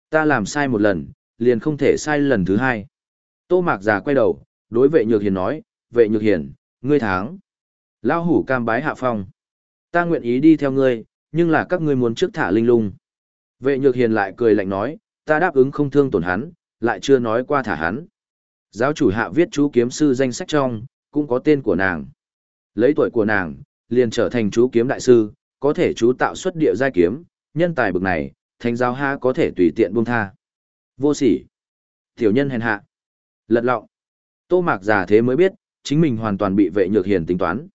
Ta làm sai một lần, liền không thể sai lần thứ hai. Tô Mạc già quay đầu, đối vệ nhược hiền nói, vệ nhược hiền, ngươi thắng. Lao hủ cam bái hạ phong. Ta nguyện ý đi theo ngươi, nhưng là các ngươi muốn trước thả linh lung. Vệ nhược hiền lại cười lạnh nói, ta đáp ứng không thương tổn hắn, lại chưa nói qua thả hắn. Giáo chủ hạ viết chú kiếm sư danh sách trong, cũng có tên của nàng. Lấy tuổi của nàng, liền trở thành chú kiếm đại sư, có thể chú tạo xuất địa giai kiếm, nhân tài bực này, thánh giáo ha có thể tùy tiện buông tha. Vô sỉ. Tiểu nhân hèn hạ. Lật lọng. Tô mạc già thế mới biết, chính mình hoàn toàn bị vệ nhược hiền tính toán.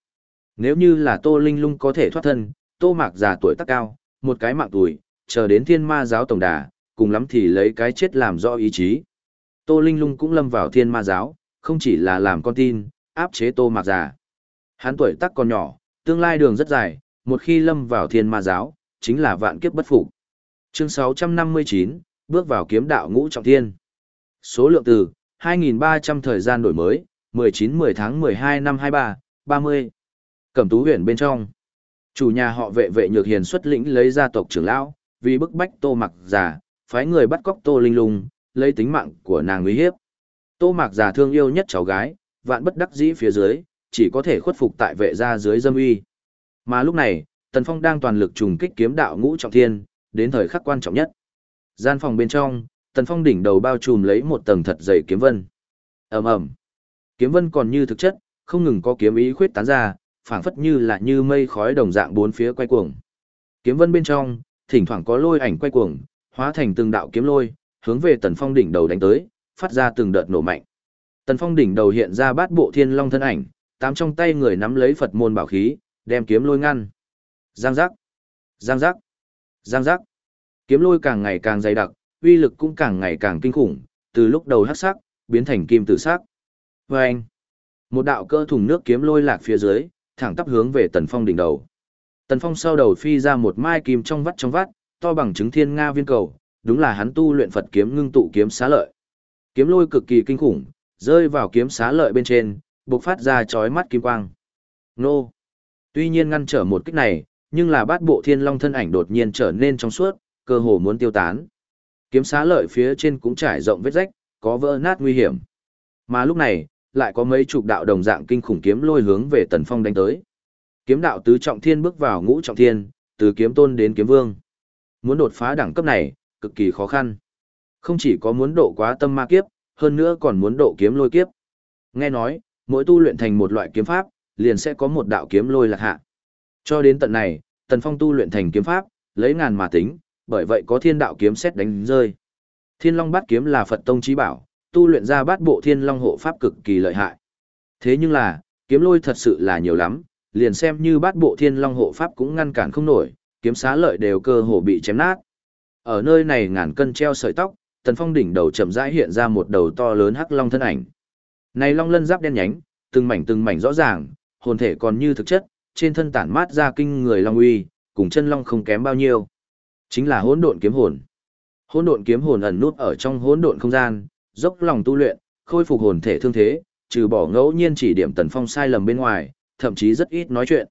Nếu như là Tô Linh Lung có thể thoát thân, Tô mạc già tuổi tác cao, một cái mạng tuổi, chờ đến thiên ma giáo tổng đà, cùng lắm thì lấy cái chết làm rõ ý chí. Tô Linh Lung cũng lâm vào thiên ma giáo, không chỉ là làm con tin, áp chế Tô mạc già. Hắn tuổi tác còn nhỏ, tương lai đường rất dài, một khi lâm vào thiên ma giáo, chính là vạn kiếp bất phục. Chương 659, bước vào kiếm đạo ngũ trọng thiên. Số lượng từ 2.300 thời gian đổi mới, 19-10 tháng 12 năm 23, 30. Cẩm tú huyện bên trong. Chủ nhà họ vệ vệ nhược hiền xuất lĩnh lấy gia tộc trưởng lão, vì bức bách tô mặc giả, phái người bắt cóc tô linh lung, lấy tính mạng của nàng nguy hiếp. Tô mặc giả thương yêu nhất cháu gái, vạn bất đắc dĩ phía dưới, chỉ có thể khuất phục tại vệ gia dưới dâm uy. Mà lúc này, Tần Phong đang toàn lực trùng kích kiếm đạo ngũ trọng thiên, đến thời khắc quan trọng nhất. Gian phòng bên trong, Tần Phong đỉnh đầu bao trùm lấy một tầng thật dày kiếm vân. Ầm ầm. Kiếm vân còn như thực chất, không ngừng có kiếm ý khuyết tán ra, phảng phất như là như mây khói đồng dạng bốn phía quay cuồng. Kiếm vân bên trong, thỉnh thoảng có lôi ảnh quay cuồng, hóa thành từng đạo kiếm lôi, hướng về Tần Phong đỉnh đầu đánh tới, phát ra từng đợt nổ mạnh. Tần Phong đỉnh đầu hiện ra bát bộ thiên long thân ảnh, tám trong tay người nắm lấy Phật môn bảo khí, đem kiếm lôi ngăn. Giang giác, giang giác, giang giác. Kiếm lôi càng ngày càng dày đặc, uy lực cũng càng ngày càng kinh khủng, từ lúc đầu hắc sắc, biến thành kim tử sắc. Và anh, một đạo cơ thùng nước kiếm lôi lạc phía dưới, thẳng tắp hướng về Tần Phong đỉnh đầu. Tần Phong sau đầu phi ra một mai kim trong vắt trong vắt, to bằng trứng thiên nga viên cầu, đúng là hắn tu luyện Phật kiếm ngưng tụ kiếm xá lợi. Kiếm lôi cực kỳ kinh khủng, rơi vào kiếm xá lợi bên trên, bộc phát ra chói mắt kim quang. Nô! Tuy nhiên ngăn trở một kích này, nhưng là bát bộ thiên long thân ảnh đột nhiên trở nên trong suốt, cơ hồ muốn tiêu tán. Kiếm xá lợi phía trên cũng trải rộng vết rách, có vỡ nát nguy hiểm. Mà lúc này, lại có mấy chục đạo đồng dạng kinh khủng kiếm lôi hướng về Tần Phong đánh tới. Kiếm đạo tứ trọng thiên bước vào ngũ trọng thiên, từ kiếm tôn đến kiếm vương. Muốn đột phá đẳng cấp này, cực kỳ khó khăn. Không chỉ có muốn độ quá tâm ma kiếp, hơn nữa còn muốn độ kiếm lôi kiếp. Nghe nói, mỗi tu luyện thành một loại kiếm pháp, liền sẽ có một đạo kiếm lôi lạc hạ. Cho đến tận này, Tần Phong tu luyện thành kiếm pháp, lấy ngàn mà tính, bởi vậy có thiên đạo kiếm xét đánh rơi. Thiên Long Bát kiếm là Phật tông chí bảo, tu luyện ra bát bộ Thiên Long hộ pháp cực kỳ lợi hại. Thế nhưng là, kiếm lôi thật sự là nhiều lắm, liền xem như bát bộ Thiên Long hộ pháp cũng ngăn cản không nổi, kiếm xá lợi đều cơ hồ bị chém nát. Ở nơi này ngàn cân treo sợi tóc, Tần Phong đỉnh đầu chậm rãi hiện ra một đầu to lớn hắc long thân ảnh. Này long lân giáp đen nhánh, từng mảnh từng mảnh rõ ràng, hồn thể còn như thực chất, trên thân tản mát ra kinh người long uy, cùng chân long không kém bao nhiêu. Chính là hỗn độn kiếm hồn. Hỗn độn kiếm hồn ẩn nút ở trong hỗn độn không gian, dốc lòng tu luyện, khôi phục hồn thể thương thế, trừ bỏ ngẫu nhiên chỉ điểm Tần Phong sai lầm bên ngoài, thậm chí rất ít nói chuyện.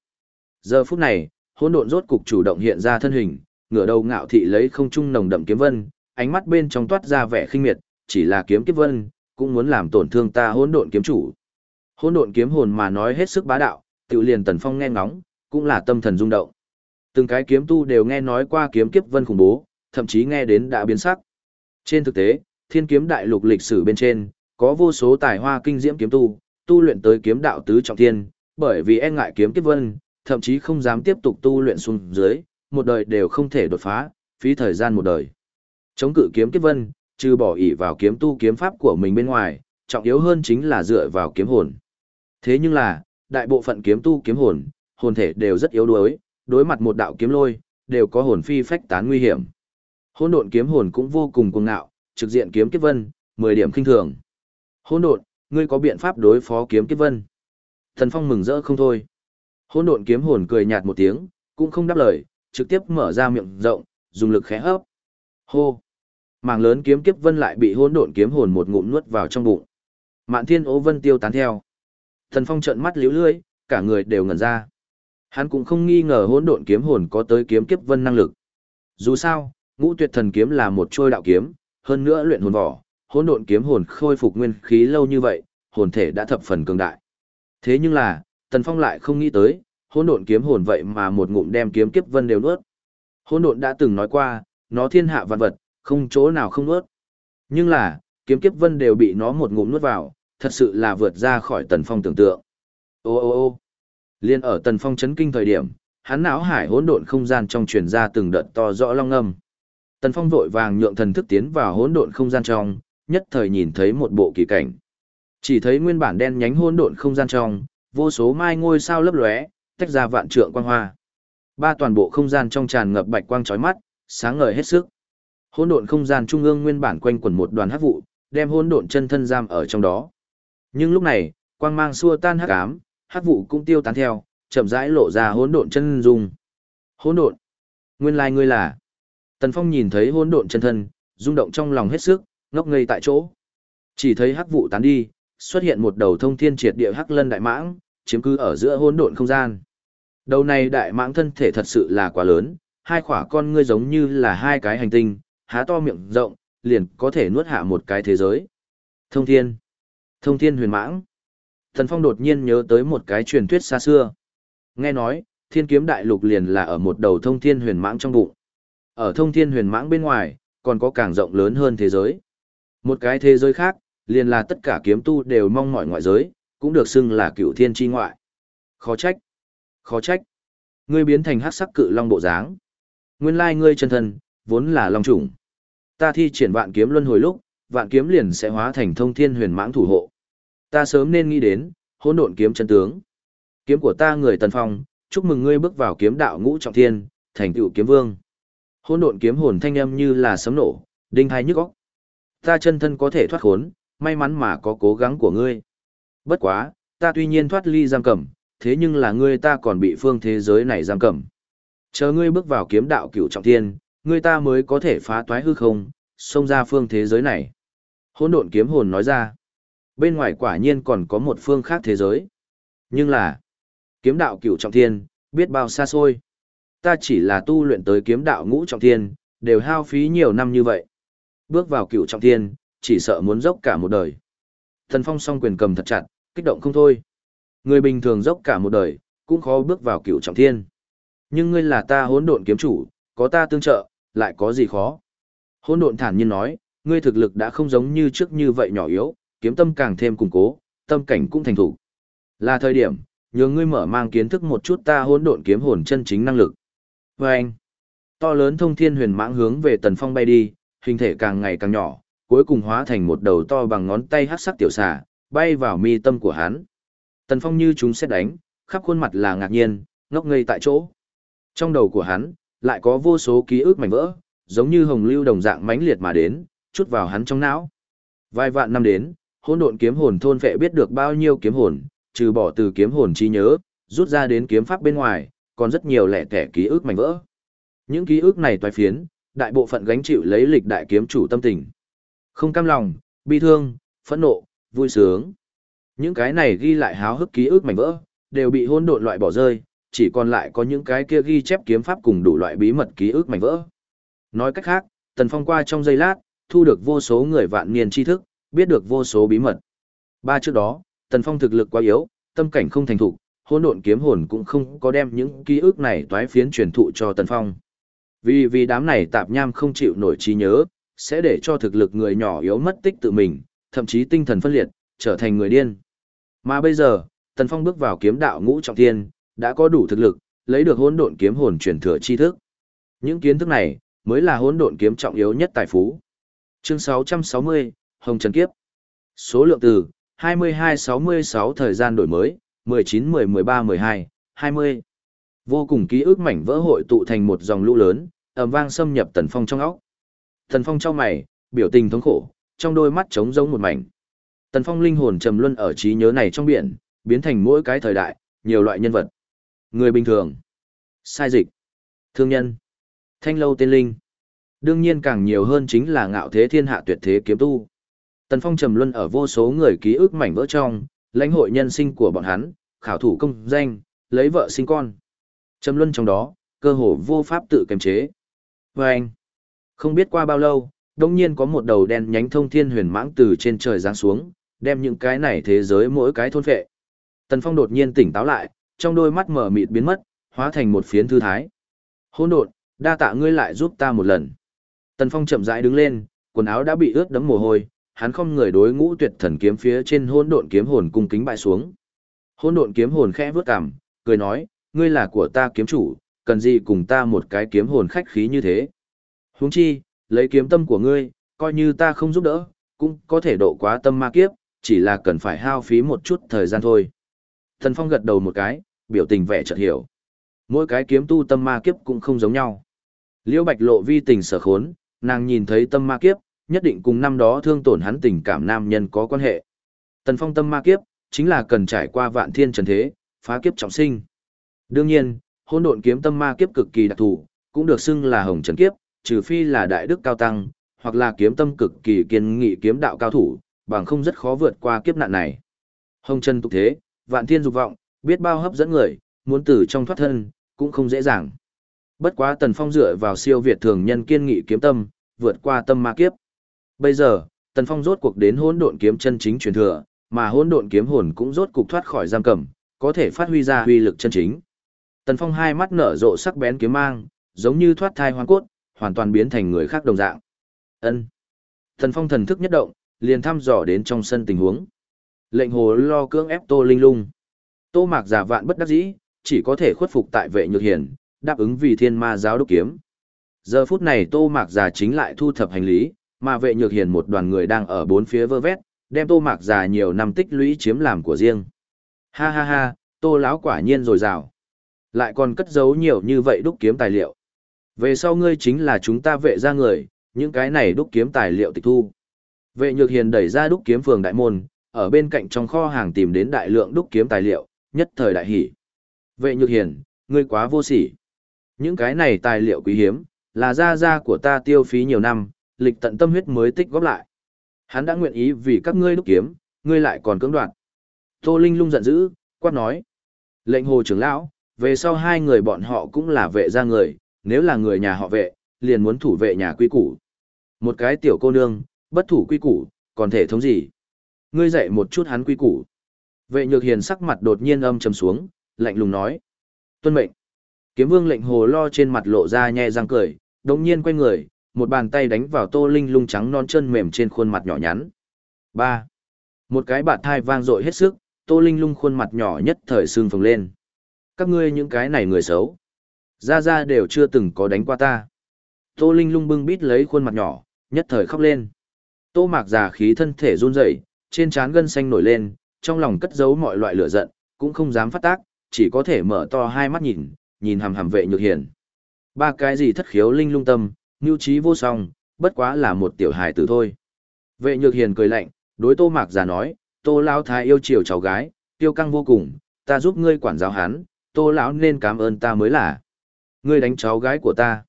Giờ phút này, hỗn độn rốt cục chủ động hiện ra thân hình, ngửa đầu ngạo thị lấy không trung nồng đậm kiếm vân, ánh mắt bên trong toát ra vẻ khinh miệt, chỉ là kiếm kiếp vân, cũng muốn làm tổn thương ta hỗn độn kiếm chủ. Hỗn độn kiếm hồn mà nói hết sức bá đạo, tự liền Tần Phong nghe ngóng, cũng là tâm thần rung động. Từng cái kiếm tu đều nghe nói qua kiếm kiếp vân khủng bố, thậm chí nghe đến đã biến sắc. Trên thực tế, thiên kiếm đại lục lịch sử bên trên, có vô số tài hoa kinh diễm kiếm tu, tu luyện tới kiếm đạo tứ trọng thiên, bởi vì e ngại kiếm kiếp vân, thậm chí không dám tiếp tục tu luyện xuống dưới, một đời đều không thể đột phá, phí thời gian một đời. Chống cự kiếm kiếp vân, trừ bỏ ỷ vào kiếm tu kiếm pháp của mình bên ngoài, trọng yếu hơn chính là dựa vào kiếm hồn. Thế nhưng là, đại bộ phận kiếm tu kiếm hồn, hồn thể đều rất yếu đuối, đối mặt một đạo kiếm lôi, đều có hồn phi phách tán nguy hiểm. Hỗn độn kiếm hồn cũng vô cùng cuồng ngạo, trực diện kiếm kiếp vân, 10 điểm kinh thường. Hỗn độn, ngươi có biện pháp đối phó kiếm kiếp vân? Thần Phong mừng rỡ không thôi. Hỗn độn kiếm hồn cười nhạt một tiếng, cũng không đáp lời, trực tiếp mở ra miệng rộng, dùng lực khẽ hấp. Hô. Màng lớn kiếm kiếp vân lại bị hỗn độn kiếm hồn một ngụm nuốt vào trong bụng. Mạn Thiên Ô Vân tiêu tán theo. Thần Phong trợn mắt liễu lưỡi, cả người đều ngẩn ra. Hắn cũng không nghi ngờ hỗn độn kiếm hồn có tới kiếm kiếp vân năng lực. Dù sao, Ngũ Tuyệt Thần kiếm là một trôi đạo kiếm, hơn nữa luyện hồn vỏ, hỗn độn kiếm hồn khôi phục nguyên khí lâu như vậy, hồn thể đã thập phần cường đại. Thế nhưng là, Tần Phong lại không nghĩ tới, hỗn độn kiếm hồn vậy mà một ngụm đem kiếm kiếp vân đều nuốt. Hỗn độn đã từng nói qua, nó thiên hạ vạn vật, không chỗ nào không nuốt. Nhưng là, kiếm kiếp vân đều bị nó một ngụm nuốt vào, thật sự là vượt ra khỏi Tần Phong tưởng tượng. Ô ô ô Liên ở Tần Phong chấn kinh thời điểm, hắn não hải hỗn độn không gian trong truyền ra từng đợt to rõ long âm. Tần Phong vội vàng nhượng thần thức tiến vào hỗn độn không gian trong, nhất thời nhìn thấy một bộ kỳ cảnh. Chỉ thấy nguyên bản đen nhánh hỗn độn không gian trong, vô số mai ngôi sao lấp lóe, tách ra vạn trượng quang hoa. Ba toàn bộ không gian trong tràn ngập bạch quang chói mắt, sáng ngời hết sức. Hỗn độn không gian trung ương nguyên bản quanh quẩn một đoàn hắc vụ, đem hỗn độn chân thân giam ở trong đó. Nhưng lúc này, quang mang xua tan hắc ám, hắc vụ cũng tiêu tán theo, chậm rãi lộ ra hỗn độn chân dung. Hỗn độn, nguyên lai ngươi là. Tần Phong nhìn thấy hỗn độn chân thân, rung động trong lòng hết sức, ngốc ngây tại chỗ. Chỉ thấy hắc vụ tán đi, xuất hiện một đầu thông thiên triệt địa hắc lân đại mãng, chiếm cứ ở giữa hỗn độn không gian. Đầu này đại mãng thân thể thật sự là quá lớn, hai khỏa con ngươi giống như là hai cái hành tinh, há to miệng rộng, liền có thể nuốt hạ một cái thế giới. Thông thiên. Thông thiên huyền mãng. Thần Phong đột nhiên nhớ tới một cái truyền thuyết xa xưa. Nghe nói, thiên kiếm đại lục liền là ở một đầu thông thiên huyền mãng trong bụng. Ở thông thiên huyền mãng bên ngoài, còn có càng rộng lớn hơn thế giới. Một cái thế giới khác, liền là tất cả kiếm tu đều mong mỏi ngoại giới, cũng được xưng là cựu thiên chi ngoại. Khó trách. Khó trách. Ngươi biến thành hắc sắc cự long bộ dáng. Nguyên lai ngươi chân thân, vốn là long chủng. Ta thi triển vạn kiếm luân hồi lúc, vạn kiếm liền sẽ hóa thành thông thiên huyền mãng thủ hộ. Ta sớm nên nghĩ đến, hỗn độn kiếm chân tướng. Kiếm của ta người Tần Phong, chúc mừng ngươi bước vào kiếm đạo ngũ trọng thiên, thành tựu kiếm vương. Hỗn độn kiếm hồn thanh âm như là sấm nổ, đinh hai nhức óc. Ta chân thân có thể thoát khốn, may mắn mà có cố gắng của ngươi. Bất quá, ta tuy nhiên thoát ly giam cầm, thế nhưng là ngươi ta còn bị phương thế giới này giam cầm. Chờ ngươi bước vào kiếm đạo cửu trọng thiên, ngươi ta mới có thể phá toái hư không, xông ra phương thế giới này. Hỗn độn kiếm hồn nói ra, bên ngoài quả nhiên còn có một phương khác thế giới. Nhưng là, kiếm đạo cửu trọng thiên, biết bao xa xôi. Ta chỉ là tu luyện tới kiếm đạo ngũ trọng thiên, đều hao phí nhiều năm như vậy. Bước vào cửu trọng thiên, chỉ sợ muốn dốc cả một đời. Thần Phong song quyền cầm thật chặt, kích động không thôi. Người bình thường dốc cả một đời, cũng khó bước vào cửu trọng thiên. Nhưng ngươi là ta hỗn độn kiếm chủ, có ta tương trợ, lại có gì khó. Hỗn độn thản nhiên nói, ngươi thực lực đã không giống như trước như vậy nhỏ yếu, kiếm tâm càng thêm củng cố, tâm cảnh cũng thành thủ. Là thời điểm, nhờ ngươi mở mang kiến thức một chút ta hỗn độn kiếm hồn chân chính năng lực. Và anh, to lớn thông thiên huyền mãng hướng về tần phong bay đi, hình thể càng ngày càng nhỏ, cuối cùng hóa thành một đầu to bằng ngón tay hắc sắc tiểu xà, bay vào mi tâm của hắn. Tần phong như chúng xét đánh, khắp khuôn mặt là ngạc nhiên, ngốc ngây tại chỗ. Trong đầu của hắn, lại có vô số ký ức mảnh vỡ, giống như hồng lưu đồng dạng mãnh liệt mà đến, chút vào hắn trong não. Vài vạn năm đến, hỗn độn kiếm hồn thôn vệ biết được bao nhiêu kiếm hồn, trừ bỏ từ kiếm hồn trí nhớ, rút ra đến kiếm pháp bên ngoài, còn rất nhiều lẻ tẻ ký ức mảnh vỡ. Những ký ức này toái phiến, đại bộ phận gánh chịu lấy lịch đại kiếm chủ tâm tình. Không cam lòng, bi thương, phẫn nộ, vui sướng. Những cái này ghi lại háo hức ký ức mảnh vỡ, đều bị hỗn độn loại bỏ rơi, chỉ còn lại có những cái kia ghi chép kiếm pháp cùng đủ loại bí mật ký ức mảnh vỡ. Nói cách khác, Tần Phong qua trong giây lát, thu được vô số người vạn niên tri thức, biết được vô số bí mật. Ba trước đó, Tần Phong thực lực quá yếu, tâm cảnh không thành thục, hỗn độn kiếm hồn cũng không có đem những ký ức này toái phiến truyền thụ cho Tần Phong. Vì vì đám này tạp nham không chịu nổi trí nhớ, sẽ để cho thực lực người nhỏ yếu mất tích tự mình, thậm chí tinh thần phân liệt, trở thành người điên. Mà bây giờ, Tần Phong bước vào kiếm đạo ngũ trọng thiên, đã có đủ thực lực, lấy được hỗn độn kiếm hồn truyền thừa tri thức. Những kiến thức này mới là hỗn độn kiếm trọng yếu nhất tài phú. Chương 660, Hồng Trần Kiếp. Số lượng từ 22-66 thời gian đổi mới, 19-10-13-12, 20. Vô cùng ký ức mảnh vỡ hội tụ thành một dòng lũ lớn, ầm vang xâm nhập Tần Phong trong óc. Tần Phong trong mày, biểu tình thống khổ, trong đôi mắt trống rỗng một mảnh. Tần Phong linh hồn trầm luân ở trí nhớ này trong biển, biến thành mỗi cái thời đại, nhiều loại nhân vật. Người bình thường, sai dịch, thương nhân, thanh lâu tên linh. Đương nhiên càng nhiều hơn chính là ngạo thế thiên hạ tuyệt thế kiếm tu. Tần Phong trầm luân ở vô số người ký ức mảnh vỡ trong, lãnh hội nhân sinh của bọn hắn, khảo thủ công danh, lấy vợ sinh con. Trầm luân trong đó, cơ hồ vô pháp tự kiềm chế. Và anh, không biết qua bao lâu, đông nhiên có một đầu đen nhánh thông thiên huyền mãng từ trên trời giáng xuống, đem những cái này thế giới mỗi cái thôn phệ. Tần Phong đột nhiên tỉnh táo lại, trong đôi mắt mở mịt biến mất, hóa thành một phiến thư thái. Hôn đột, đa tạ ngươi lại giúp ta một lần. Tần Phong chậm rãi đứng lên, quần áo đã bị ướt đẫm mồ hôi, hắn không người đối ngũ tuyệt thần kiếm phía trên hôn độn kiếm hồn cung kính bại xuống. Hôn độn kiếm hồn khẽ vướt cằm, cười nói, ngươi là của ta kiếm chủ, cần gì cùng ta một cái kiếm hồn khách khí như thế. Huống chi, lấy kiếm tâm của ngươi, coi như ta không giúp đỡ, cũng có thể độ quá tâm ma kiếp, chỉ là cần phải hao phí một chút thời gian thôi. Thần Phong gật đầu một cái, biểu tình vẻ chợt hiểu. Mỗi cái kiếm tu tâm ma kiếp cũng không giống nhau. Liễu Bạch lộ vi tình sở khốn, nàng nhìn thấy tâm ma kiếp, nhất định cùng năm đó thương tổn hắn tình cảm nam nhân có quan hệ. Tần Phong tâm ma kiếp, chính là cần trải qua vạn thiên trần thế, phá kiếp trọng sinh. Đương nhiên, hôn độn kiếm tâm ma kiếp cực kỳ đặc thù, cũng được xưng là hồng trần kiếp, trừ phi là đại đức cao tăng, hoặc là kiếm tâm cực kỳ kiên nghị kiếm đạo cao thủ, bằng không rất khó vượt qua kiếp nạn này. Hồng trần tục thế, vạn thiên dục vọng, biết bao hấp dẫn người, muốn từ trong thoát thân, cũng không dễ dàng. Bất quá Tần Phong dựa vào siêu việt thường nhân kiên nghị kiếm tâm, vượt qua tâm ma kiếp. Bây giờ, Tần Phong rốt cuộc đến hỗn độn kiếm chân chính truyền thừa, mà hỗn độn kiếm hồn cũng rốt cục thoát khỏi giam cầm, có thể phát huy ra uy lực chân chính. Tần Phong hai mắt nở rộ sắc bén kiếm mang, giống như thoát thai hoang cốt, hoàn toàn biến thành người khác đồng dạng. Ân. Tần Phong thần thức nhất động, liền thăm dò đến trong sân tình huống. Lệnh hồ lo cưỡng ép Tô Linh Lung. Tô Mạc giả vạn bất đắc dĩ, chỉ có thể khuất phục tại vệ nhược hiền, đáp ứng vì thiên ma giáo đúc kiếm. Giờ phút này Tô Mạc giả chính lại thu thập hành lý, mà vệ nhược hiền một đoàn người đang ở bốn phía vơ vét, đem Tô Mạc Già nhiều năm tích lũy chiếm làm của riêng. Ha ha ha, Tô lão quả nhiên rồi rào. Lại còn cất giấu nhiều như vậy đúc kiếm tài liệu. Về sau ngươi chính là chúng ta vệ ra người, những cái này đúc kiếm tài liệu tịch thu. Vệ nhược hiền đẩy ra đúc kiếm phường đại môn, ở bên cạnh trong kho hàng tìm đến đại lượng đúc kiếm tài liệu, nhất thời đại hỷ. Vệ nhược hiền, ngươi quá vô sỉ. Những cái này tài liệu quý hiếm, là gia gia của ta tiêu phí nhiều năm, lịch tận tâm huyết mới tích góp lại. Hắn đã nguyện ý vì các ngươi đúc kiếm, ngươi lại còn cưỡng đoạt. Tô Linh lung giận dữ, quát nói. Lệnh hồ trưởng lão, về sau hai người bọn họ cũng là vệ gia người, nếu là người nhà họ vệ, liền muốn thủ vệ nhà quy củ. Một cái tiểu cô nương, bất thủ quy củ, còn thể thống gì? Ngươi dạy một chút hắn quy củ. Vệ nhược hiền sắc mặt đột nhiên âm trầm xuống, lạnh lùng nói. Tuân mệnh. Kiếm vương lệnh hồ lo trên mặt lộ ra nhẹ răng cười, đồng nhiên quay người, một bàn tay đánh vào tô linh lung trắng non chân mềm trên khuôn mặt nhỏ nhắn. ba Một cái bạt thai vang dội hết sức, tô linh lung khuôn mặt nhỏ nhất thời xương phồng lên. Các ngươi những cái này người xấu. Ra ra đều chưa từng có đánh qua ta. Tô linh lung bưng bít lấy khuôn mặt nhỏ, nhất thời khóc lên. Tô mạc già khí thân thể run rẩy, trên trán gân xanh nổi lên, trong lòng cất giấu mọi loại lửa giận, cũng không dám phát tác, chỉ có thể mở to hai mắt nhìn, nhìn hằm hằm vệ nhược hiền. Ba cái gì thất khiếu linh lung tâm, nhu trí vô song, bất quá là một tiểu hài tử thôi. Vệ nhược hiền cười lạnh, đối tô mạc già nói, tô Lão thái yêu chiều cháu gái, tiêu căng vô cùng, ta giúp ngươi quản giáo hắn, tô lão nên cảm ơn ta mới là. Ngươi đánh cháu gái của ta,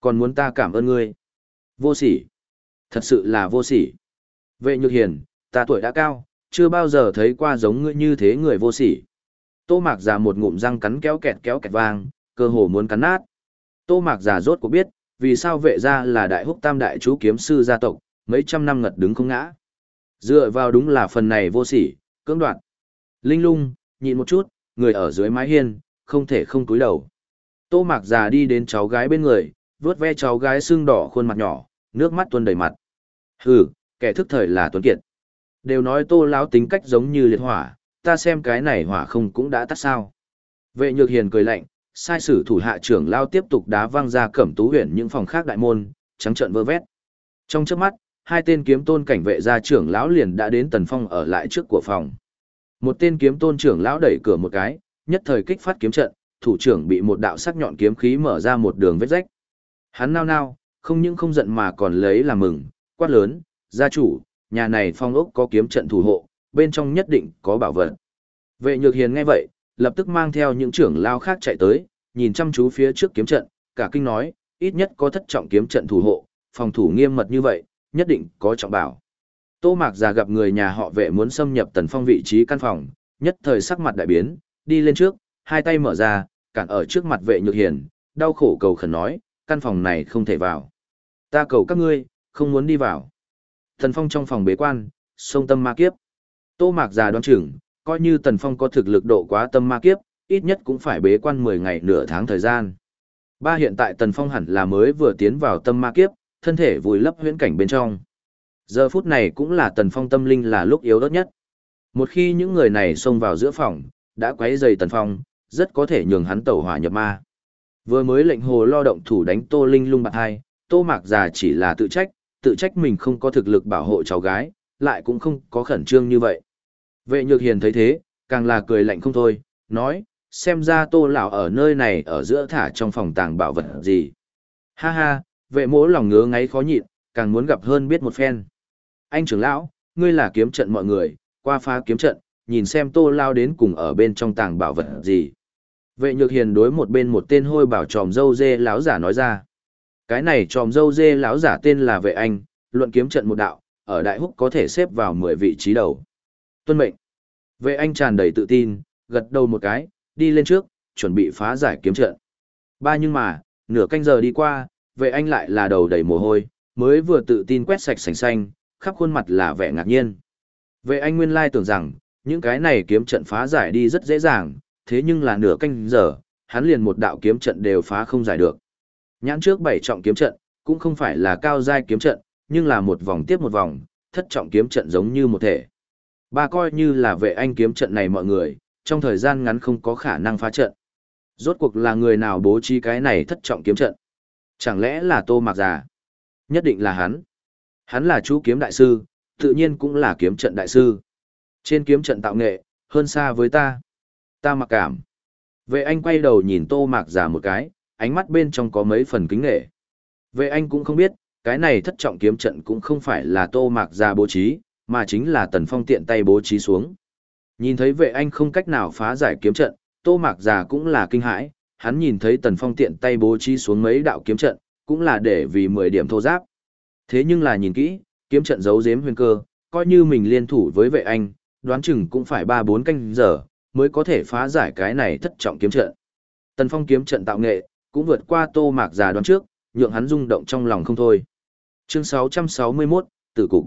còn muốn ta cảm ơn ngươi. Vô sỉ, thật sự là vô sỉ. Vệ nhược hiền, ta tuổi đã cao, chưa bao giờ thấy qua giống ngươi như thế người vô sỉ. Tô mạc già một ngụm răng cắn kéo kẹt kéo kẹt vang, cơ hồ muốn cắn nát. Tô mạc già rốt cuộc biết, vì sao vệ gia là đại húc tam đại chú kiếm sư gia tộc, mấy trăm năm ngật đứng không ngã. Dựa vào đúng là phần này vô sỉ, cưỡng đoạt. Linh lung, nhịn một chút, người ở dưới mái hiên, không thể không cúi đầu. Tô mạc già đi đến cháu gái bên người, vuốt ve cháu gái xương đỏ khuôn mặt nhỏ, nước mắt tuôn đầy mặt. Hừ, kẻ thức thời là tuấn kiệt. Đều nói tô lão tính cách giống như liệt hỏa, ta xem cái này hỏa không cũng đã tắt sao. Vệ nhược hiền cười lạnh, sai sử thủ hạ trưởng lao tiếp tục đá văng ra cẩm tú huyện những phòng khác đại môn, trắng trợn vơ vét. Trong trước mắt, hai tên kiếm tôn cảnh vệ gia trưởng lão liền đã đến tần phong ở lại trước của phòng. Một tên kiếm tôn trưởng lão đẩy cửa một cái, nhất thời kích phát kiếm trận, thủ trưởng bị một đạo sắc nhọn kiếm khí mở ra một đường vết rách. Hắn nao nao, không những không giận mà còn lấy làm mừng, quát lớn, gia chủ, nhà này phong ốc có kiếm trận thủ hộ, bên trong nhất định có bảo vật. Vệ nhược hiền nghe vậy, lập tức mang theo những trưởng lao khác chạy tới, nhìn chăm chú phía trước kiếm trận, cả kinh nói, ít nhất có thất trọng kiếm trận thủ hộ, phòng thủ nghiêm mật như vậy, nhất định có trọng bảo. Tô Mạc già gặp người nhà họ vệ muốn xâm nhập tần phong vị trí căn phòng, nhất thời sắc mặt đại biến, đi lên trước, hai tay mở ra, cản ở trước mặt vệ nhược hiền, đau khổ cầu khẩn nói, căn phòng này không thể vào. Ta cầu các ngươi, không muốn đi vào. Tần phong trong phòng bế quan, sông tâm ma kiếp. Tô Mạc già đoán chừng, coi như Tần Phong có thực lực độ quá tâm ma kiếp, ít nhất cũng phải bế quan 10 ngày nửa tháng thời gian. Ba hiện tại Tần Phong hẳn là mới vừa tiến vào tâm ma kiếp, thân thể vùi lấp huyễn cảnh bên trong. Giờ phút này cũng là Tần Phong tâm linh là lúc yếu ớt nhất. Một khi những người này xông vào giữa phòng, đã quấy dày Tần Phong, rất có thể nhường hắn tẩu hỏa nhập ma. Vừa mới lệnh hồ lo động thủ đánh Tô Linh lung bạc hai, Tô Mạc già chỉ là tự trách, tự trách mình không có thực lực bảo hộ cháu gái, lại cũng không có khẩn trương như vậy. Vệ nhược hiền thấy thế, càng là cười lạnh không thôi, nói, xem ra tô lão ở nơi này ở giữa thả trong phòng tàng bảo vật gì. Ha ha, vệ mỗ lòng ngứa ngáy khó nhịn, càng muốn gặp hơn biết một phen. Anh trưởng lão, ngươi là kiếm trận mọi người, qua phá kiếm trận, nhìn xem tô lao đến cùng ở bên trong tàng bảo vật gì. Vệ nhược hiền đối một bên một tên hôi bảo tròm dâu dê lão giả nói ra. Cái này tròm dâu dê lão giả tên là vệ anh, luận kiếm trận một đạo, ở đại húc có thể xếp vào 10 vị trí đầu. Tuân mệnh. Vệ anh tràn đầy tự tin, gật đầu một cái, đi lên trước, chuẩn bị phá giải kiếm trận. Ba nhưng mà, nửa canh giờ đi qua, vệ anh lại là đầu đầy mồ hôi, mới vừa tự tin quét sạch sành xanh, khắp khuôn mặt là vẻ ngạc nhiên. Vệ anh nguyên lai tưởng rằng, những cái này kiếm trận phá giải đi rất dễ dàng, thế nhưng là nửa canh giờ, hắn liền một đạo kiếm trận đều phá không giải được. Nhãn trước bảy trọng kiếm trận, cũng không phải là cao giai kiếm trận, nhưng là một vòng tiếp một vòng, thất trọng kiếm trận giống như một thể. Ba coi như là vệ anh kiếm trận này mọi người, trong thời gian ngắn không có khả năng phá trận. Rốt cuộc là người nào bố trí cái này thất trọng kiếm trận? Chẳng lẽ là Tô Mạc Già? Nhất định là hắn. Hắn là chú kiếm đại sư, tự nhiên cũng là kiếm trận đại sư. Trên kiếm trận tạo nghệ, hơn xa với ta. Ta mặc cảm. Vệ anh quay đầu nhìn Tô Mạc Già một cái, ánh mắt bên trong có mấy phần kính nghệ. Vệ anh cũng không biết, cái này thất trọng kiếm trận cũng không phải là Tô Mạc Già bố trí, mà chính là Tần Phong tiện tay bố trí xuống. Nhìn thấy vệ anh không cách nào phá giải kiếm trận, Tô Mạc Già cũng là kinh hãi, hắn nhìn thấy Tần Phong tiện tay bố trí xuống mấy đạo kiếm trận, cũng là để vì 10 điểm thô giáp. Thế nhưng là nhìn kỹ, kiếm trận giấu giếm huyền cơ, coi như mình liên thủ với vệ anh, đoán chừng cũng phải 3-4 canh giờ, mới có thể phá giải cái này thất trọng kiếm trận. Tần Phong kiếm trận tạo nghệ, cũng vượt qua Tô Mạc Già đoán trước, nhượng hắn rung động trong lòng không thôi. Chương 661, Tử Cục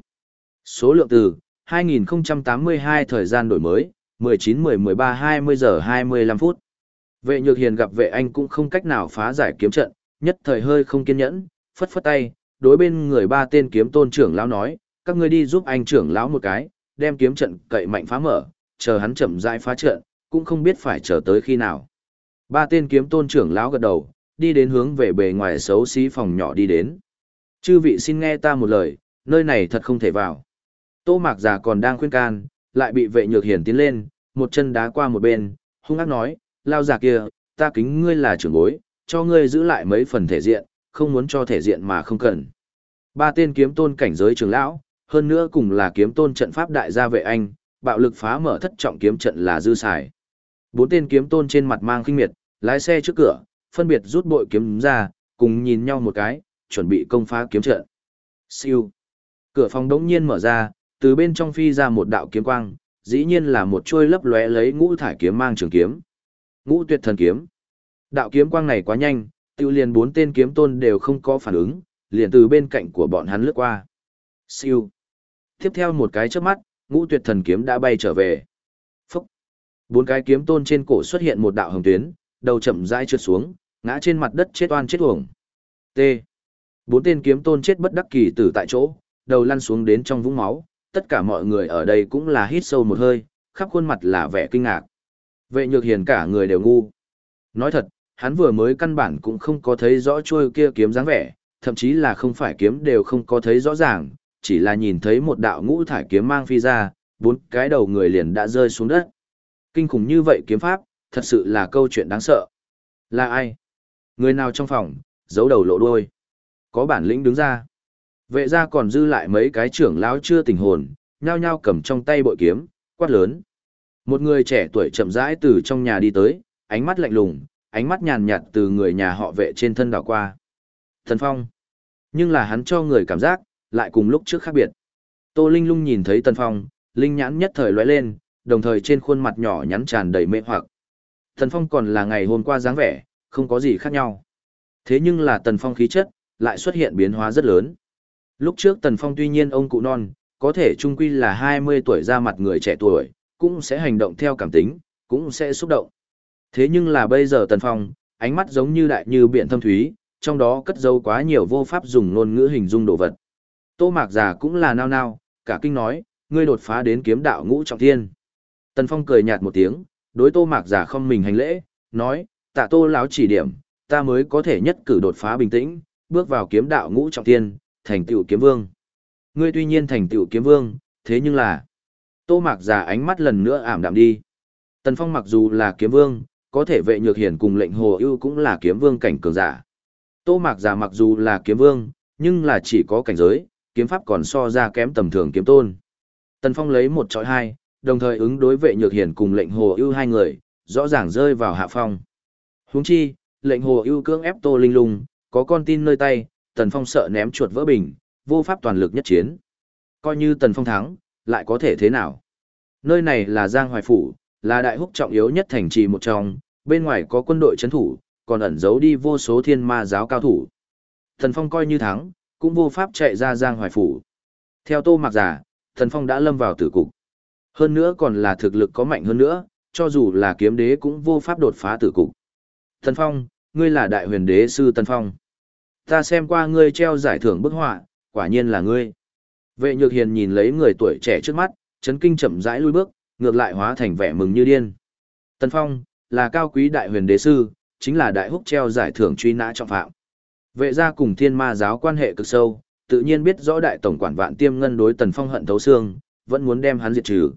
Số lượng từ 2082 thời gian đổi mới, 19-10-13-20 giờ 25 phút. Vệ nhược hiền gặp vệ anh cũng không cách nào phá giải kiếm trận, nhất thời hơi không kiên nhẫn, phất phất tay, đối bên người ba tên kiếm tôn trưởng lão nói, các ngươi đi giúp anh trưởng lão một cái, đem kiếm trận cậy mạnh phá mở, chờ hắn chậm rãi phá trận, cũng không biết phải chờ tới khi nào. Ba tên kiếm tôn trưởng lão gật đầu, đi đến hướng về bề ngoài xấu xí phòng nhỏ đi đến. Chư vị xin nghe ta một lời, nơi này thật không thể vào. Tô mạc già còn đang khuyên can, lại bị vệ nhược hiển tiến lên, một chân đá qua một bên, hung ác nói, lao già kia, ta kính ngươi là trưởng bối, cho ngươi giữ lại mấy phần thể diện, không muốn cho thể diện mà không cần. Ba tên kiếm tôn cảnh giới trưởng lão, hơn nữa cùng là kiếm tôn trận pháp đại gia vệ anh, bạo lực phá mở thất trọng kiếm trận là dư xài. Bốn tên kiếm tôn trên mặt mang khinh miệt, lái xe trước cửa, phân biệt rút bội kiếm ra, cùng nhìn nhau một cái, chuẩn bị công phá kiếm trận. Siêu. Cửa phòng đống nhiên mở ra, từ bên trong phi ra một đạo kiếm quang, dĩ nhiên là một chuôi lấp lóe lấy ngũ thải kiếm mang trường kiếm. Ngũ tuyệt thần kiếm. Đạo kiếm quang này quá nhanh, tiêu liền bốn tên kiếm tôn đều không có phản ứng, liền từ bên cạnh của bọn hắn lướt qua. Siêu. Tiếp theo một cái chớp mắt, ngũ tuyệt thần kiếm đã bay trở về. Phúc. Bốn cái kiếm tôn trên cổ xuất hiện một đạo hồng tuyến, đầu chậm rãi trượt xuống, ngã trên mặt đất chết oan chết uổng. T. Bốn tên kiếm tôn chết bất đắc kỳ tử tại chỗ, đầu lăn xuống đến trong vũng máu, tất cả mọi người ở đây cũng là hít sâu một hơi, khắp khuôn mặt là vẻ kinh ngạc. Vệ nhược hiền cả người đều ngu. Nói thật, hắn vừa mới căn bản cũng không có thấy rõ trôi kia kiếm dáng vẻ, thậm chí là không phải kiếm đều không có thấy rõ ràng, chỉ là nhìn thấy một đạo ngũ thải kiếm mang phi ra, bốn cái đầu người liền đã rơi xuống đất. Kinh khủng như vậy kiếm pháp, thật sự là câu chuyện đáng sợ. Là ai? Người nào trong phòng, giấu đầu lộ đuôi. Có bản lĩnh đứng ra. Vệ gia còn dư lại mấy cái trưởng lão chưa tỉnh hồn, nhao nhao cầm trong tay bội kiếm, quát lớn. Một người trẻ tuổi chậm rãi từ trong nhà đi tới, ánh mắt lạnh lùng, ánh mắt nhàn nhạt từ người nhà họ vệ trên thân đảo qua. Thần Phong. Nhưng là hắn cho người cảm giác, lại cùng lúc trước khác biệt. Tô Linh lung nhìn thấy Tần Phong, linh nhãn nhất thời lóe lên, đồng thời trên khuôn mặt nhỏ nhắn tràn đầy mê hoặc. Tần Phong còn là ngày hôm qua dáng vẻ, không có gì khác nhau. Thế nhưng là Tần Phong khí chất, lại xuất hiện biến hóa rất lớn. Lúc trước Tần Phong tuy nhiên ông cụ non, có thể trung quy là 20 tuổi ra mặt người trẻ tuổi, cũng sẽ hành động theo cảm tính, cũng sẽ xúc động. Thế nhưng là bây giờ Tần Phong, ánh mắt giống như đại như biển thâm thúy, trong đó cất dấu quá nhiều vô pháp dùng ngôn ngữ hình dung đồ vật. Tô Mạc Già cũng là nao nao, cả kinh nói, ngươi đột phá đến kiếm đạo ngũ trọng thiên. Tần Phong cười nhạt một tiếng, đối Tô Mạc Già không mình hành lễ, nói, tạ Tô láo chỉ điểm, ta mới có thể nhất cử đột phá bình tĩnh, bước vào kiếm đạo ngũ trọng thiên, thành tựu kiếm vương. Ngươi tuy nhiên thành tựu kiếm vương, thế nhưng là... Tô Mạc Già ánh mắt lần nữa ảm đạm đi. Tần Phong mặc dù là kiếm vương, có thể vệ nhược hiển cùng lệnh hồ ưu cũng là kiếm vương cảnh cường giả. Tô Mạc Già mặc dù là kiếm vương, nhưng là chỉ có cảnh giới, kiếm pháp còn so ra kém tầm thường kiếm tôn. Tần Phong lấy một chọi hai, đồng thời ứng đối vệ nhược hiển cùng lệnh hồ ưu hai người, rõ ràng rơi vào hạ phong. Huống chi, lệnh hồ ưu cưỡng ép Tô Linh Lung, có con tin nơi tay, Tần Phong sợ ném chuột vỡ bình, vô pháp toàn lực nhất chiến. Coi như Tần Phong thắng, lại có thể thế nào? Nơi này là Giang Hoài Phủ, là đại húc trọng yếu nhất thành trì một trong, bên ngoài có quân đội chấn thủ, còn ẩn giấu đi vô số thiên ma giáo cao thủ. Tần Phong coi như thắng, cũng vô pháp chạy ra Giang Hoài Phủ. Theo Tô Mạc Giả, Tần Phong đã lâm vào tử cục. Hơn nữa còn là thực lực có mạnh hơn nữa, cho dù là kiếm đế cũng vô pháp đột phá tử cục. Tần Phong, ngươi là đại huyền đế sư Tần Phong. Ta xem qua ngươi treo giải thưởng bức họa, quả nhiên là ngươi. Vệ nhược hiền nhìn lấy người tuổi trẻ trước mắt, chấn kinh chậm rãi lui bước, ngược lại hóa thành vẻ mừng như điên. Tần Phong, là cao quý đại huyền đế sư, chính là đại húc treo giải thưởng truy nã trọng phạm. Vệ gia cùng thiên ma giáo quan hệ cực sâu, tự nhiên biết rõ đại tổng quản vạn tiêm ngân đối tần phong hận thấu xương, vẫn muốn đem hắn diệt trừ.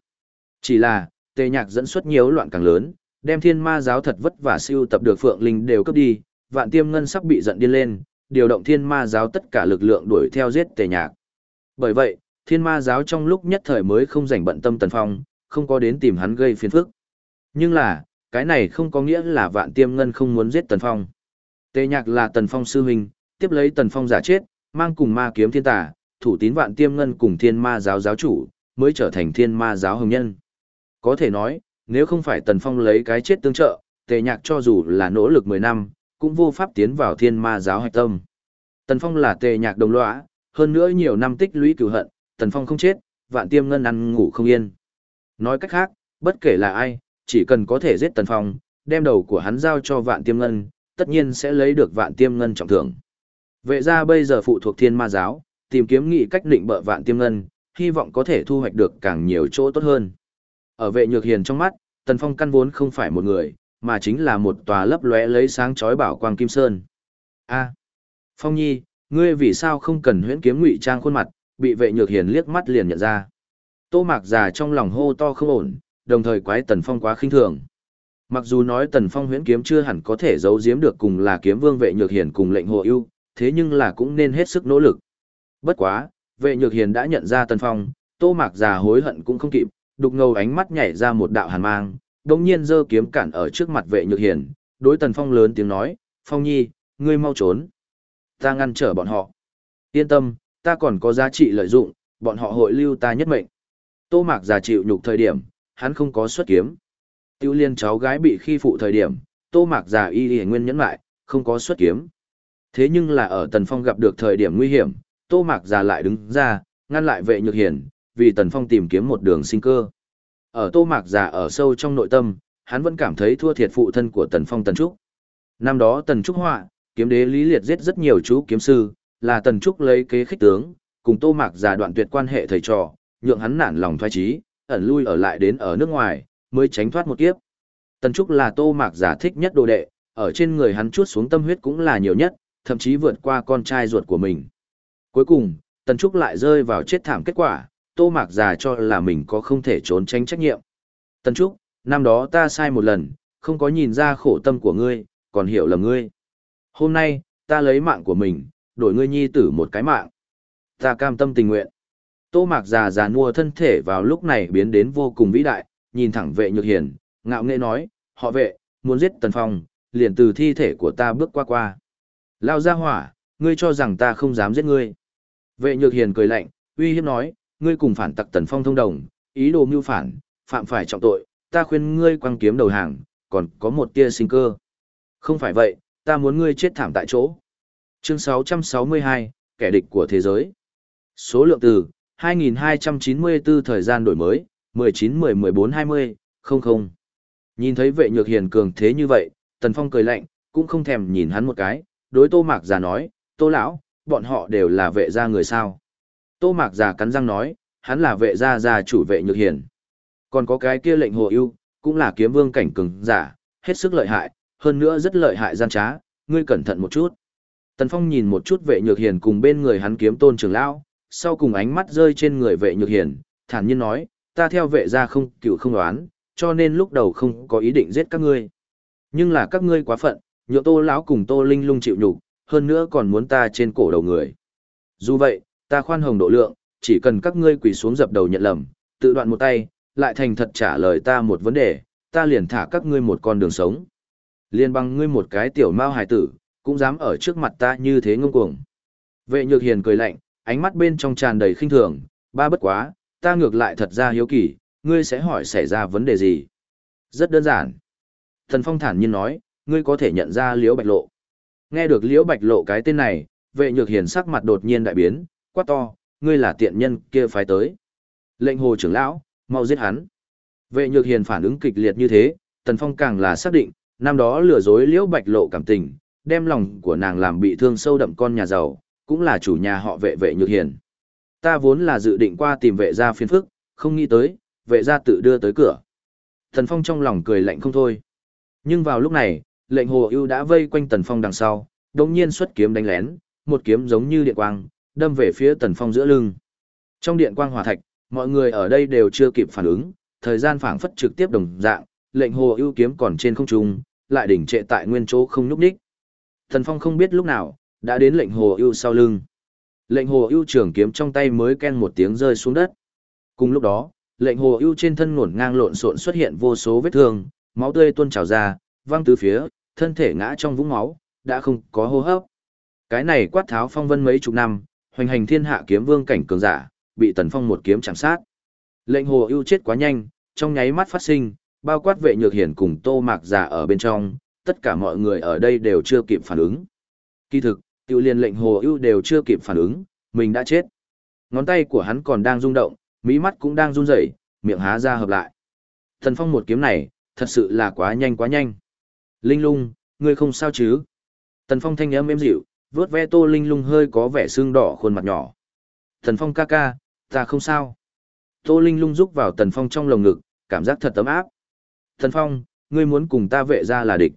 Chỉ là, tề nhạc dẫn xuất nhiều loạn càng lớn, đem thiên ma giáo thật vất vả siêu tập được phượng linh đều cấp đi, vạn tiêm ngân sắp bị giận điên lên, điều động thiên ma giáo tất cả lực lượng đuổi theo giết tề nhạc. Bởi vậy, thiên ma giáo trong lúc nhất thời mới không rảnh bận tâm tần phong, không có đến tìm hắn gây phiền phức. Nhưng là, cái này không có nghĩa là vạn tiêm ngân không muốn giết tần phong. Tề nhạc là tần phong sư huynh, tiếp lấy tần phong giả chết, mang cùng ma kiếm thiên tà, thủ tín vạn tiêm ngân cùng thiên ma giáo giáo chủ, mới trở thành thiên ma giáo hồng nhân. Có thể nói, nếu không phải tần phong lấy cái chết tương trợ, tề nhạc cho dù là nỗ lực 10 năm, cũng vô pháp tiến vào thiên ma giáo hạch tâm. Tần phong là tề nhạc đồng lõa, hơn nữa nhiều năm tích lũy cửu hận, tần phong không chết, vạn tiêm ngân ăn ngủ không yên. Nói cách khác, bất kể là ai, chỉ cần có thể giết tần phong, đem đầu của hắn giao cho vạn tiêm ngân, tất nhiên sẽ lấy được vạn tiêm ngân trọng thưởng. Vệ gia bây giờ phụ thuộc thiên ma giáo, tìm kiếm nghị cách định bợ vạn tiêm ngân, hy vọng có thể thu hoạch được càng nhiều chỗ tốt hơn. Ở vệ nhược hiền trong mắt, tần phong căn vốn không phải một người, mà chính là một tòa lấp lóe lấy sáng chói bảo quang kim sơn. A, Phong Nhi, ngươi vì sao không cần huyễn kiếm ngụy trang khuôn mặt, bị vệ nhược hiền liếc mắt liền nhận ra. Tô Mạc già trong lòng hô to không ổn, đồng thời quái Tần Phong quá khinh thường. Mặc dù nói Tần Phong huyễn kiếm chưa hẳn có thể giấu giếm được cùng là kiếm vương vệ nhược hiền cùng lệnh Hộ ưu, thế nhưng là cũng nên hết sức nỗ lực. Bất quá, vệ nhược hiền đã nhận ra Tần Phong, Tô Mạc già hối hận cũng không kịp, đục ngầu ánh mắt nhảy ra một đạo hàn mang, đồng nhiên giơ kiếm cản ở trước mặt vệ nhược hiền, đối Tần Phong lớn tiếng nói, Phong Nhi, ngươi mau trốn. Ta ngăn trở bọn họ. Yên tâm, ta còn có giá trị lợi dụng, bọn họ hội lưu ta nhất mệnh. Tô Mạc già chịu nhục thời điểm, hắn không có xuất kiếm. Tiêu liên cháu gái bị khi phụ thời điểm, Tô Mạc già y y nguyên nhẫn lại, không có xuất kiếm. Thế nhưng là ở Tần Phong gặp được thời điểm nguy hiểm, Tô Mạc già lại đứng ra, ngăn lại vệ nhược hiển, vì Tần Phong tìm kiếm một đường sinh cơ. Ở Tô Mạc già ở sâu trong nội tâm, hắn vẫn cảm thấy thua thiệt phụ thân của Tần Phong Tần Trúc. Năm đó Tần Trúc họa, kiếm đế Lý Liệt giết rất nhiều chú kiếm sư, là Tần Trúc lấy kế khích tướng, cùng Tô Mạc già đoạn tuyệt quan hệ thầy trò, nhượng hắn nản lòng thoái trí, ẩn lui ở lại đến ở nước ngoài, mới tránh thoát một kiếp. Tần Trúc là Tô Mạc giả thích nhất đồ đệ, ở trên người hắn chuốt xuống tâm huyết cũng là nhiều nhất, thậm chí vượt qua con trai ruột của mình. Cuối cùng, Tần Trúc lại rơi vào chết thảm kết quả, Tô Mạc già cho là mình có không thể trốn tránh trách nhiệm. Tần Trúc, năm đó ta sai một lần, không có nhìn ra khổ tâm của ngươi, còn hiểu lầm ngươi. Hôm nay, ta lấy mạng của mình, đổi ngươi nhi tử một cái mạng. Ta cam tâm tình nguyện. Tô Mạc già già nua thân thể vào lúc này biến đến vô cùng vĩ đại, nhìn thẳng vệ nhược hiền, ngạo nghễ nói, họ vệ, muốn giết Tần Phong, liền từ thi thể của ta bước qua qua. Lao ra hỏa, ngươi cho rằng ta không dám giết ngươi. Vệ nhược hiền cười lạnh, uy hiếp nói, ngươi cùng phản tặc Tần Phong thông đồng, ý đồ mưu phản, phạm phải trọng tội, ta khuyên ngươi quăng kiếm đầu hàng, còn có một tia sinh cơ. Không phải vậy, ta muốn ngươi chết thảm tại chỗ. Chương 662, kẻ địch của thế giới. Số lượng từ 2294 thời gian đổi mới, 19-10-14-20, không không. Nhìn thấy vệ nhược hiền cường thế như vậy, Tần Phong cười lạnh, cũng không thèm nhìn hắn một cái, đối Tô Mạc già nói, Tô lão, bọn họ đều là vệ gia người sao. Tô Mạc già cắn răng nói, hắn là vệ gia gia chủ vệ nhược hiền. Còn có cái kia lệnh hồ ưu, cũng là kiếm vương cảnh cường giả, hết sức lợi hại, hơn nữa rất lợi hại gian trá, ngươi cẩn thận một chút. Tần Phong nhìn một chút vệ nhược hiền cùng bên người hắn kiếm tôn trưởng lão, sau cùng ánh mắt rơi trên người vệ nhược hiền, thản nhiên nói, ta theo vệ gia không cựu không đoán, cho nên lúc đầu không có ý định giết các ngươi. Nhưng là các ngươi quá phận, nhựa tô lão cùng tô linh lung chịu nhục, hơn nữa còn muốn ta trên cổ đầu người. Dù vậy, ta khoan hồng độ lượng, chỉ cần các ngươi quỳ xuống dập đầu nhận lầm, tự đoạn một tay, lại thành thật trả lời ta một vấn đề, ta liền thả các ngươi một con đường sống. Liên bằng ngươi một cái tiểu mao hài tử, cũng dám ở trước mặt ta như thế ngông cuồng. Vệ nhược hiền cười lạnh, ánh mắt bên trong tràn đầy khinh thường, ba bất quá, ta ngược lại thật ra hiếu kỳ, ngươi sẽ hỏi xảy ra vấn đề gì? Rất đơn giản. Thần Phong thản nhiên nói, ngươi có thể nhận ra Liễu Bạch Lộ. Nghe được Liễu Bạch Lộ cái tên này, vệ nhược hiền sắc mặt đột nhiên đại biến, quát to, ngươi là tiện nhân kia phái tới. Lệnh hồ trưởng lão, mau giết hắn. Vệ nhược hiền phản ứng kịch liệt như thế, Tần Phong càng là xác định, năm đó lừa dối Liễu Bạch Lộ cảm tình, đem lòng của nàng làm bị thương sâu đậm con nhà giàu, cũng là chủ nhà họ vệ vệ nhược hiền. Ta vốn là dự định qua tìm vệ gia phiên phức, không nghĩ tới, vệ gia tự đưa tới cửa. tần Phong trong lòng cười lạnh không thôi. Nhưng vào lúc này, lệnh hồ ưu đã vây quanh tần phong đằng sau, đồng nhiên xuất kiếm đánh lén, một kiếm giống như điện quang, đâm về phía tần phong giữa lưng. Trong điện quang hỏa thạch, mọi người ở đây đều chưa kịp phản ứng, thời gian phảng phất trực tiếp đồng dạng, lệnh hồ ưu kiếm còn trên không trung, lại đỉnh trệ tại nguyên chỗ không nhúc nhích. Tần Phong không biết lúc nào đã đến lệnh hồ ưu sau lưng. Lệnh hồ ưu trường kiếm trong tay mới ken một tiếng rơi xuống đất. Cùng lúc đó, lệnh hồ ưu trên thân ngổn ngang lộn xộn xuất hiện vô số vết thương, máu tươi tuôn trào ra, văng tứ phía, thân thể ngã trong vũng máu, đã không có hô hấp. Cái này quát tháo phong vân mấy chục năm, hoành hành thiên hạ kiếm vương cảnh cường giả, bị Tần Phong một kiếm chạm sát. Lệnh hồ ưu chết quá nhanh, trong nháy mắt phát sinh, bao quát vệ nhược hiển cùng tô mạc giả ở bên trong, tất cả mọi người ở đây đều chưa kịp phản ứng. Kỳ thực, tiêu liên lệnh hồ ưu đều chưa kịp phản ứng, mình đã chết. Ngón tay của hắn còn đang rung động, mí mắt cũng đang run rẩy, miệng há ra hợp lại. Tần phong một kiếm này, thật sự là quá nhanh quá nhanh. Linh lung, ngươi không sao chứ? Tần phong thanh âm êm dịu, vớt ve tô linh lung hơi có vẻ xương đỏ khuôn mặt nhỏ. Thần phong ca ca, ta không sao. Tô linh lung rúc vào tần phong trong lồng ngực, cảm giác thật ấm áp. Thần phong, ngươi muốn cùng ta vệ ra là địch.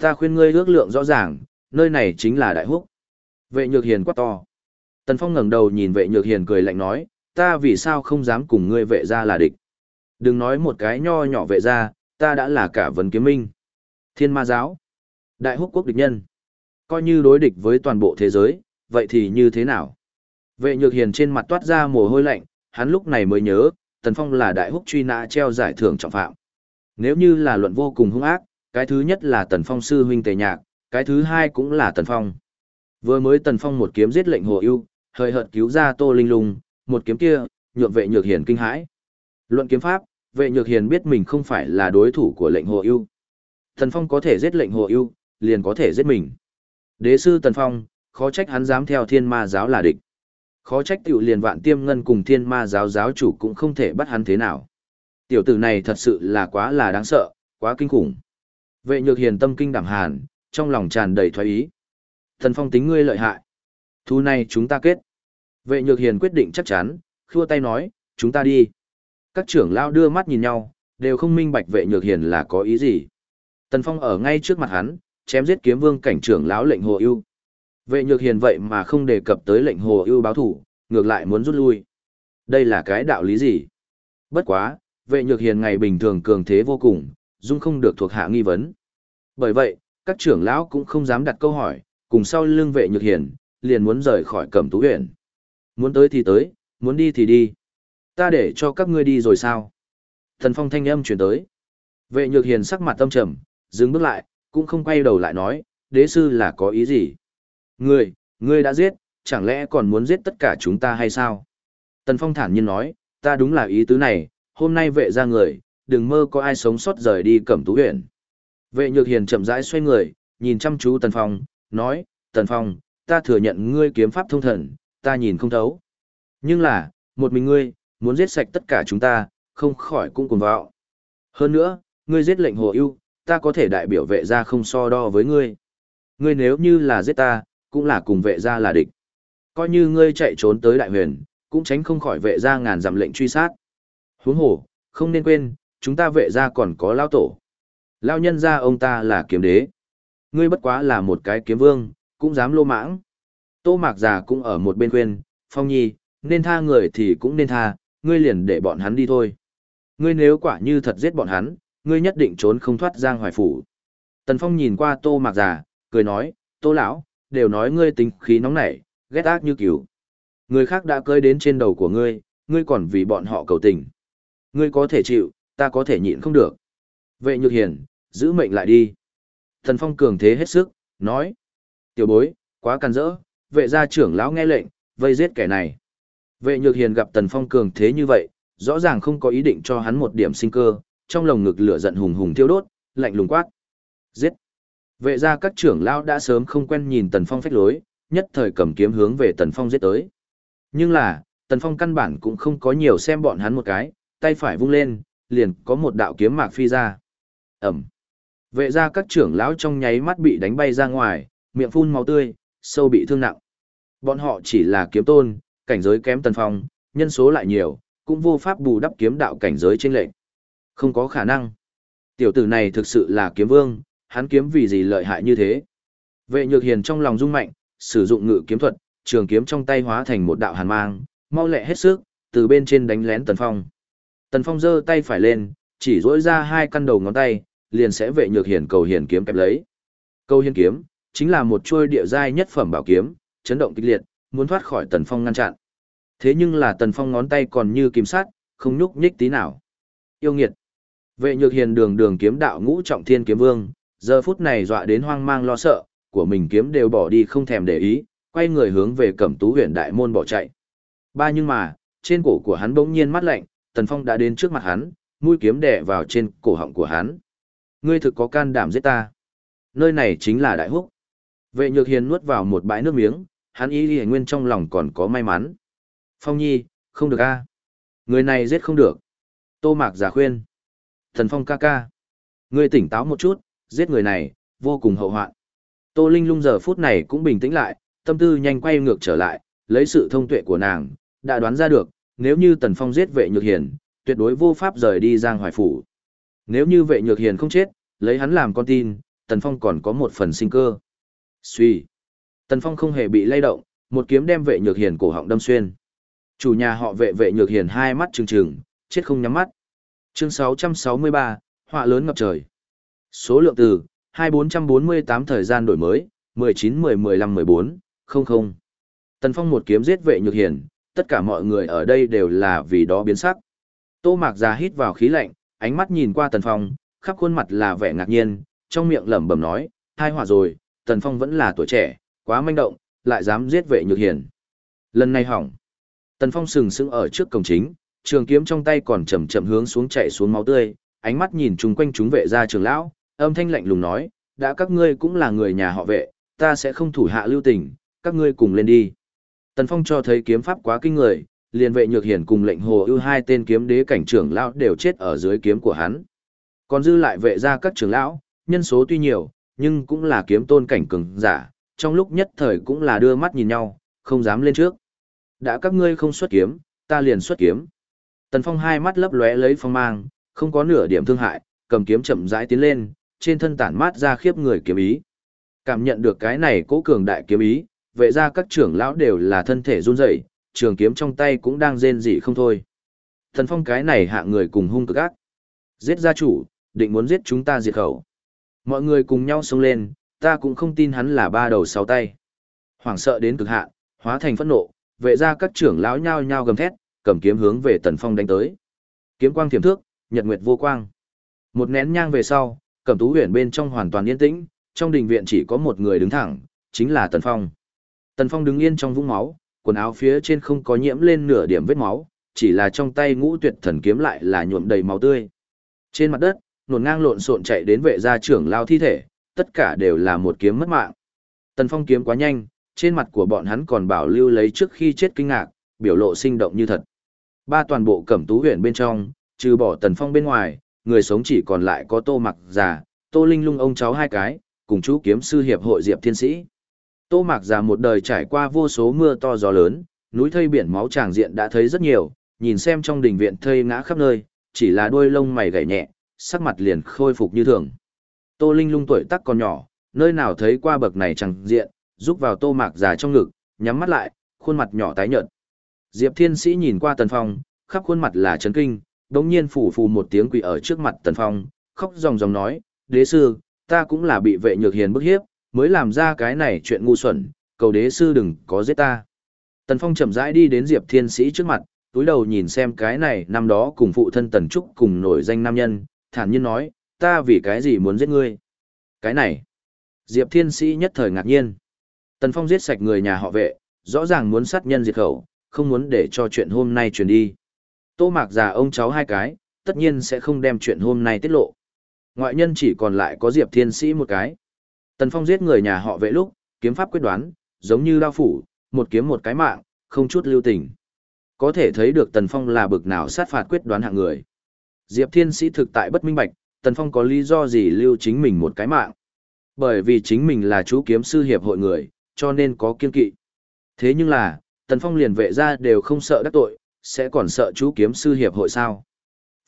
Ta khuyên ngươi ước lượng rõ ràng, nơi này chính là đại húc. Vệ nhược hiền quá to. Tần phong ngẩng đầu nhìn vệ nhược hiền cười lạnh nói, ta vì sao không dám cùng ngươi vệ ra là địch. Đừng nói một cái nho nhỏ vệ ra, ta đã là cả vấn kiếm minh. Thiên ma giáo. Đại húc quốc địch nhân. Coi như đối địch với toàn bộ thế giới, vậy thì như thế nào? Vệ nhược hiền trên mặt toát ra mồ hôi lạnh, hắn lúc này mới nhớ, Tần Phong là đại húc truy nã treo giải thưởng trọng phạm. Nếu như là luận vô cùng hung ác, cái thứ nhất là Tần Phong sư huynh Tề Nhạc, cái thứ hai cũng là Tần Phong. Vừa mới Tần Phong một kiếm giết lệnh Hồ Ưu, hơi hợt cứu ra Tô Linh Lung, một kiếm kia, nhượng vệ nhược hiền kinh hãi. Luận kiếm pháp, vệ nhược hiền biết mình không phải là đối thủ của lệnh Hồ Ưu. Tần Phong có thể giết lệnh Hồ Ưu, liền có thể giết mình. Đế sư Tần Phong, khó trách hắn dám theo Thiên Ma giáo là địch. Khó trách tiểu liền vạn tiêm ngân cùng Thiên Ma giáo giáo chủ cũng không thể bắt hắn thế nào. Tiểu tử này thật sự là quá là đáng sợ, quá kinh khủng. Vệ nhược hiền tâm kinh đảm hàn, trong lòng tràn đầy thoái ý. Tần phong tính ngươi lợi hại. Thu này chúng ta kết. Vệ nhược hiền quyết định chắc chắn, khua tay nói, chúng ta đi. Các trưởng lao đưa mắt nhìn nhau, đều không minh bạch vệ nhược hiền là có ý gì. Tần phong ở ngay trước mặt hắn, chém giết kiếm vương cảnh trưởng lão lệnh hồ ưu. Vệ nhược hiền vậy mà không đề cập tới lệnh hồ ưu báo thủ, ngược lại muốn rút lui. Đây là cái đạo lý gì? Bất quá, vệ nhược hiền ngày bình thường cường thế vô cùng, dung không được thuộc hạ nghi vấn. Bởi vậy, các trưởng lão cũng không dám đặt câu hỏi, cùng sau lưng vệ nhược hiền, liền muốn rời khỏi cẩm tú huyện. Muốn tới thì tới, muốn đi thì đi. Ta để cho các ngươi đi rồi sao? Thần phong thanh âm chuyển tới. Vệ nhược hiền sắc mặt tâm trầm, dừng bước lại, cũng không quay đầu lại nói, đế sư là có ý gì? Ngươi, ngươi đã giết, chẳng lẽ còn muốn giết tất cả chúng ta hay sao? Tần phong thản nhiên nói, ta đúng là ý tứ này, hôm nay vệ ra người, đừng mơ có ai sống sót rời đi cẩm tú huyện. Vệ nhược hiền chậm rãi xoay người, nhìn chăm chú Tần Phong, nói, Tần Phong, ta thừa nhận ngươi kiếm pháp thông thần, ta nhìn không thấu. Nhưng là, một mình ngươi, muốn giết sạch tất cả chúng ta, không khỏi cũng cùng vào. Hơn nữa, ngươi giết lệnh hồ ưu, ta có thể đại biểu vệ gia không so đo với ngươi. Ngươi nếu như là giết ta, cũng là cùng vệ gia là địch. Coi như ngươi chạy trốn tới đại huyền, cũng tránh không khỏi vệ gia ngàn dặm lệnh truy sát. Huống hồ, không nên quên, chúng ta vệ gia còn có lao tổ. Lao nhân gia ông ta là kiếm đế. Ngươi bất quá là một cái kiếm vương, cũng dám lô mãng. Tô mạc già cũng ở một bên quên, phong nhi, nên tha người thì cũng nên tha, ngươi liền để bọn hắn đi thôi. Ngươi nếu quả như thật giết bọn hắn, ngươi nhất định trốn không thoát giang hoài phủ. Tần phong nhìn qua tô mạc già, cười nói, tô lão, đều nói ngươi tính khí nóng nảy, ghét ác như cừu. Người khác đã cơi đến trên đầu của ngươi, ngươi còn vì bọn họ cầu tình. Ngươi có thể chịu, ta có thể nhịn không được. Vệ nhược hiền, giữ mệnh lại đi. Tần phong cường thế hết sức, nói. Tiểu bối, quá can rỡ, vệ gia trưởng lão nghe lệnh, vây giết kẻ này. Vệ nhược hiền gặp tần phong cường thế như vậy, rõ ràng không có ý định cho hắn một điểm sinh cơ, trong lồng ngực lửa giận hùng hùng thiêu đốt, lạnh lùng quát. Giết! Vệ ra các trưởng lão đã sớm không quen nhìn tần phong phách lối, nhất thời cầm kiếm hướng về tần phong giết tới. Nhưng là, tần phong căn bản cũng không có nhiều xem bọn hắn một cái, tay phải vung lên, liền có một đạo kiếm mạc phi ra. Ẩm. Vệ ra các trưởng lão trong nháy mắt bị đánh bay ra ngoài, miệng phun máu tươi, sâu bị thương nặng. Bọn họ chỉ là kiếm tôn, cảnh giới kém tần phong, nhân số lại nhiều, cũng vô pháp bù đắp kiếm đạo cảnh giới trên lệnh. Không có khả năng. Tiểu tử này thực sự là kiếm vương, hắn kiếm vì gì lợi hại như thế. Vệ nhược hiền trong lòng rung mạnh, sử dụng ngự kiếm thuật, trường kiếm trong tay hóa thành một đạo hàn mang, mau lẹ hết sức, từ bên trên đánh lén Tần Phong. Tần Phong giơ tay phải lên, chỉ dỗi ra hai căn đầu ngón tay, liền sẽ vệ nhược hiền cầu hiền kiếm kẹp lấy. Cầu hiền kiếm, chính là một chuôi địa giai nhất phẩm bảo kiếm, chấn động kịch liệt, muốn thoát khỏi Tần Phong ngăn chặn. Thế nhưng là Tần Phong ngón tay còn như kim sắt, không nhúc nhích tí nào. Yêu nghiệt. Vệ nhược hiền đường đường kiếm đạo ngũ trọng thiên kiếm vương, giờ phút này dọa đến hoang mang lo sợ, của mình kiếm đều bỏ đi không thèm để ý, quay người hướng về cẩm tú huyện đại môn bỏ chạy. Ba nhưng mà, trên cổ của hắn bỗng nhiên mắt lạnh, Tần Phong đã đến trước mặt hắn, mũi kiếm đè vào trên cổ họng của hắn. Ngươi thực có can đảm giết ta. Nơi này chính là đại húc. Vệ nhược hiền nuốt vào một bãi nước miếng, hắn ý ý nguyên trong lòng còn có may mắn. Phong nhi, không được a Người này giết không được. Tô mạc giả khuyên. Thần Phong ca ca. Ngươi tỉnh táo một chút, giết người này, vô cùng hậu hoạn. Tô Linh lung giờ phút này cũng bình tĩnh lại, tâm tư nhanh quay ngược trở lại, lấy sự thông tuệ của nàng, đã đoán ra được, nếu như Tần Phong giết vệ nhược hiền, tuyệt đối vô pháp rời đi Giang Hoài Phủ. Nếu như vệ nhược hiền không chết, lấy hắn làm con tin, Tần Phong còn có một phần sinh cơ. Suy. Tần Phong không hề bị lay động, một kiếm đem vệ nhược hiền cổ họng đâm xuyên. Chủ nhà họ vệ vệ nhược hiền hai mắt trừng trừng, chết không nhắm mắt. Chương 663, họa lớn ngập trời. Số lượng từ 2448 thời gian đổi mới, 19 10 15 14, 00. Tần Phong một kiếm giết vệ nhược hiền, tất cả mọi người ở đây đều là vì đó biến sắc. Tô Mạc già hít vào khí lạnh, ánh mắt nhìn qua Tần Phong, khắp khuôn mặt là vẻ ngạc nhiên, trong miệng lẩm bẩm nói, hai hỏa rồi, Tần Phong vẫn là tuổi trẻ, quá manh động, lại dám giết vệ nhược hiền. Lần này hỏng. Tần Phong sừng sững ở trước cổng chính, trường kiếm trong tay còn chậm chậm hướng xuống chạy xuống máu tươi, ánh mắt nhìn chung quanh chúng vệ gia trưởng lão, âm thanh lạnh lùng nói, đã các ngươi cũng là người nhà họ vệ, ta sẽ không thủ hạ lưu tình, các ngươi cùng lên đi. Tần Phong cho thấy kiếm pháp quá kinh người, liền vệ nhược hiển cùng lệnh hồ ưu hai tên kiếm đế cảnh trưởng lão đều chết ở dưới kiếm của hắn. Còn dư lại vệ gia các trưởng lão, nhân số tuy nhiều, nhưng cũng là kiếm tôn cảnh cường giả, trong lúc nhất thời cũng là đưa mắt nhìn nhau, không dám lên trước. Đã các ngươi không xuất kiếm, ta liền xuất kiếm. Tần Phong hai mắt lấp lóe lấy phong mang, không có nửa điểm thương hại, cầm kiếm chậm rãi tiến lên, trên thân tản mát ra khiếp người kiếm ý. Cảm nhận được cái này cố cường đại kiếm ý, vệ ra các trưởng lão đều là thân thể run rẩy, trường kiếm trong tay cũng đang rên rỉ không thôi. Tần Phong cái này hạ người cùng hung cực ác. Giết gia chủ, định muốn giết chúng ta diệt khẩu. Mọi người cùng nhau xông lên, ta cũng không tin hắn là ba đầu sáu tay. Hoảng sợ đến cực hạn, hóa thành phẫn nộ, vệ ra các trưởng lão nhao nhao gầm thét, cầm kiếm hướng về Tần Phong đánh tới. Kiếm quang thiểm thước, nhật nguyệt vô quang. Một nén nhang về sau, Cẩm Tú Huyền bên trong hoàn toàn yên tĩnh, trong đình viện chỉ có một người đứng thẳng, chính là Tần Phong. Tần Phong đứng yên trong vũng máu, quần áo phía trên không có nhiễm lên nửa điểm vết máu, chỉ là trong tay ngũ tuyệt thần kiếm lại là nhuộm đầy máu tươi. Trên mặt đất, nổn ngang lộn xộn chạy đến vệ gia trưởng lao thi thể, tất cả đều là một kiếm mất mạng. Tần Phong kiếm quá nhanh, trên mặt của bọn hắn còn bảo lưu lấy trước khi chết kinh ngạc, biểu lộ sinh động như thật. Ba toàn bộ cẩm tú huyện bên trong, trừ bỏ Tần Phong bên ngoài, người sống chỉ còn lại có Tô Mặc già, Tô Linh Lung ông cháu hai cái, cùng chú kiếm sư hiệp hội Diệp Thiên Sĩ. Tô Mạc già một đời trải qua vô số mưa to gió lớn, núi thây biển máu tràng diện đã thấy rất nhiều, nhìn xem trong đình viện thây ngã khắp nơi, chỉ là đôi lông mày gảy nhẹ, sắc mặt liền khôi phục như thường. Tô Linh lung tuổi tác còn nhỏ, nơi nào thấy qua bậc này chẳng diện, rúc vào tô mạc già trong ngực, nhắm mắt lại, khuôn mặt nhỏ tái nhợt. Diệp Thiên Sĩ nhìn qua Tần Phong, khắp khuôn mặt là chấn kinh, đống nhiên phủ phù một tiếng quỳ ở trước mặt Tần Phong, khóc ròng ròng nói, đế sư, ta cũng là bị vệ nhược hiền bức hiếp, mới làm ra cái này chuyện ngu xuẩn, cầu đế sư đừng có giết ta. Tần Phong chậm rãi đi đến Diệp Thiên Sĩ trước mặt, túi đầu nhìn xem cái này năm đó cùng phụ thân Tần Trúc cùng nổi danh nam nhân, thản nhiên nói, ta vì cái gì muốn giết ngươi? Cái này. Diệp Thiên Sĩ nhất thời ngạc nhiên. Tần Phong giết sạch người nhà họ vệ, rõ ràng muốn sát nhân diệt khẩu, không muốn để cho chuyện hôm nay truyền đi. Tô Mạc già ông cháu hai cái, tất nhiên sẽ không đem chuyện hôm nay tiết lộ. Ngoại nhân chỉ còn lại có Diệp Thiên Sĩ một cái. Tần Phong giết người nhà họ vệ lúc, kiếm pháp quyết đoán, giống như đao phủ, một kiếm một cái mạng, không chút lưu tình. Có thể thấy được Tần Phong là bực nào sát phạt quyết đoán hạng người. Diệp Thiên Sĩ thực tại bất minh bạch, Tần Phong có lý do gì lưu chính mình một cái mạng. Bởi vì chính mình là chú kiếm sư hiệp hội người, cho nên có kiên kỵ. Thế nhưng là, Tần Phong liền vệ ra đều không sợ đắc tội, sẽ còn sợ chú kiếm sư hiệp hội sao?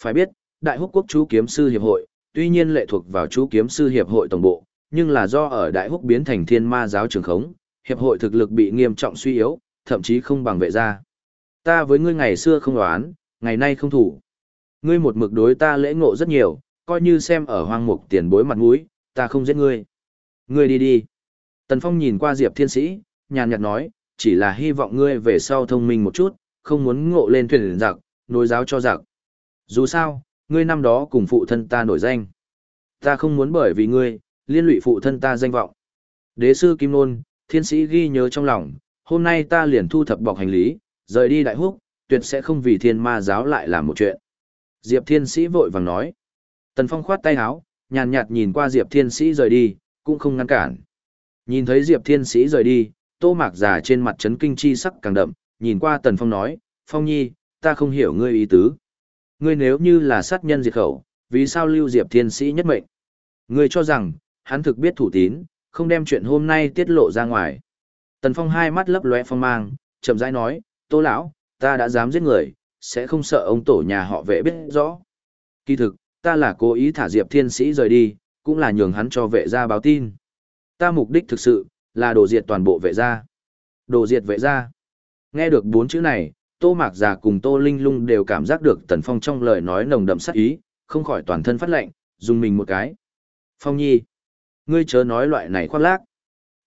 Phải biết, Đại Húc Quốc chú kiếm sư hiệp hội, tuy nhiên lệ thuộc vào chú kiếm sư hiệp hội tổng bộ, nhưng là do ở đại húc biến thành thiên ma giáo trường khống, hiệp hội thực lực bị nghiêm trọng suy yếu, thậm chí không bằng vệ gia. Ta với ngươi ngày xưa không đoán, ngày nay không thủ. Ngươi một mực đối ta lễ ngộ rất nhiều, coi như xem ở hoang mục tiền bối mặt mũi, ta không giết ngươi. Ngươi đi đi. Tần Phong nhìn qua Diệp Thiên Sĩ, nhàn nhạt nói, chỉ là hy vọng ngươi về sau thông minh một chút, không muốn ngộ lên thuyền giặc, nối giáo cho giặc. Dù sao, ngươi năm đó cùng phụ thân ta nổi danh. Ta không muốn bởi vì ngươi, liên lụy phụ thân ta danh vọng. Đế sư Kim Nôn, thiên sĩ ghi nhớ trong lòng, hôm nay ta liền thu thập bọc hành lý, rời đi đại húc, tuyệt sẽ không vì thiên ma giáo lại làm một chuyện. Diệp thiên sĩ vội vàng nói. Tần Phong khoát tay áo, nhàn nhạt nhìn qua Diệp thiên sĩ rời đi, cũng không ngăn cản. Nhìn thấy Diệp thiên sĩ rời đi, tô mạc già trên mặt chấn kinh chi sắc càng đậm, nhìn qua Tần Phong nói, Phong nhi, ta không hiểu ngươi ý tứ. Ngươi nếu như là sát nhân diệt khẩu, vì sao lưu Diệp thiên sĩ nhất mệnh? Ngươi cho rằng, hắn thực biết thủ tín, không đem chuyện hôm nay tiết lộ ra ngoài. Tần Phong hai mắt lấp lóe phong mang, chậm rãi nói, Tô lão, ta đã dám giết người, sẽ không sợ ông tổ nhà họ vệ biết rõ. Kỳ thực, ta là cố ý thả Diệp Thiên Sĩ rời đi, cũng là nhường hắn cho vệ gia báo tin. Ta mục đích thực sự, là đổ diệt toàn bộ vệ gia. Đổ diệt vệ gia. Nghe được bốn chữ này, Tô Mạc Già cùng Tô Linh Lung đều cảm giác được Tần Phong trong lời nói nồng đậm sát ý, không khỏi toàn thân phát lệnh, dùng mình một cái. Phong Nhi, ngươi chớ nói loại này khoác lác.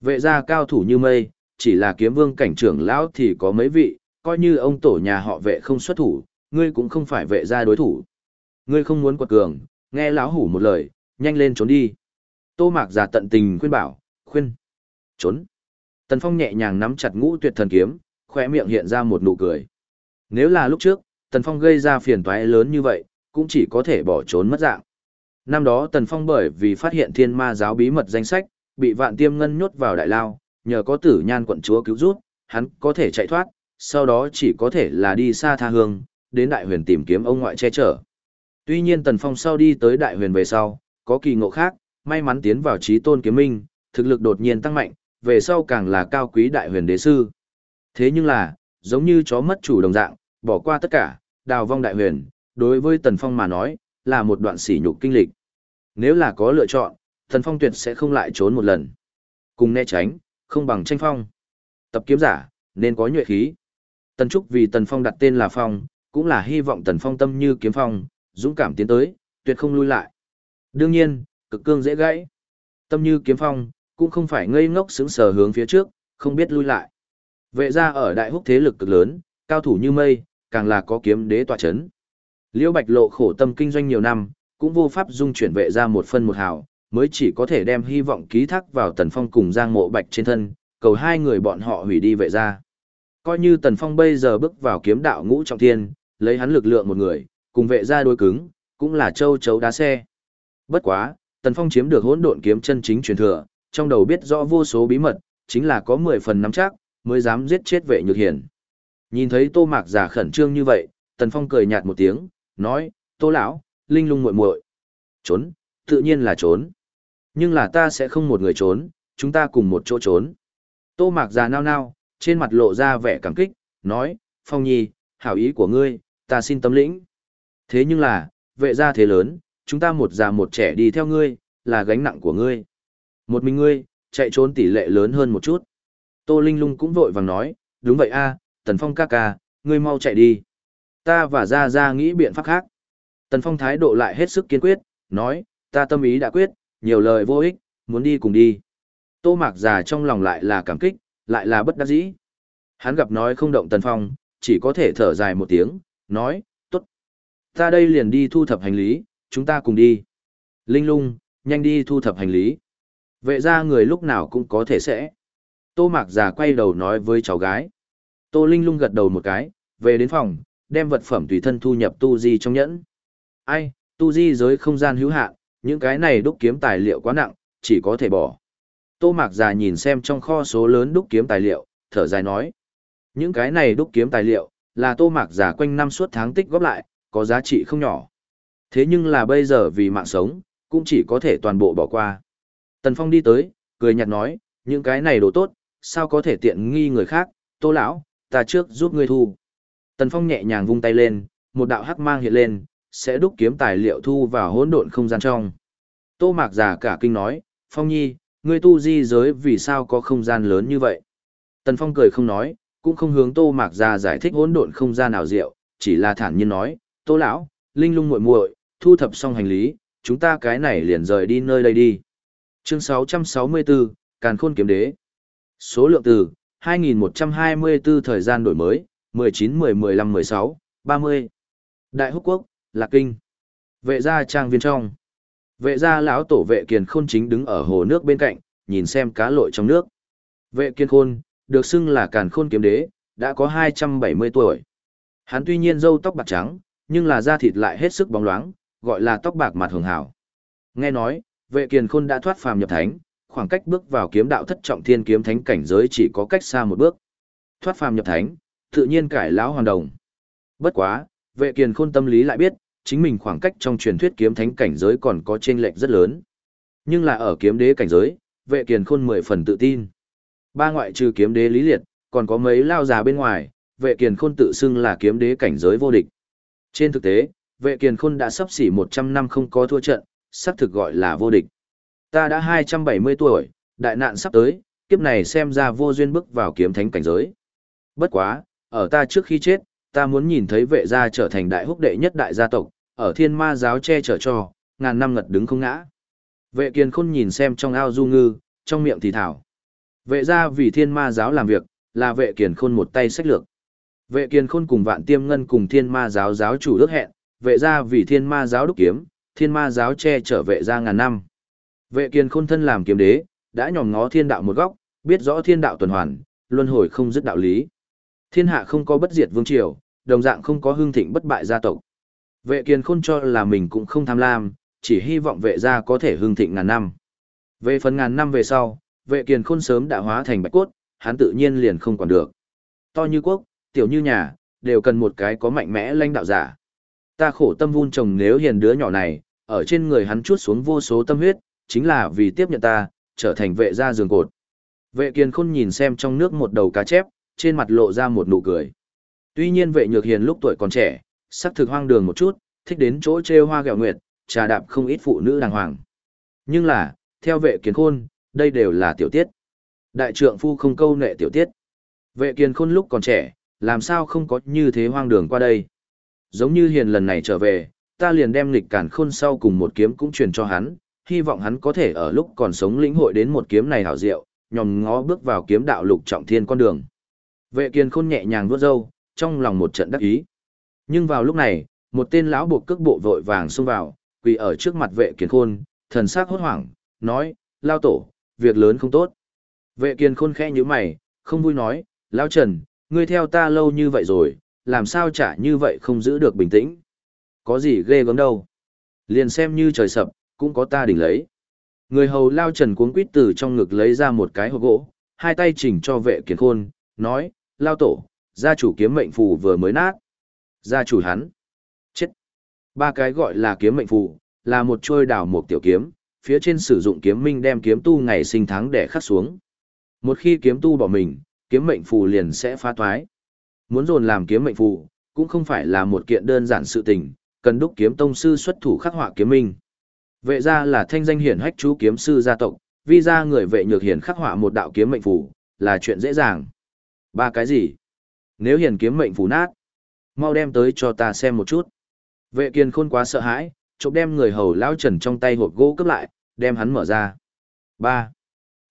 Vệ gia cao thủ như mây, chỉ là kiếm vương cảnh trưởng lão thì có mấy vị, coi như ông tổ nhà họ vệ không xuất thủ, ngươi cũng không phải vệ gia đối thủ. Ngươi không muốn quật cường, nghe lão hủ một lời, nhanh lên trốn đi. Tô Mạc Già tận tình khuyên bảo, khuyên. Trốn. Tần Phong nhẹ nhàng nắm chặt ngũ tuyệt thần kiếm, khỏe miệng hiện ra một nụ cười. Nếu là lúc trước, Tần Phong gây ra phiền toái lớn như vậy, cũng chỉ có thể bỏ trốn mất dạng. Năm đó Tần Phong bởi vì phát hiện thiên ma giáo bí mật danh sách, bị vạn tiêm ngân nhốt vào đại lao, nhờ có tử nhan quận chúa cứu rút, hắn có thể chạy thoát, sau đó chỉ có thể là đi xa tha hương, đến đại huyền tìm kiếm ông ngoại che chở. Tuy nhiên Tần Phong sau đi tới đại huyền về sau, có kỳ ngộ khác, may mắn tiến vào trí tôn kiếm minh, thực lực đột nhiên tăng mạnh, về sau càng là cao quý đại huyền đế sư. Thế nhưng là, giống như chó mất chủ đồng dạng, bỏ qua tất cả, đào vong đại huyền, đối với Tần Phong mà nói, là một đoạn sỉ nhục kinh lịch. Nếu là có lựa chọn, Tần Phong tuyệt sẽ không lại trốn một lần. Cùng né tránh, không bằng tranh phong. Tập kiếm giả, nên có nhuệ khí. Tần Trúc vì Tần Phong đặt tên là Phong, cũng là hy vọng Tần Phong tâm như kiếm phong, dũng cảm tiến tới, tuyệt không lui lại. Đương nhiên, cực cương dễ gãy. Tâm như kiếm phong, cũng không phải ngây ngốc sững sờ hướng phía trước, không biết lui lại. Vệ gia ở đại húc thế lực cực lớn, cao thủ như mây, càng là có kiếm đế tọa chấn. Liễu Bạch lộ khổ tâm kinh doanh nhiều năm, cũng vô pháp dung chuyển vệ gia một phân một hào, mới chỉ có thể đem hy vọng ký thác vào Tần Phong cùng Giang Mộ Bạch trên thân, cầu hai người bọn họ hủy đi vệ gia. Coi như Tần Phong bây giờ bước vào kiếm đạo ngũ trọng thiên, lấy hắn lực lượng một người, cùng vệ gia đối cứng, cũng là châu chấu đá xe. Bất quá, Tần Phong chiếm được hỗn độn kiếm chân chính truyền thừa, trong đầu biết rõ vô số bí mật, chính là có 10 phần nắm chắc, mới dám giết chết vệ nhược hiển. Nhìn thấy Tô Mạc giả khẩn trương như vậy, Tần Phong cười nhạt một tiếng, nói, Tô lão, linh lung muội muội, trốn, tự nhiên là trốn. Nhưng là ta sẽ không một người trốn, chúng ta cùng một chỗ trốn. Tô Mạc giả nao nao, trên mặt lộ ra vẻ cảm kích, nói, Phong Nhi, hảo ý của ngươi, ta xin tâm lĩnh. Thế nhưng là, vệ gia thế lớn, chúng ta một già một trẻ đi theo ngươi, là gánh nặng của ngươi. Một mình ngươi, chạy trốn tỷ lệ lớn hơn một chút. Tô Linh Lung cũng vội vàng nói, đúng vậy a, Tần Phong ca ca, ngươi mau chạy đi. Ta và Gia Gia nghĩ biện pháp khác. Tần Phong thái độ lại hết sức kiên quyết, nói, ta tâm ý đã quyết, nhiều lời vô ích, muốn đi cùng đi. Tô Mạc già trong lòng lại là cảm kích, lại là bất đắc dĩ. Hắn gặp nói không động Tần Phong, chỉ có thể thở dài một tiếng, nói, tốt. Ta đây liền đi thu thập hành lý, chúng ta cùng đi. Linh lung, nhanh đi thu thập hành lý. Vệ ra người lúc nào cũng có thể sẽ. Tô Mạc già quay đầu nói với cháu gái. Tô Linh lung gật đầu một cái, về đến phòng, đem vật phẩm tùy thân thu nhập tu di trong nhẫn. Ai, tu di giới không gian hữu hạn, những cái này đúc kiếm tài liệu quá nặng, chỉ có thể bỏ. Tô Mạc già nhìn xem trong kho số lớn đúc kiếm tài liệu, thở dài nói. Những cái này đúc kiếm tài liệu, là Tô Mạc già quanh năm suốt tháng tích góp lại, có giá trị không nhỏ. Thế nhưng là bây giờ vì mạng sống, cũng chỉ có thể toàn bộ bỏ qua. Tần Phong đi tới, cười nhạt nói, những cái này đồ tốt, sao có thể tiện nghi người khác, Tô lão, ta trước giúp ngươi thu. Tần Phong nhẹ nhàng vung tay lên, một đạo hắc mang hiện lên, sẽ đúc kiếm tài liệu thu vào hỗn độn không gian trong. Tô Mạc già cả kinh nói, Phong Nhi, ngươi tu di giới vì sao có không gian lớn như vậy? Tần Phong cười không nói, cũng không hướng Tô Mạc già giải thích hỗn độn không gian nào diệu, chỉ là thản nhiên nói, Tô lão, Linh Lung muội muội, thu thập xong hành lý, chúng ta cái này liền rời đi nơi đây đi. Chương 664, Càn Khôn Kiếm Đế. Số lượng từ 2124 thời gian đổi mới, 19 10 15 16 30. Đại Húc Quốc, Lạc Kinh. Vệ gia trang viên trong. Vệ gia lão tổ vệ kiền khôn chính đứng ở hồ nước bên cạnh, nhìn xem cá lội trong nước. Vệ kiền khôn, được xưng là càn khôn kiếm đế, đã có 270 tuổi. Hắn tuy nhiên râu tóc bạc trắng, nhưng là da thịt lại hết sức bóng loáng, gọi là tóc bạc mặt hường hảo. Nghe nói, vệ kiền khôn đã thoát phàm nhập thánh, khoảng cách bước vào kiếm đạo thất trọng thiên kiếm thánh cảnh giới chỉ có cách xa một bước. Thoát phàm nhập thánh, tự nhiên cải lão hoàn đồng. Bất quá, vệ kiền khôn tâm lý lại biết, chính mình khoảng cách trong truyền thuyết kiếm thánh cảnh giới còn có chênh lệch rất lớn. Nhưng là ở kiếm đế cảnh giới, vệ kiền khôn mười phần tự tin. Ba ngoại trừ kiếm đế lý liệt, còn có mấy lao già bên ngoài, vệ kiền khôn tự xưng là kiếm đế cảnh giới vô địch. Trên thực tế, vệ kiền khôn đã sắp xỉ 100 năm không có thua trận, xác thực gọi là vô địch. Ta đã 270 tuổi, đại nạn sắp tới, kiếp này xem ra vô duyên bước vào kiếm thánh cảnh giới. Bất quá, ở ta trước khi chết, ta muốn nhìn thấy vệ gia trở thành đại húc đệ nhất đại gia tộc, ở thiên ma giáo che chở cho, ngàn năm ngật đứng không ngã. Vệ kiên khôn nhìn xem trong ao du ngư, trong miệng thì thảo. Vệ gia vì thiên ma giáo làm việc, là vệ kiền khôn một tay sách lược. Vệ kiền khôn cùng vạn tiêm ngân cùng thiên ma giáo giáo chủ ước hẹn, vệ gia vì thiên ma giáo đúc kiếm, thiên ma giáo che trở vệ gia ngàn năm. Vệ kiền khôn thân làm kiếm đế, đã nhòm ngó thiên đạo một góc, biết rõ thiên đạo tuần hoàn, luân hồi không dứt đạo lý. Thiên hạ không có bất diệt vương triều, đồng dạng không có hương thịnh bất bại gia tộc. Vệ kiền khôn cho là mình cũng không tham lam, chỉ hy vọng vệ gia có thể hương thịnh ngàn năm. Về phần ngàn năm về sau, vệ kiền khôn sớm đã hóa thành bạch cốt, hắn tự nhiên liền không còn được. To như quốc, tiểu như nhà, đều cần một cái có mạnh mẽ lãnh đạo giả. Ta khổ tâm vun trồng nếu hiền đứa nhỏ này, ở trên người hắn chuốt xuống vô số tâm huyết, chính là vì tiếp nhận ta, trở thành vệ gia giường cột. Vệ kiền khôn nhìn xem trong nước một đầu cá chép, trên mặt lộ ra một nụ cười. Tuy nhiên vệ nhược hiền lúc tuổi còn trẻ, sắc thực hoang đường một chút, thích đến chỗ trêu hoa gẹo nguyệt, trà đạp không ít phụ nữ đàng hoàng. Nhưng là, theo vệ kiến khôn, đây đều là tiểu tiết. Đại trượng phu không câu nệ tiểu tiết. Vệ kiến khôn lúc còn trẻ, làm sao không có như thế hoang đường qua đây. Giống như hiền lần này trở về, ta liền đem nghịch cản khôn sau cùng một kiếm cũng truyền cho hắn, hy vọng hắn có thể ở lúc còn sống lĩnh hội đến một kiếm này hảo diệu, nhòm ngó bước vào kiếm đạo lục trọng thiên con đường. Vệ kiền khôn nhẹ nhàng vuốt râu, trong lòng một trận đắc ý. Nhưng vào lúc này, một tên lão buộc cước bộ vội vàng xông vào, quỳ ở trước mặt vệ kiền khôn, thần sắc hốt hoảng, nói, lao tổ, việc lớn không tốt. Vệ kiền khôn khẽ như mày, không vui nói, lao trần, ngươi theo ta lâu như vậy rồi, làm sao chả như vậy không giữ được bình tĩnh. Có gì ghê gớm đâu. Liền xem như trời sập, cũng có ta đỉnh lấy. Người hầu lao trần cuống quýt từ trong ngực lấy ra một cái hộp gỗ, hai tay chỉnh cho vệ kiến khôn, nói, lao tổ, gia chủ kiếm mệnh phù vừa mới nát. Gia chủ hắn. Chết. Ba cái gọi là kiếm mệnh phù, là một trôi đảo một tiểu kiếm, phía trên sử dụng kiếm minh đem kiếm tu ngày sinh tháng để khắc xuống. Một khi kiếm tu bỏ mình, kiếm mệnh phù liền sẽ phá toái. Muốn dồn làm kiếm mệnh phù, cũng không phải là một kiện đơn giản sự tình, cần đúc kiếm tông sư xuất thủ khắc họa kiếm minh. Vệ gia là thanh danh hiển hách chú kiếm sư gia tộc, vì gia người vệ nhược hiển khắc họa một đạo kiếm mệnh phù, là chuyện dễ dàng. Ba cái gì? Nếu hiển kiếm mệnh phù nát, mau đem tới cho ta xem một chút. Vệ kiên khôn quá sợ hãi, chụp đem người hầu lão trần trong tay hộp gỗ cướp lại, đem hắn mở ra. Ba.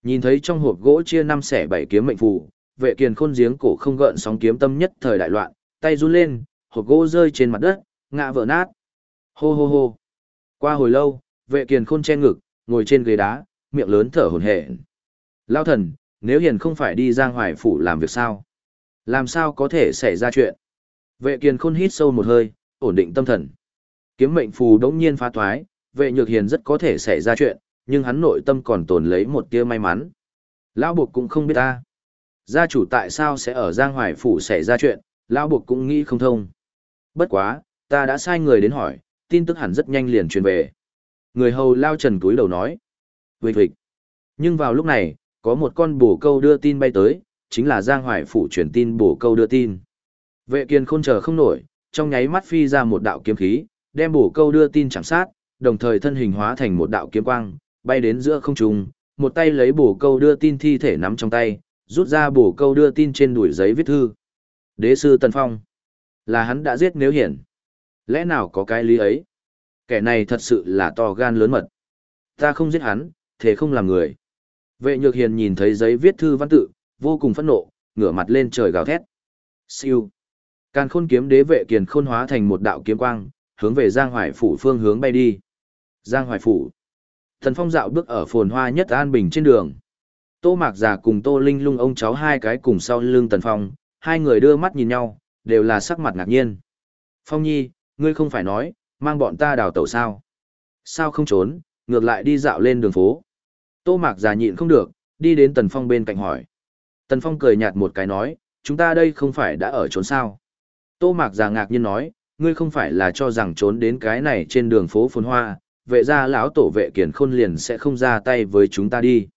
Nhìn thấy trong hộp gỗ chia năm xẻ bảy kiếm mệnh phù, vệ kiền khôn giếng cổ không gợn sóng kiếm tâm nhất thời đại loạn, tay run lên, hộp gỗ rơi trên mặt đất, ngã vỡ nát. Hô hô hô. Qua hồi lâu, vệ kiền khôn che ngực, ngồi trên ghế đá, miệng lớn thở hổn hển. Lão thần, nếu hiền không phải đi giang hoài phủ làm việc sao? Làm sao có thể xảy ra chuyện? Vệ kiền khôn hít sâu một hơi, ổn định tâm thần. Kiếm mệnh phù đống nhiên phá thoái, vệ nhược hiền rất có thể xảy ra chuyện, nhưng hắn nội tâm còn tồn lấy một tia may mắn. Lão buộc cũng không biết ta. Gia chủ tại sao sẽ ở Giang Hoài Phủ xảy ra chuyện, Lão buộc cũng nghĩ không thông. Bất quá, ta đã sai người đến hỏi, tin tức hẳn rất nhanh liền truyền về. Người hầu lao trần túi đầu nói. Vịt vịnh Nhưng vào lúc này, có một con bồ câu đưa tin bay tới, chính là Giang Hoài Phủ truyền tin bồ câu đưa tin. Vệ kiên khôn chờ không nổi, trong nháy mắt phi ra một đạo kiếm khí, đem bổ câu đưa tin chạm sát, đồng thời thân hình hóa thành một đạo kiếm quang, bay đến giữa không trung, một tay lấy bổ câu đưa tin thi thể nắm trong tay, rút ra bổ câu đưa tin trên đuổi giấy viết thư. Đế sư Tần Phong, là hắn đã giết nếu hiển. Lẽ nào có cái lý ấy? Kẻ này thật sự là to gan lớn mật. Ta không giết hắn, thế không làm người. Vệ nhược hiền nhìn thấy giấy viết thư văn tự, vô cùng phẫn nộ, ngửa mặt lên trời gào thét. Siêu. Càn khôn kiếm đế vệ kiền khôn hóa thành một đạo kiếm quang, hướng về Giang Hoài Phủ phương hướng bay đi. Giang Hoài Phủ. Thần Phong dạo bước ở phồn hoa nhất an bình trên đường. Tô Mạc Già cùng Tô Linh lung ông cháu hai cái cùng sau lưng Tần Phong, hai người đưa mắt nhìn nhau, đều là sắc mặt ngạc nhiên. Phong Nhi, ngươi không phải nói, mang bọn ta đào tẩu sao? Sao không trốn, ngược lại đi dạo lên đường phố? Tô Mạc Già nhịn không được, đi đến Tần Phong bên cạnh hỏi. Tần Phong cười nhạt một cái nói, chúng ta đây không phải đã ở trốn sao? Tô Mạc Già ngạc nhiên nói, ngươi không phải là cho rằng trốn đến cái này trên đường phố phồn hoa, vệ gia lão tổ vệ kiền khôn liền sẽ không ra tay với chúng ta đi.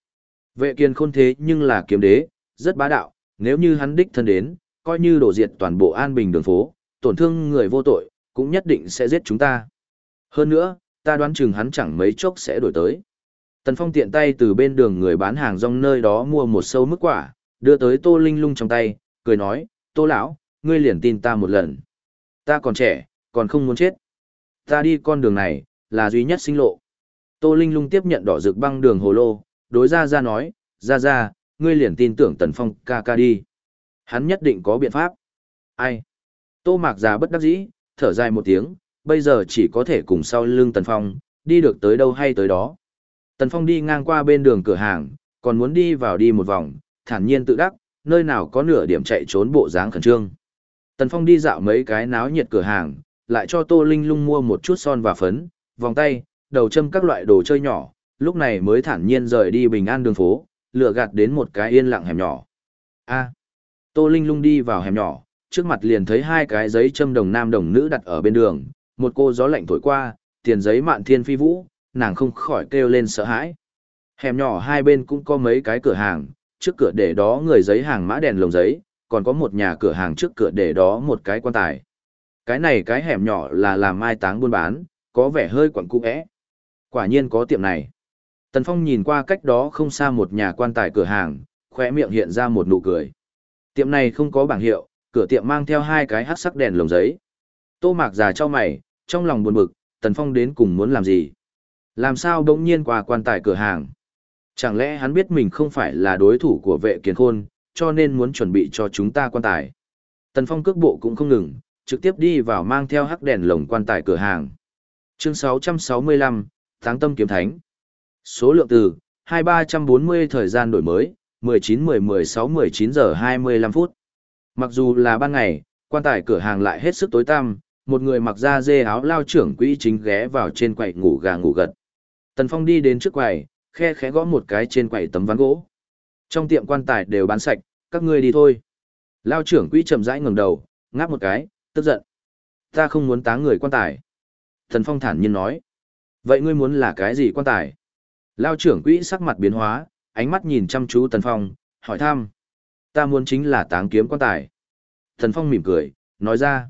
Vệ Kiên khôn thế nhưng là kiếm đế, rất bá đạo, nếu như hắn đích thân đến, coi như đổ diệt toàn bộ an bình đường phố, tổn thương người vô tội, cũng nhất định sẽ giết chúng ta. Hơn nữa, ta đoán chừng hắn chẳng mấy chốc sẽ đổi tới. Tần Phong tiện tay từ bên đường người bán hàng rong nơi đó mua một sâu mức quả, đưa tới Tô Linh Lung trong tay, cười nói, Tô lão, ngươi liền tin ta một lần. Ta còn trẻ, còn không muốn chết. Ta đi con đường này, là duy nhất sinh lộ. Tô Linh lung tiếp nhận đỏ rực băng đường hồ lô, đối ra ra nói, ra ra, ngươi liền tin tưởng Tần Phong ca ca đi. Hắn nhất định có biện pháp. Ai? Tô Mạc già bất đắc dĩ, thở dài một tiếng, bây giờ chỉ có thể cùng sau lưng Tần Phong, đi được tới đâu hay tới đó. Tần Phong đi ngang qua bên đường cửa hàng, còn muốn đi vào đi một vòng, thản nhiên tự đắc, nơi nào có nửa điểm chạy trốn bộ dáng khẩn trương. Tần Phong đi dạo mấy cái náo nhiệt cửa hàng, lại cho Tô Linh Lung mua một chút son và phấn, vòng tay, đầu châm các loại đồ chơi nhỏ, lúc này mới thản nhiên rời đi bình an đường phố, lựa gạt đến một cái yên lặng hẻm nhỏ. A. Tô Linh Lung đi vào hẻm nhỏ, trước mặt liền thấy hai cái giấy châm đồng nam đồng nữ đặt ở bên đường, một cô gió lạnh thổi qua, tiền giấy mạn thiên phi vũ, nàng không khỏi kêu lên sợ hãi. Hẻm nhỏ hai bên cũng có mấy cái cửa hàng, trước cửa để đó người giấy hàng mã đèn lồng giấy, còn có một nhà cửa hàng trước cửa để đó một cái quan tài. Cái này cái hẻm nhỏ là làm mai táng buôn bán, có vẻ hơi quẩn cung ẽ. Quả nhiên có tiệm này. Tần Phong nhìn qua cách đó không xa một nhà quan tài cửa hàng, khóe miệng hiện ra một nụ cười. Tiệm này không có bảng hiệu, cửa tiệm mang theo hai cái hắc sắc đèn lồng giấy. Tô Mạc già cho mày, trong lòng buồn bực, Tần Phong đến cùng muốn làm gì? Làm sao đống nhiên qua quan tài cửa hàng? Chẳng lẽ hắn biết mình không phải là đối thủ của vệ kiến khôn, cho nên muốn chuẩn bị cho chúng ta quan tài. Tần Phong cước bộ cũng không ngừng, trực tiếp đi vào mang theo hắc đèn lồng quan tài cửa hàng. Chương 665, Tháng tâm kiếm thánh. Số lượng từ 2340 thời gian đổi mới, 19-10-16-19 giờ 25 phút. Mặc dù là ban ngày, quan tài cửa hàng lại hết sức tối tăm, một người mặc da dê áo lao trưởng quỹ chính ghé vào trên quầy ngủ gà ngủ gật. Tần Phong đi đến trước quầy, khe khẽ gõ một cái trên quầy tấm ván gỗ. Trong tiệm quan tài đều bán sạch, các ngươi đi thôi. Lao trưởng quỹ chậm rãi ngẩng đầu, ngáp một cái, tức giận. Ta không muốn táng người quan tài. Thần Phong thản nhiên nói. Vậy ngươi muốn là cái gì quan tài? Lao trưởng quỹ sắc mặt biến hóa, ánh mắt nhìn chăm chú Tần Phong, hỏi thăm. Ta muốn chính là táng kiếm quan tài. Thần Phong mỉm cười, nói ra.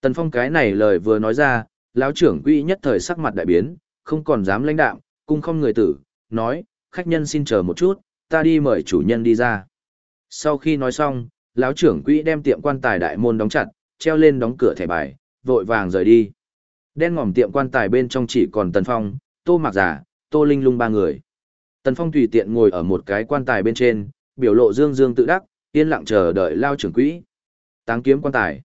Tần Phong cái này lời vừa nói ra, lão trưởng quỹ nhất thời sắc mặt đại biến, không còn dám lãnh đạm, cung không người tử, nói, khách nhân xin chờ một chút, ta đi mời chủ nhân đi ra. Sau khi nói xong, lão trưởng quỹ đem tiệm quan tài đại môn đóng chặt, treo lên đóng cửa thẻ bài, vội vàng rời đi. Đen ngòm tiệm quan tài bên trong chỉ còn Tần Phong, Tô Mạc Giả, Tô Linh Lung ba người. Tần Phong tùy tiện ngồi ở một cái quan tài bên trên, biểu lộ dương dương tự đắc, yên lặng chờ đợi lao trưởng quỹ. Táng kiếm quan tài.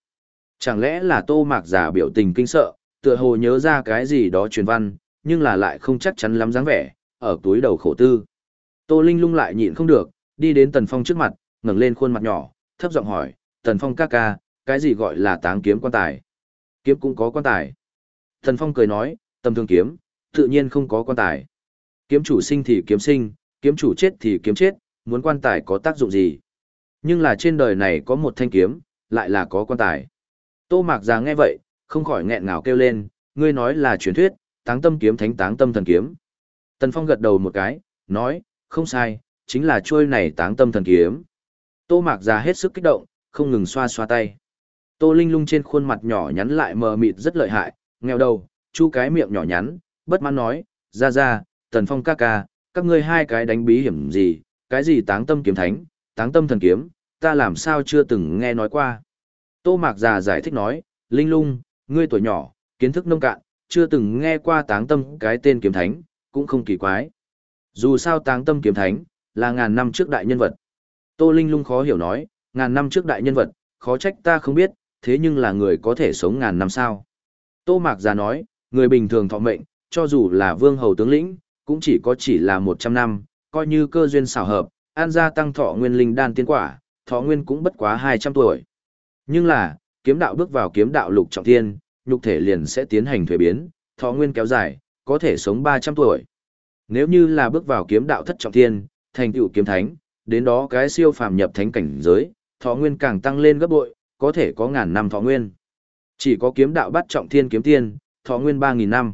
Chẳng lẽ là Tô Mạc Giả biểu tình kinh sợ, tựa hồ nhớ ra cái gì đó truyền văn, nhưng là lại không chắc chắn lắm dáng vẻ, ở túi đầu khổ tư. Tô Linh lung lại nhịn không được, đi đến Tần Phong trước mặt, ngẩng lên khuôn mặt nhỏ, thấp giọng hỏi, Tần Phong ca ca, cái gì gọi là táng kiếm quan tài? Kiếm cũng có quan tài. Tần Phong cười nói, tầm thường kiếm, tự nhiên không có quan tài. Kiếm chủ sinh thì kiếm sinh, kiếm chủ chết thì kiếm chết, muốn quan tài có tác dụng gì? Nhưng là trên đời này có một thanh kiếm, lại là có quan tài. Tô Mạc Già nghe vậy, không khỏi nghẹn ngào kêu lên, ngươi nói là truyền thuyết, táng tâm kiếm thánh táng tâm thần kiếm. Tần Phong gật đầu một cái, nói, không sai, chính là chuôi này táng tâm thần kiếm. Tô Mạc già hết sức kích động, không ngừng xoa xoa tay. Tô Linh lung trên khuôn mặt nhỏ nhắn lại mờ mịt rất lợi hại, nghèo đầu, chu cái miệng nhỏ nhắn, bất mãn nói, ra ra, tần phong ca ca, các ngươi hai cái đánh bí hiểm gì, cái gì táng tâm kiếm thánh, táng tâm thần kiếm, ta làm sao chưa từng nghe nói qua. Tô Mạc già giải thích nói, Linh lung, ngươi tuổi nhỏ, kiến thức nông cạn, chưa từng nghe qua táng tâm cái tên kiếm thánh, cũng không kỳ quái. Dù sao táng tâm kiếm thánh, là ngàn năm trước đại nhân vật. Tô Linh lung khó hiểu nói, ngàn năm trước đại nhân vật, khó trách ta không biết, thế nhưng là người có thể sống ngàn năm sao. Tô Mạc già nói, người bình thường thọ mệnh, cho dù là vương hầu tướng lĩnh, cũng chỉ có chỉ là 100 năm, coi như cơ duyên xảo hợp, an gia tăng thọ nguyên linh đan tiên quả, thọ nguyên cũng bất quá 200 tuổi. Nhưng là, kiếm đạo bước vào kiếm đạo lục trọng thiên, nhục thể liền sẽ tiến hành thuế biến, thọ nguyên kéo dài, có thể sống 300 tuổi. Nếu như là bước vào kiếm đạo thất trọng thiên, thành tựu kiếm thánh, đến đó cái siêu phàm nhập thánh cảnh giới, thọ nguyên càng tăng lên gấp bội, có thể có ngàn năm thọ nguyên. Chỉ có kiếm đạo bắt trọng thiên kiếm tiên, thọ nguyên 3000 năm.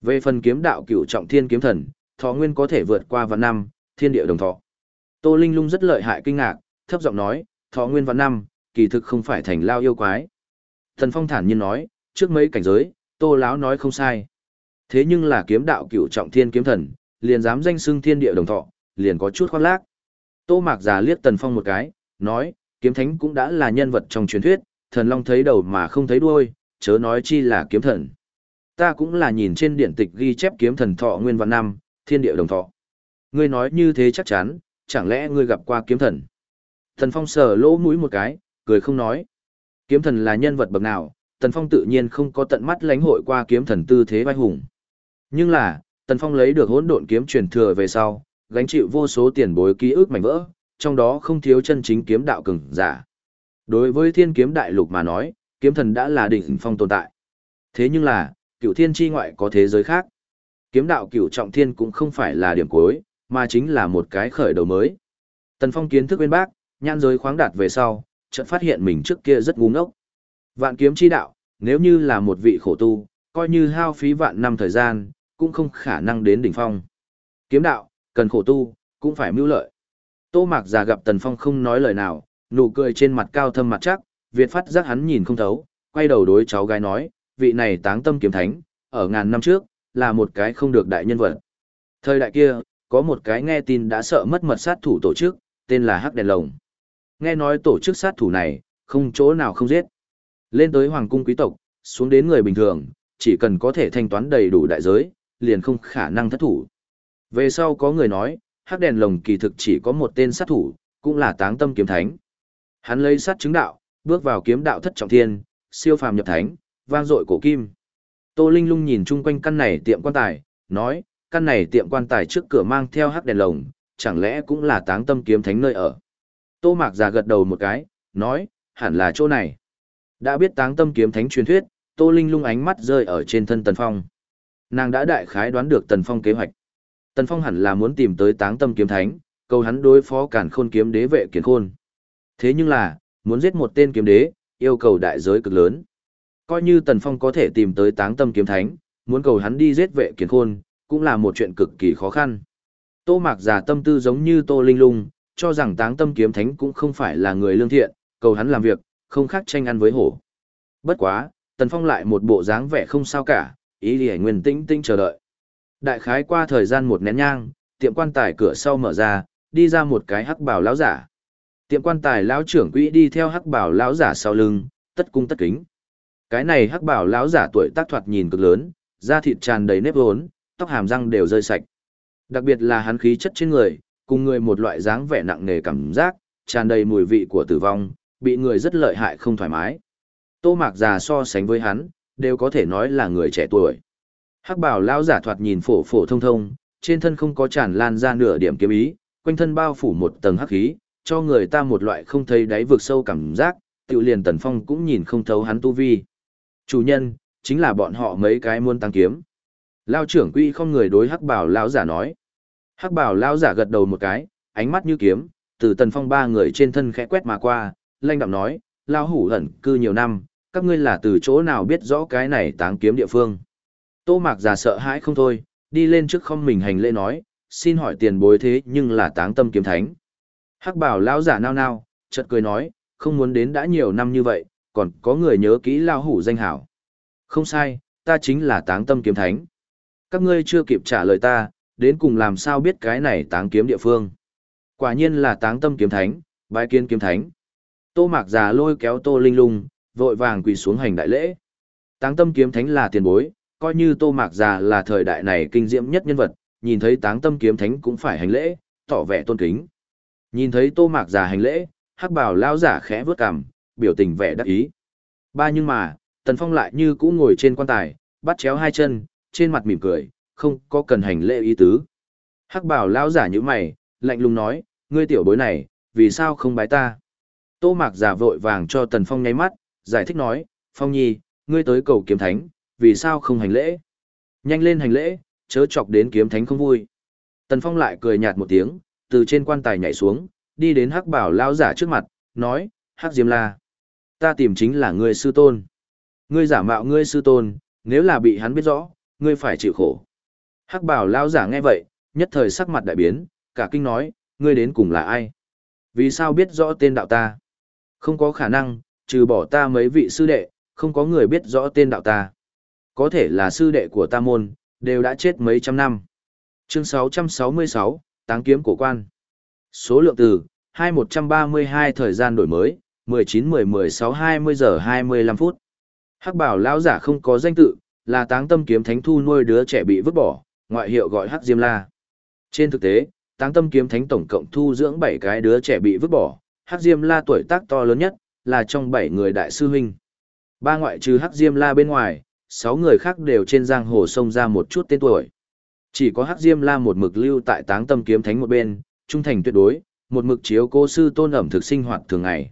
Về phần kiếm đạo cửu trọng thiên kiếm thần, thọ nguyên có thể vượt qua vạn năm, thiên địa đồng thọ. Tô Linh Lung rất lợi hại kinh ngạc, thấp giọng nói, thọ nguyên vạn năm, kỳ thực không phải thành lao yêu quái. Thần Phong thản nhiên nói, trước mấy cảnh giới, Tô lão nói không sai. Thế nhưng là kiếm đạo cửu trọng thiên kiếm thần, liền dám danh xưng thiên địa đồng thọ, liền có chút khoác lác. Tô Mạc già liếc Tần Phong một cái, nói, kiếm thánh cũng đã là nhân vật trong truyền thuyết, thần long thấy đầu mà không thấy đuôi, chớ nói chi là kiếm thần. Ta cũng là nhìn trên điện tịch ghi chép kiếm thần thọ nguyên vạn năm, thiên địa đồng thọ. Ngươi nói như thế chắc chắn, chẳng lẽ ngươi gặp qua kiếm thần? Thần Phong sờ lỗ mũi một cái, cười không nói. Kiếm thần là nhân vật bậc nào, Tần Phong tự nhiên không có tận mắt lãnh hội qua kiếm thần tư thế vai hùng. Nhưng là, Tần Phong lấy được hỗn độn kiếm truyền thừa về sau, gánh chịu vô số tiền bối ký ức mảnh vỡ, trong đó không thiếu chân chính kiếm đạo cường giả. Đối với thiên kiếm đại lục mà nói, kiếm thần đã là đỉnh phong tồn tại. Thế nhưng là, cửu thiên chi ngoại có thế giới khác. Kiếm đạo cửu trọng thiên cũng không phải là điểm cuối, mà chính là một cái khởi đầu mới. Tần Phong kiến thức bên bác, nhan giới khoáng đạt về sau, chợt phát hiện mình trước kia rất ngu ngốc. Vạn kiếm chi đạo, nếu như là một vị khổ tu, coi như hao phí vạn năm thời gian, cũng không khả năng đến đỉnh phong. Kiếm đạo, cần khổ tu, cũng phải mưu lợi. Tô Mạc già gặp Tần Phong không nói lời nào, nụ cười trên mặt cao thâm mặt chắc, Việt phát giác hắn nhìn không thấu, quay đầu đối cháu gái nói, vị này táng tâm kiếm thánh, ở ngàn năm trước, là một cái không được đại nhân vật. Thời đại kia, có một cái nghe tin đã sợ mất mật sát thủ tổ chức, tên là Hắc Đèn Lồng. Nghe nói tổ chức sát thủ này, không chỗ nào không giết. Lên tới hoàng cung quý tộc, xuống đến người bình thường, chỉ cần có thể thanh toán đầy đủ đại giới, liền không khả năng thất thủ. Về sau có người nói, Hắc Đèn Lồng kỳ thực chỉ có một tên sát thủ, cũng là táng tâm kiếm thánh. Hắn lấy sát chứng đạo, bước vào kiếm đạo thất trọng thiên, siêu phàm nhập thánh, vang dội cổ kim. Tô Linh lung nhìn chung quanh căn này tiệm quan tài, nói, căn này tiệm quan tài trước cửa mang theo hắc đèn lồng, chẳng lẽ cũng là táng tâm kiếm thánh nơi ở. Tô Mạc già gật đầu một cái, nói, hẳn là chỗ này. Đã biết táng tâm kiếm thánh truyền thuyết, Tô Linh lung ánh mắt rơi ở trên thân Tần Phong. Nàng đã đại khái đoán được Tần Phong kế hoạch. Tần Phong hẳn là muốn tìm tới táng tâm kiếm thánh, cầu hắn đối phó cản khôn kiếm đế vệ kiến khôn. Thế nhưng là, muốn giết một tên kiếm đế, yêu cầu đại giới cực lớn. Coi như Tần Phong có thể tìm tới táng tâm kiếm thánh, muốn cầu hắn đi giết vệ kiến khôn, cũng là một chuyện cực kỳ khó khăn. Tô Mạc giả tâm tư giống như Tô Linh Lung, cho rằng táng tâm kiếm thánh cũng không phải là người lương thiện, cầu hắn làm việc, không khác tranh ăn với hổ. Bất quá, Tần Phong lại một bộ dáng vẻ không sao cả, ý lì nguyên tĩnh tĩnh chờ đợi. Đại khái qua thời gian một nén nhang, tiệm quan tài cửa sau mở ra, đi ra một cái hắc bảo lão giả. Tiệm quan tài lão trưởng quỹ đi theo hắc bảo lão giả sau lưng, tất cung tất kính. Cái này hắc bảo lão giả tuổi tác thoạt nhìn cực lớn, da thịt tràn đầy nếp vốn, tóc hàm răng đều rơi sạch. Đặc biệt là hắn khí chất trên người, cùng người một loại dáng vẻ nặng nề cảm giác, tràn đầy mùi vị của tử vong, bị người rất lợi hại không thoải mái. Tô Mạc già so sánh với hắn, đều có thể nói là người trẻ tuổi. Hắc bảo lão giả thoạt nhìn phổ phổ thông thông, trên thân không có tràn lan ra nửa điểm kiếm ý, quanh thân bao phủ một tầng hắc khí, cho người ta một loại không thấy đáy vực sâu cảm giác, tự liền Tần Phong cũng nhìn không thấu hắn tu vi. Chủ nhân, chính là bọn họ mấy cái muôn tăng kiếm. Lao trưởng quy không người đối hắc bảo lão giả nói. Hắc bảo lão giả gật đầu một cái, ánh mắt như kiếm, từ Tần Phong ba người trên thân khẽ quét mà qua, lanh đạm nói, Lao hủ hẩn cư nhiều năm, các ngươi là từ chỗ nào biết rõ cái này táng kiếm địa phương. Tô mạc già sợ hãi không thôi, đi lên trước không mình hành lễ nói, xin hỏi tiền bối thế nhưng là táng tâm kiếm thánh. Hắc bảo lão giả nao nao, chợt cười nói, không muốn đến đã nhiều năm như vậy, còn có người nhớ kỹ lao hủ danh hảo. Không sai, ta chính là táng tâm kiếm thánh. Các ngươi chưa kịp trả lời ta, đến cùng làm sao biết cái này táng kiếm địa phương. Quả nhiên là táng tâm kiếm thánh, bái kiến kiếm thánh. Tô mạc già lôi kéo tô linh lung, vội vàng quỳ xuống hành đại lễ. Táng tâm kiếm thánh là tiền bối, coi như tô mạc già là thời đại này kinh diễm nhất nhân vật, nhìn thấy táng tâm kiếm thánh cũng phải hành lễ, tỏ vẻ tôn kính. Nhìn thấy tô mạc già hành lễ, hắc bảo lao giả khẽ vớt cằm, biểu tình vẻ đắc ý. Ba nhưng mà, tần phong lại như cũ ngồi trên quan tài, bắt chéo hai chân, trên mặt mỉm cười, không có cần hành lễ ý tứ. Hắc bảo lão giả như mày, lạnh lùng nói, ngươi tiểu bối này, vì sao không bái ta? Tô mạc giả vội vàng cho tần phong nháy mắt, giải thích nói, phong nhi, ngươi tới cầu kiếm thánh, vì sao không hành lễ? Nhanh lên hành lễ, chớ chọc đến kiếm thánh không vui. Tần phong lại cười nhạt một tiếng, từ trên quan tài nhảy xuống, đi đến hắc bảo lão giả trước mặt, nói, hắc diêm la. Ta tìm chính là ngươi sư tôn. Ngươi giả mạo ngươi sư tôn, nếu là bị hắn biết rõ, ngươi phải chịu khổ. Hắc bảo lao giả nghe vậy, nhất thời sắc mặt đại biến, cả kinh nói, ngươi đến cùng là ai? Vì sao biết rõ tên đạo ta? Không có khả năng, trừ bỏ ta mấy vị sư đệ, không có người biết rõ tên đạo ta. Có thể là sư đệ của ta môn, đều đã chết mấy trăm năm. Chương 666, Táng kiếm cổ quan. Số lượng từ, 2132 thời gian đổi mới, 19-10-16-20 giờ 25 phút. Hắc bảo lão giả không có danh tự, là táng tâm kiếm thánh thu nuôi đứa trẻ bị vứt bỏ, ngoại hiệu gọi Hắc Diêm La. Trên thực tế, táng tâm kiếm thánh tổng cộng thu dưỡng 7 cái đứa trẻ bị vứt bỏ, Hắc Diêm La tuổi tác to lớn nhất, là trong 7 người đại sư huynh. Ba ngoại trừ Hắc Diêm La bên ngoài, 6 người khác đều trên giang hồ sông ra một chút tên tuổi. Chỉ có Hắc Diêm La một mực lưu tại táng tâm kiếm thánh một bên, trung thành tuyệt đối, một mực chiếu cô sư tôn ẩm thực sinh hoạt thường ngày.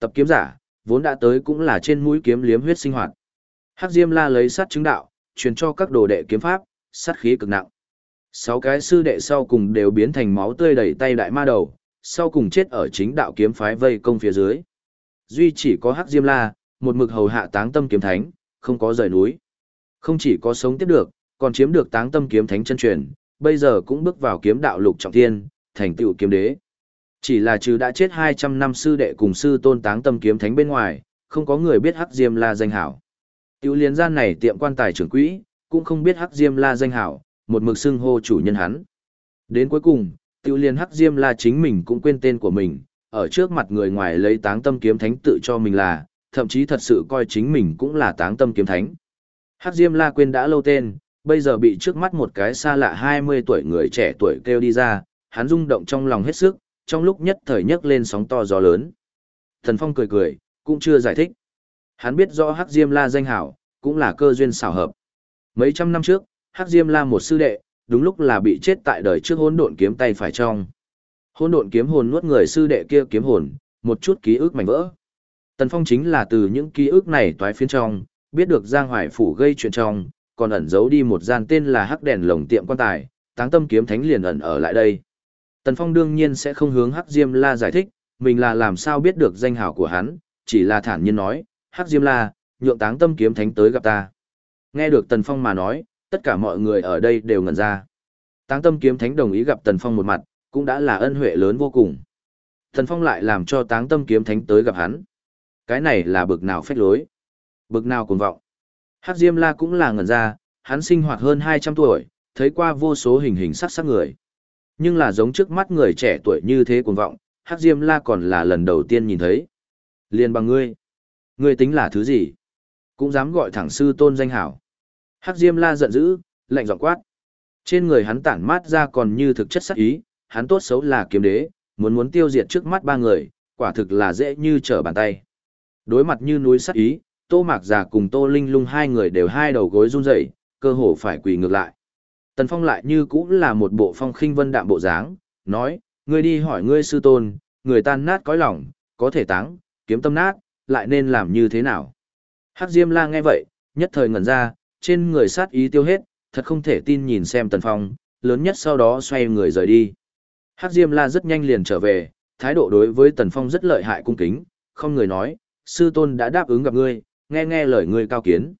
Tập kiếm giả, vốn đã tới cũng là trên mũi kiếm liếm huyết sinh hoạt. Hắc Diêm La lấy sát chứng đạo, truyền cho các đồ đệ kiếm pháp, sát khí cực nặng. Sáu cái sư đệ sau cùng đều biến thành máu tươi đầy tay đại ma đầu, sau cùng chết ở chính đạo kiếm phái vây công phía dưới. Duy chỉ có Hắc Diêm La, một mực hầu hạ táng tâm kiếm thánh, không có rời núi. Không chỉ có sống tiếp được, còn chiếm được táng tâm kiếm thánh chân truyền, bây giờ cũng bước vào kiếm đạo lục trọng thiên, thành tựu kiếm đế. Chỉ là trừ đã chết 200 năm sư đệ cùng sư tôn táng tâm kiếm thánh bên ngoài, không có người biết Hắc Diêm La danh hảo. Tiểu liên gian này tiệm quan tài trưởng quỹ, cũng không biết Hắc Diêm La danh hảo, một mực xưng hô chủ nhân hắn. Đến cuối cùng, Tiểu liên Hắc Diêm La chính mình cũng quên tên của mình, ở trước mặt người ngoài lấy táng tâm kiếm thánh tự cho mình là, thậm chí thật sự coi chính mình cũng là táng tâm kiếm thánh. Hắc Diêm La quên đã lâu tên, bây giờ bị trước mắt một cái xa lạ 20 tuổi người trẻ tuổi kêu đi ra, hắn rung động trong lòng hết sức, trong lúc nhất thời nhấc lên sóng to gió lớn. Thần Phong cười cười, cũng chưa giải thích. Hắn biết rõ Hắc Diêm La danh hảo, cũng là cơ duyên xảo hợp. Mấy trăm năm trước, Hắc Diêm La một sư đệ, đúng lúc là bị chết tại đời trước hỗn độn kiếm tay phải trong. Hỗn độn kiếm hồn nuốt người sư đệ kia kiếm hồn, một chút ký ức mảnh vỡ. Tần Phong chính là từ những ký ức này toái phiến trong, biết được Giang Hoài phủ gây chuyện trong, còn ẩn giấu đi một gian tên là Hắc đèn lồng tiệm quan tài, Táng Tâm kiếm thánh liền ẩn ở lại đây. Tần Phong đương nhiên sẽ không hướng Hắc Diêm La giải thích, mình là làm sao biết được danh hào của hắn, chỉ là thản nhiên nói, Hắc Diêm La, nhượng táng tâm kiếm thánh tới gặp ta. Nghe được Tần Phong mà nói, tất cả mọi người ở đây đều ngẩn ra. Táng tâm kiếm thánh đồng ý gặp Tần Phong một mặt, cũng đã là ân huệ lớn vô cùng. Tần Phong lại làm cho táng tâm kiếm thánh tới gặp hắn. Cái này là bực nào phách lối, bực nào cuồng vọng. Hắc Diêm La cũng là ngẩn ra, hắn sinh hoạt hơn 200 tuổi, thấy qua vô số hình hình sắc sắc người. Nhưng là giống trước mắt người trẻ tuổi như thế cuồng vọng, Hắc Diêm La còn là lần đầu tiên nhìn thấy. Liên bằng ngươi. Ngươi tính là thứ gì? Cũng dám gọi thẳng sư tôn danh hảo. Hắc Diêm La giận dữ, lạnh giọng quát. Trên người hắn tản mát ra còn như thực chất sắc ý, hắn tốt xấu là kiếm đế, muốn muốn tiêu diệt trước mắt ba người, quả thực là dễ như trở bàn tay. Đối mặt như núi sắc ý, Tô Mạc Già cùng Tô Linh Lung hai người đều hai đầu gối run rẩy, cơ hồ phải quỳ ngược lại. Tần Phong lại như cũng là một bộ phong khinh vân đạm bộ dáng, nói, ngươi đi hỏi ngươi sư tôn, người tan nát cõi lòng, có thể táng, kiếm tâm nát, lại nên làm như thế nào? Hắc Diêm La nghe vậy, nhất thời ngẩn ra, trên người sát ý tiêu hết, thật không thể tin nhìn xem Tần Phong, lớn nhất sau đó xoay người rời đi. Hắc Diêm La rất nhanh liền trở về, thái độ đối với Tần Phong rất lợi hại cung kính, không người nói, sư tôn đã đáp ứng gặp ngươi, nghe nghe lời ngươi cao kiến.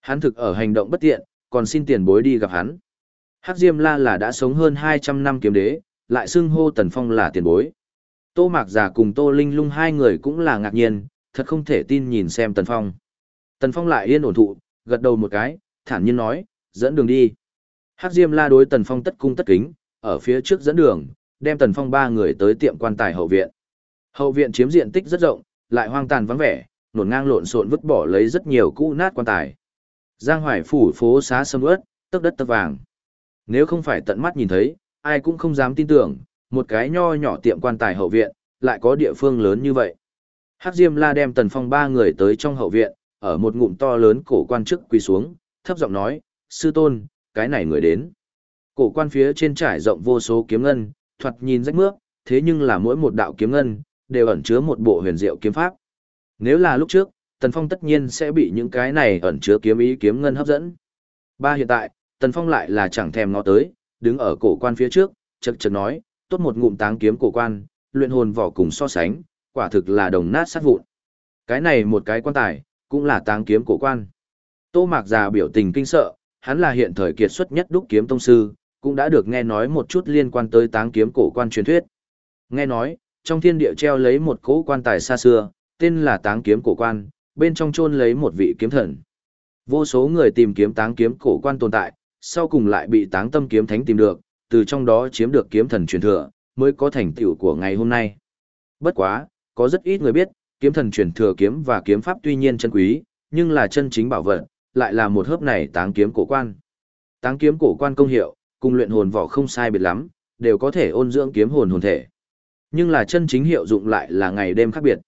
Hắn thực ở hành động bất tiện, còn xin tiền bối đi gặp hắn. Hắc Diêm La là đã sống hơn 200 năm kiếm đế, lại xưng hô Tần Phong là tiền bối. Tô Mạc Già cùng Tô Linh Lung hai người cũng là ngạc nhiên, thật không thể tin nhìn xem Tần Phong. Tần Phong lại yên ổn thụ, gật đầu một cái, thản nhiên nói, dẫn đường đi. Hắc Diêm La đối Tần Phong tất cung tất kính, ở phía trước dẫn đường, đem Tần Phong ba người tới tiệm quan tài hậu viện. Hậu viện chiếm diện tích rất rộng, lại hoang tàn vắng vẻ, nổn ngang lộn xộn vứt bỏ lấy rất nhiều cũ nát quan tài. Giang Hoài phủ phố xá sầm uất, tấc đất tấc vàng. Nếu không phải tận mắt nhìn thấy, ai cũng không dám tin tưởng, một cái nho nhỏ tiệm quan tài hậu viện, lại có địa phương lớn như vậy. Hắc Diêm La đem Tần Phong ba người tới trong hậu viện, ở một ngụm to lớn cổ quan chức quỳ xuống, thấp giọng nói, sư tôn, cái này người đến. Cổ quan phía trên trải rộng vô số kiếm ngân, thoạt nhìn rách mướp, thế nhưng là mỗi một đạo kiếm ngân, đều ẩn chứa một bộ huyền diệu kiếm pháp. Nếu là lúc trước, Tần Phong tất nhiên sẽ bị những cái này ẩn chứa kiếm ý kiếm ngân hấp dẫn. Ba hiện tại, Tần Phong lại là chẳng thèm ngó tới, đứng ở cổ quan phía trước, chật chật nói, tốt một ngụm táng kiếm cổ quan, luyện hồn vỏ cùng so sánh, quả thực là đồng nát sát vụn. Cái này một cái quan tài, cũng là táng kiếm cổ quan. Tô Mạc già biểu tình kinh sợ, hắn là hiện thời kiệt xuất nhất đúc kiếm tông sư, cũng đã được nghe nói một chút liên quan tới táng kiếm cổ quan truyền thuyết. Nghe nói, trong thiên địa treo lấy một cỗ quan tài xa xưa, tên là táng kiếm cổ quan, bên trong chôn lấy một vị kiếm thần. Vô số người tìm kiếm táng kiếm cổ quan tồn tại, sau cùng lại bị táng tâm kiếm thánh tìm được, từ trong đó chiếm được kiếm thần truyền thừa, mới có thành tựu của ngày hôm nay. Bất quá, có rất ít người biết, kiếm thần truyền thừa kiếm và kiếm pháp tuy nhiên chân quý, nhưng là chân chính bảo vật, lại là một hớp này táng kiếm cổ quan. Táng kiếm cổ quan công hiệu, cùng luyện hồn vỏ không sai biệt lắm, đều có thể ôn dưỡng kiếm hồn hồn thể. Nhưng là chân chính hiệu dụng lại là ngày đêm khác biệt.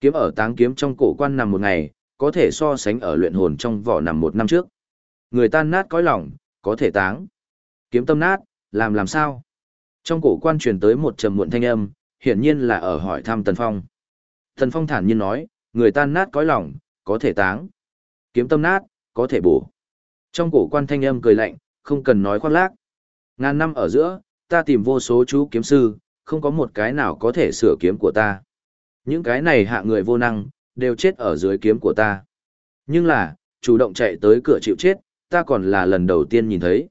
Kiếm ở táng kiếm trong cổ quan nằm một ngày, có thể so sánh ở luyện hồn trong vỏ nằm một năm trước. Người tan nát cõi lòng, có thể táng. Kiếm tâm nát, làm làm sao? Trong cổ quan truyền tới một trầm muộn thanh âm, hiển nhiên là ở hỏi thăm Tần Phong. Tần Phong thản nhiên nói, người tan nát cõi lòng, có thể táng. Kiếm tâm nát, có thể bổ. Trong cổ quan thanh âm cười lạnh, không cần nói khoác lác. Ngàn năm ở giữa, ta tìm vô số chú kiếm sư, không có một cái nào có thể sửa kiếm của ta. Những cái này hạ người vô năng, đều chết ở dưới kiếm của ta. Nhưng là, chủ động chạy tới cửa chịu chết, ta còn là lần đầu tiên nhìn thấy.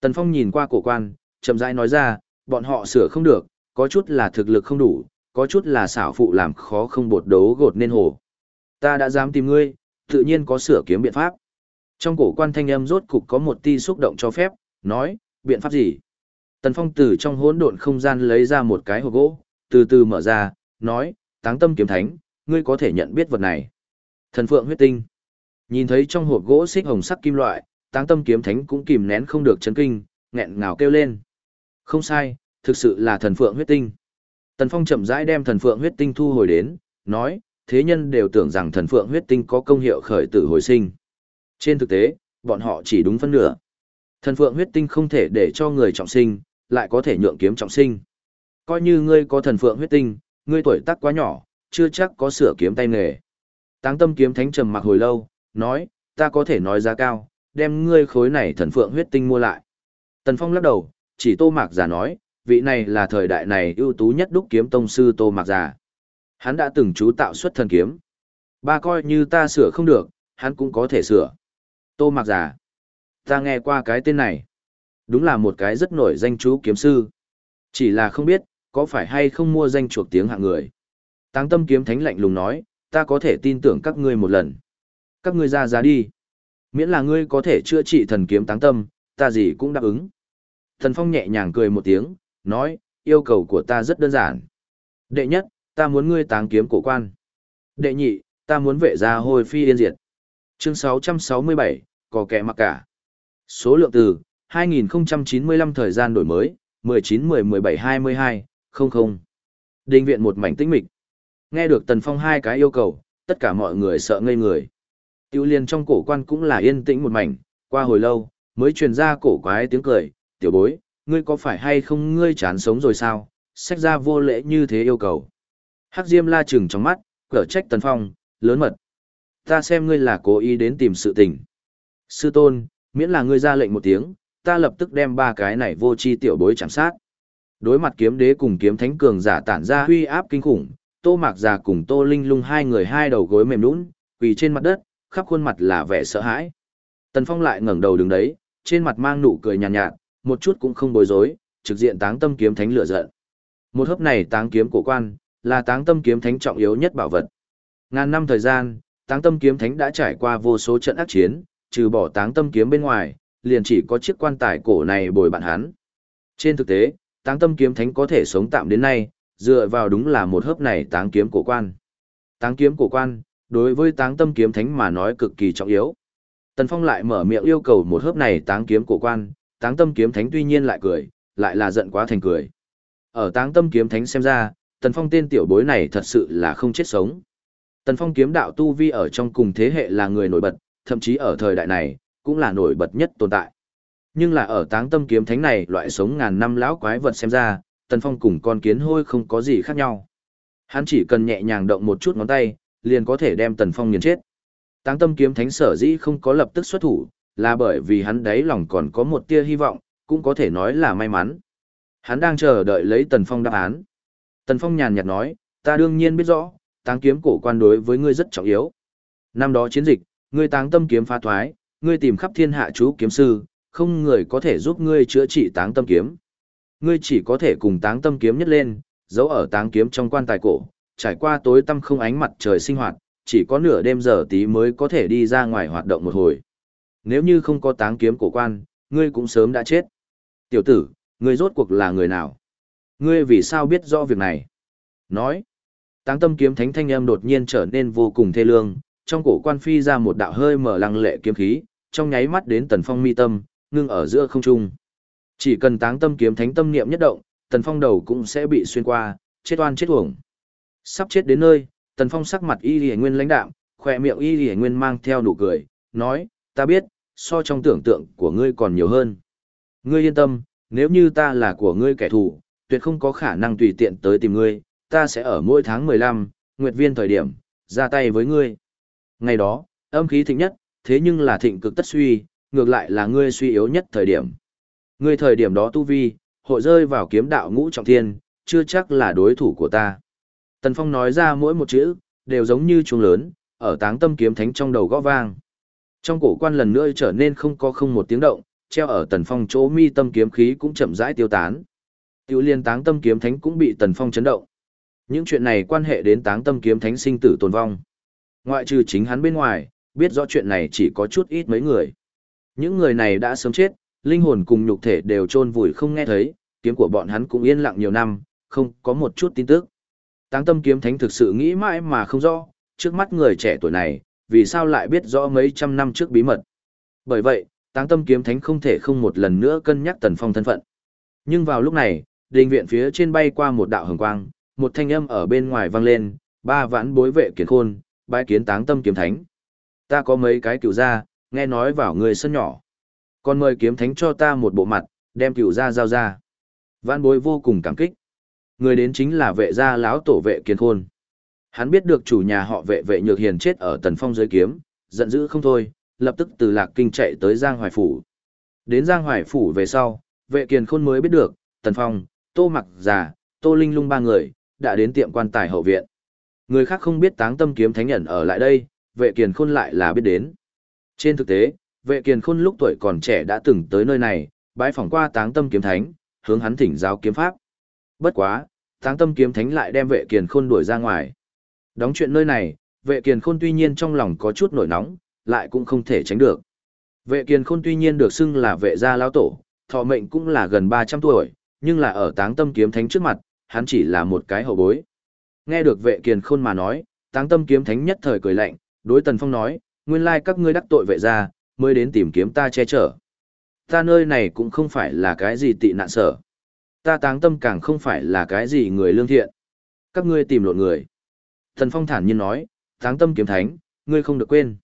Tần Phong nhìn qua cổ quan, chậm rãi nói ra, bọn họ sửa không được, có chút là thực lực không đủ, có chút là xảo phụ làm khó không bột đấu gột nên hồ. Ta đã dám tìm ngươi, tự nhiên có sửa kiếm biện pháp. Trong cổ quan thanh âm rốt cục có một ti xúc động cho phép, nói, biện pháp gì? Tần Phong từ trong hỗn độn không gian lấy ra một cái hộp gỗ, từ từ mở ra, nói, táng tâm kiếm thánh, ngươi có thể nhận biết vật này. Thần phượng huyết tinh. Nhìn thấy trong hộp gỗ xích hồng sắc kim loại, táng tâm kiếm thánh cũng kìm nén không được chấn kinh, nghẹn ngào kêu lên. Không sai, thực sự là thần phượng huyết tinh. Tần Phong chậm rãi đem thần phượng huyết tinh thu hồi đến, nói, thế nhân đều tưởng rằng thần phượng huyết tinh có công hiệu khởi tử hồi sinh. Trên thực tế, bọn họ chỉ đúng phân nửa. Thần phượng huyết tinh không thể để cho người trọng sinh, lại có thể nhượng kiếm trọng sinh. Coi như ngươi có thần phượng huyết tinh, ngươi tuổi tác quá nhỏ, chưa chắc có sửa kiếm tay nghề. Táng tâm kiếm thánh trầm mặc hồi lâu, nói, ta có thể nói giá cao, đem ngươi khối này thần phượng huyết tinh mua lại. Tần Phong lắc đầu, chỉ tô mạc giả nói, vị này là thời đại này ưu tú nhất đúc kiếm tông sư tô mạc giả. Hắn đã từng chú tạo xuất thần kiếm. Ba coi như ta sửa không được, hắn cũng có thể sửa. Tô mạc giả. Ta nghe qua cái tên này. Đúng là một cái rất nổi danh chú kiếm sư. Chỉ là không biết, có phải hay không mua danh chuộc tiếng hạng người. Táng tâm kiếm thánh lạnh lùng nói, ta có thể tin tưởng các ngươi một lần. Các ngươi ra giá đi. Miễn là ngươi có thể chữa trị thần kiếm táng tâm, ta gì cũng đáp ứng. Thần Phong nhẹ nhàng cười một tiếng, nói, yêu cầu của ta rất đơn giản. Đệ nhất, ta muốn ngươi táng kiếm cổ quan. Đệ nhị, ta muốn vệ gia hồi phi yên diệt. Chương 667, có kẻ mặc cả. Số lượng từ, 2095 thời gian đổi mới, 19-10-17-22, 00. Đình viện một mảnh tĩnh mịch. Nghe được Tần Phong hai cái yêu cầu, tất cả mọi người sợ ngây người. Tiêu liên trong cổ quan cũng là yên tĩnh một mảnh, qua hồi lâu, mới truyền ra cổ quái tiếng cười, tiểu bối, ngươi có phải hay không ngươi chán sống rồi sao, sách ra vô lễ như thế yêu cầu. Hắc Diêm la chừng trong mắt, cở trách Tần Phong, lớn mật. Ta xem ngươi là cố ý đến tìm sự tình. Sư tôn, miễn là ngươi ra lệnh một tiếng, ta lập tức đem ba cái này vô chi tiểu bối chạm sát. Đối mặt kiếm đế cùng kiếm thánh cường giả tản ra huy áp kinh khủng, Tô Mạc Già cùng Tô Linh Lung hai người hai đầu gối mềm nhũn, quỳ trên mặt đất, khắp khuôn mặt là vẻ sợ hãi. Tần Phong lại ngẩng đầu đứng đấy, trên mặt mang nụ cười nhàn nhạt, nhạt, một chút cũng không bối rối, trực diện táng tâm kiếm thánh lửa giận. Một hớp này táng kiếm cổ quan, là táng tâm kiếm thánh trọng yếu nhất bảo vật. Ngàn năm thời gian, táng tâm kiếm thánh đã trải qua vô số trận ác chiến, trừ bỏ táng tâm kiếm bên ngoài, liền chỉ có chiếc quan tài cổ này bồi bạn hắn. Trên thực tế, táng tâm kiếm thánh có thể sống tạm đến nay, dựa vào đúng là một hớp này táng kiếm cổ quan. Táng kiếm cổ quan, đối với táng tâm kiếm thánh mà nói cực kỳ trọng yếu. Tần Phong lại mở miệng yêu cầu một hớp này táng kiếm cổ quan, táng tâm kiếm thánh tuy nhiên lại cười, lại là giận quá thành cười. Ở táng tâm kiếm thánh xem ra, Tần Phong tên tiểu bối này thật sự là không chết sống. Tần Phong kiếm đạo tu vi ở trong cùng thế hệ là người nổi bật, thậm chí ở thời đại này, cũng là nổi bật nhất tồn tại. Nhưng là ở táng tâm kiếm thánh này loại sống ngàn năm lão quái vật xem ra, Tần Phong cùng con kiến hôi không có gì khác nhau. Hắn chỉ cần nhẹ nhàng động một chút ngón tay, liền có thể đem Tần Phong nghiền chết. Táng tâm kiếm thánh sở dĩ không có lập tức xuất thủ, là bởi vì hắn đáy lòng còn có một tia hy vọng, cũng có thể nói là may mắn. Hắn đang chờ đợi lấy Tần Phong đáp án. Tần Phong nhàn nhạt nói, ta đương nhiên biết rõ, táng kiếm cổ quan đối với ngươi rất trọng yếu. Năm đó chiến dịch, ngươi táng tâm kiếm phá thoái, ngươi tìm khắp thiên hạ chú kiếm sư, không người có thể giúp ngươi chữa trị táng tâm kiếm. Ngươi chỉ có thể cùng táng tâm kiếm nhất lên, giấu ở táng kiếm trong quan tài cổ, trải qua tối tăm không ánh mặt trời sinh hoạt, chỉ có nửa đêm giờ tí mới có thể đi ra ngoài hoạt động một hồi. Nếu như không có táng kiếm cổ quan, ngươi cũng sớm đã chết. Tiểu tử, ngươi rốt cuộc là người nào? Ngươi vì sao biết rõ việc này? Nói. Táng tâm kiếm thánh thanh âm đột nhiên trở nên vô cùng thê lương, trong cổ quan phi ra một đạo hơi mở lăng lệ kiếm khí, trong nháy mắt đến tần phong mi tâm, ngưng ở giữa không trung. Chỉ cần táng tâm kiếm thánh tâm niệm nhất động, tần phong đầu cũng sẽ bị xuyên qua, chết oan chết uổng. Sắp chết đến nơi, tần phong sắc mặt y lì nguyên lãnh đạm, khỏe miệng y lì nguyên mang theo nụ cười, nói, ta biết, so trong tưởng tượng của ngươi còn nhiều hơn. Ngươi yên tâm, nếu như ta là của ngươi kẻ thù, tuyệt không có khả năng tùy tiện tới tìm ngươi, ta sẽ ở mỗi tháng 15, nguyệt viên thời điểm, ra tay với ngươi. Ngày đó, âm khí thịnh nhất, thế nhưng là thịnh cực tất suy, ngược lại là ngươi suy yếu nhất thời điểm. Ngươi thời điểm đó tu vi, hội rơi vào kiếm đạo ngũ trọng thiên, chưa chắc là đối thủ của ta. Tần Phong nói ra mỗi một chữ, đều giống như chuông lớn, ở táng tâm kiếm thánh trong đầu gõ vang. Trong cổ quan lần nữa trở nên không có không một tiếng động, treo ở Tần Phong chỗ mi tâm kiếm khí cũng chậm rãi tiêu tán. Tiểu liên táng tâm kiếm thánh cũng bị Tần Phong chấn động. Những chuyện này quan hệ đến táng tâm kiếm thánh sinh tử tồn vong. Ngoại trừ chính hắn bên ngoài, biết rõ chuyện này chỉ có chút ít mấy người. Những người này đã sớm chết, linh hồn cùng nhục thể đều chôn vùi không nghe thấy, kiếm của bọn hắn cũng yên lặng nhiều năm, không có một chút tin tức. Táng tâm kiếm thánh thực sự nghĩ mãi mà không rõ, trước mắt người trẻ tuổi này, vì sao lại biết rõ mấy trăm năm trước bí mật. Bởi vậy, táng tâm kiếm thánh không thể không một lần nữa cân nhắc tần phong thân phận. Nhưng vào lúc này, đình viện phía trên bay qua một đạo hồng quang, một thanh âm ở bên ngoài vang lên, ba vãn bối vệ kiến khôn, bái kiến táng tâm kiếm thánh. Ta có mấy cái cựu gia, nghe nói vào người sân nhỏ. Còn mời kiếm thánh cho ta một bộ mặt, đem cựu gia giao ra. Vãn bối vô cùng cảm kích. Người đến chính là vệ gia lão tổ vệ kiến khôn. Hắn biết được chủ nhà họ vệ vệ nhược hiền chết ở tần phong dưới kiếm, giận dữ không thôi, lập tức từ lạc kinh chạy tới Giang Hoài Phủ. Đến Giang Hoài Phủ về sau, vệ kiền khôn mới biết được, tần phong, tô mặc già, tô linh lung ba người, đã đến tiệm quan tài hậu viện. Người khác không biết táng tâm kiếm thánh nhận ở lại đây, vệ kiền khôn lại là biết đến. Trên thực tế, vệ kiền khôn lúc tuổi còn trẻ đã từng tới nơi này, bái phỏng qua táng tâm kiếm thánh, hướng hắn thỉnh giáo kiếm pháp. Bất quá, táng tâm kiếm thánh lại đem vệ kiền khôn đuổi ra ngoài. Đóng chuyện nơi này, vệ kiền khôn tuy nhiên trong lòng có chút nổi nóng, lại cũng không thể tránh được. Vệ kiền khôn tuy nhiên được xưng là vệ gia lão tổ, thọ mệnh cũng là gần 300 tuổi, nhưng là ở táng tâm kiếm thánh trước mặt, hắn chỉ là một cái hậu bối. Nghe được vệ kiền khôn mà nói, táng tâm kiếm thánh nhất thời cười lạnh, đối tần phong nói, nguyên lai các ngươi đắc tội vệ gia, mới đến tìm kiếm ta che chở. Ta nơi này cũng không phải là cái gì tị nạn sở. Ta táng tâm càng không phải là cái gì người lương thiện. Các ngươi tìm lộn người. Thần phong thản nhiên nói, táng tâm kiếm thánh, ngươi không được quên.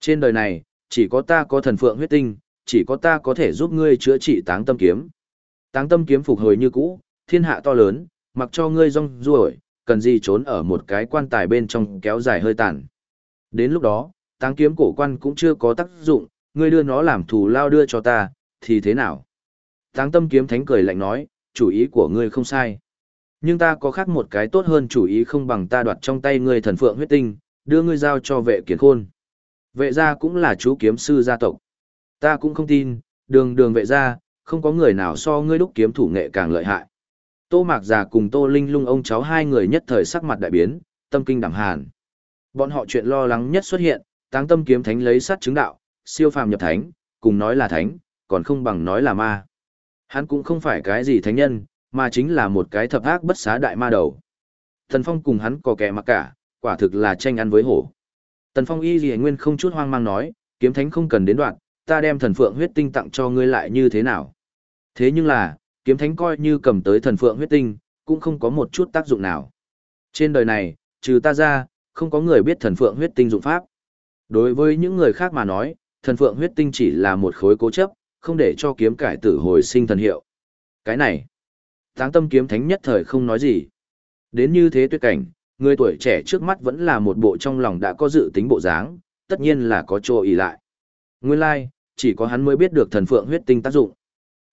Trên đời này, chỉ có ta có thần phượng huyết tinh, chỉ có ta có thể giúp ngươi chữa trị táng tâm kiếm. Táng tâm kiếm phục hồi như cũ, thiên hạ to lớn, mặc cho ngươi rong ruổi, cần gì trốn ở một cái quan tài bên trong kéo dài hơi tàn. Đến lúc đó, táng kiếm cổ quan cũng chưa có tác dụng, ngươi đưa nó làm thù lao đưa cho ta, thì thế nào? Táng tâm kiếm thánh cười lạnh nói, chủ ý của ngươi không sai. Nhưng ta có khác một cái tốt hơn chủ ý không bằng ta đoạt trong tay ngươi thần phượng huyết tinh, đưa ngươi giao cho vệ kiến khôn. Vệ gia cũng là chú kiếm sư gia tộc. Ta cũng không tin, đường đường vệ gia, không có người nào so ngươi đúc kiếm thủ nghệ càng lợi hại. Tô Mạc Già cùng Tô Linh Lung ông cháu hai người nhất thời sắc mặt đại biến, tâm kinh đảm hàn. Bọn họ chuyện lo lắng nhất xuất hiện, táng tâm kiếm thánh lấy sát chứng đạo, siêu phàm nhập thánh, cùng nói là thánh, còn không bằng nói là ma. Hắn cũng không phải cái gì thánh nhân, mà chính là một cái thập ác bất xá đại ma đầu. Tần Phong cùng hắn có kẻ mặc cả, quả thực là tranh ăn với hổ. Tần Phong y gì nguyên không chút hoang mang nói, kiếm thánh không cần đến đoạn, ta đem thần phượng huyết tinh tặng cho ngươi lại như thế nào. Thế nhưng là, kiếm thánh coi như cầm tới thần phượng huyết tinh, cũng không có một chút tác dụng nào. Trên đời này, trừ ta ra, không có người biết thần phượng huyết tinh dụng pháp. Đối với những người khác mà nói, thần phượng huyết tinh chỉ là một khối cố chấp, không để cho kiếm cải tử hồi sinh thần hiệu. Cái này, táng tâm kiếm thánh nhất thời không nói gì. Đến như thế tuyệt cảnh, người tuổi trẻ trước mắt vẫn là một bộ trong lòng đã có dự tính bộ dáng, tất nhiên là có chỗ ý lại. Nguyên lai, like, chỉ có hắn mới biết được thần phượng huyết tinh tác dụng.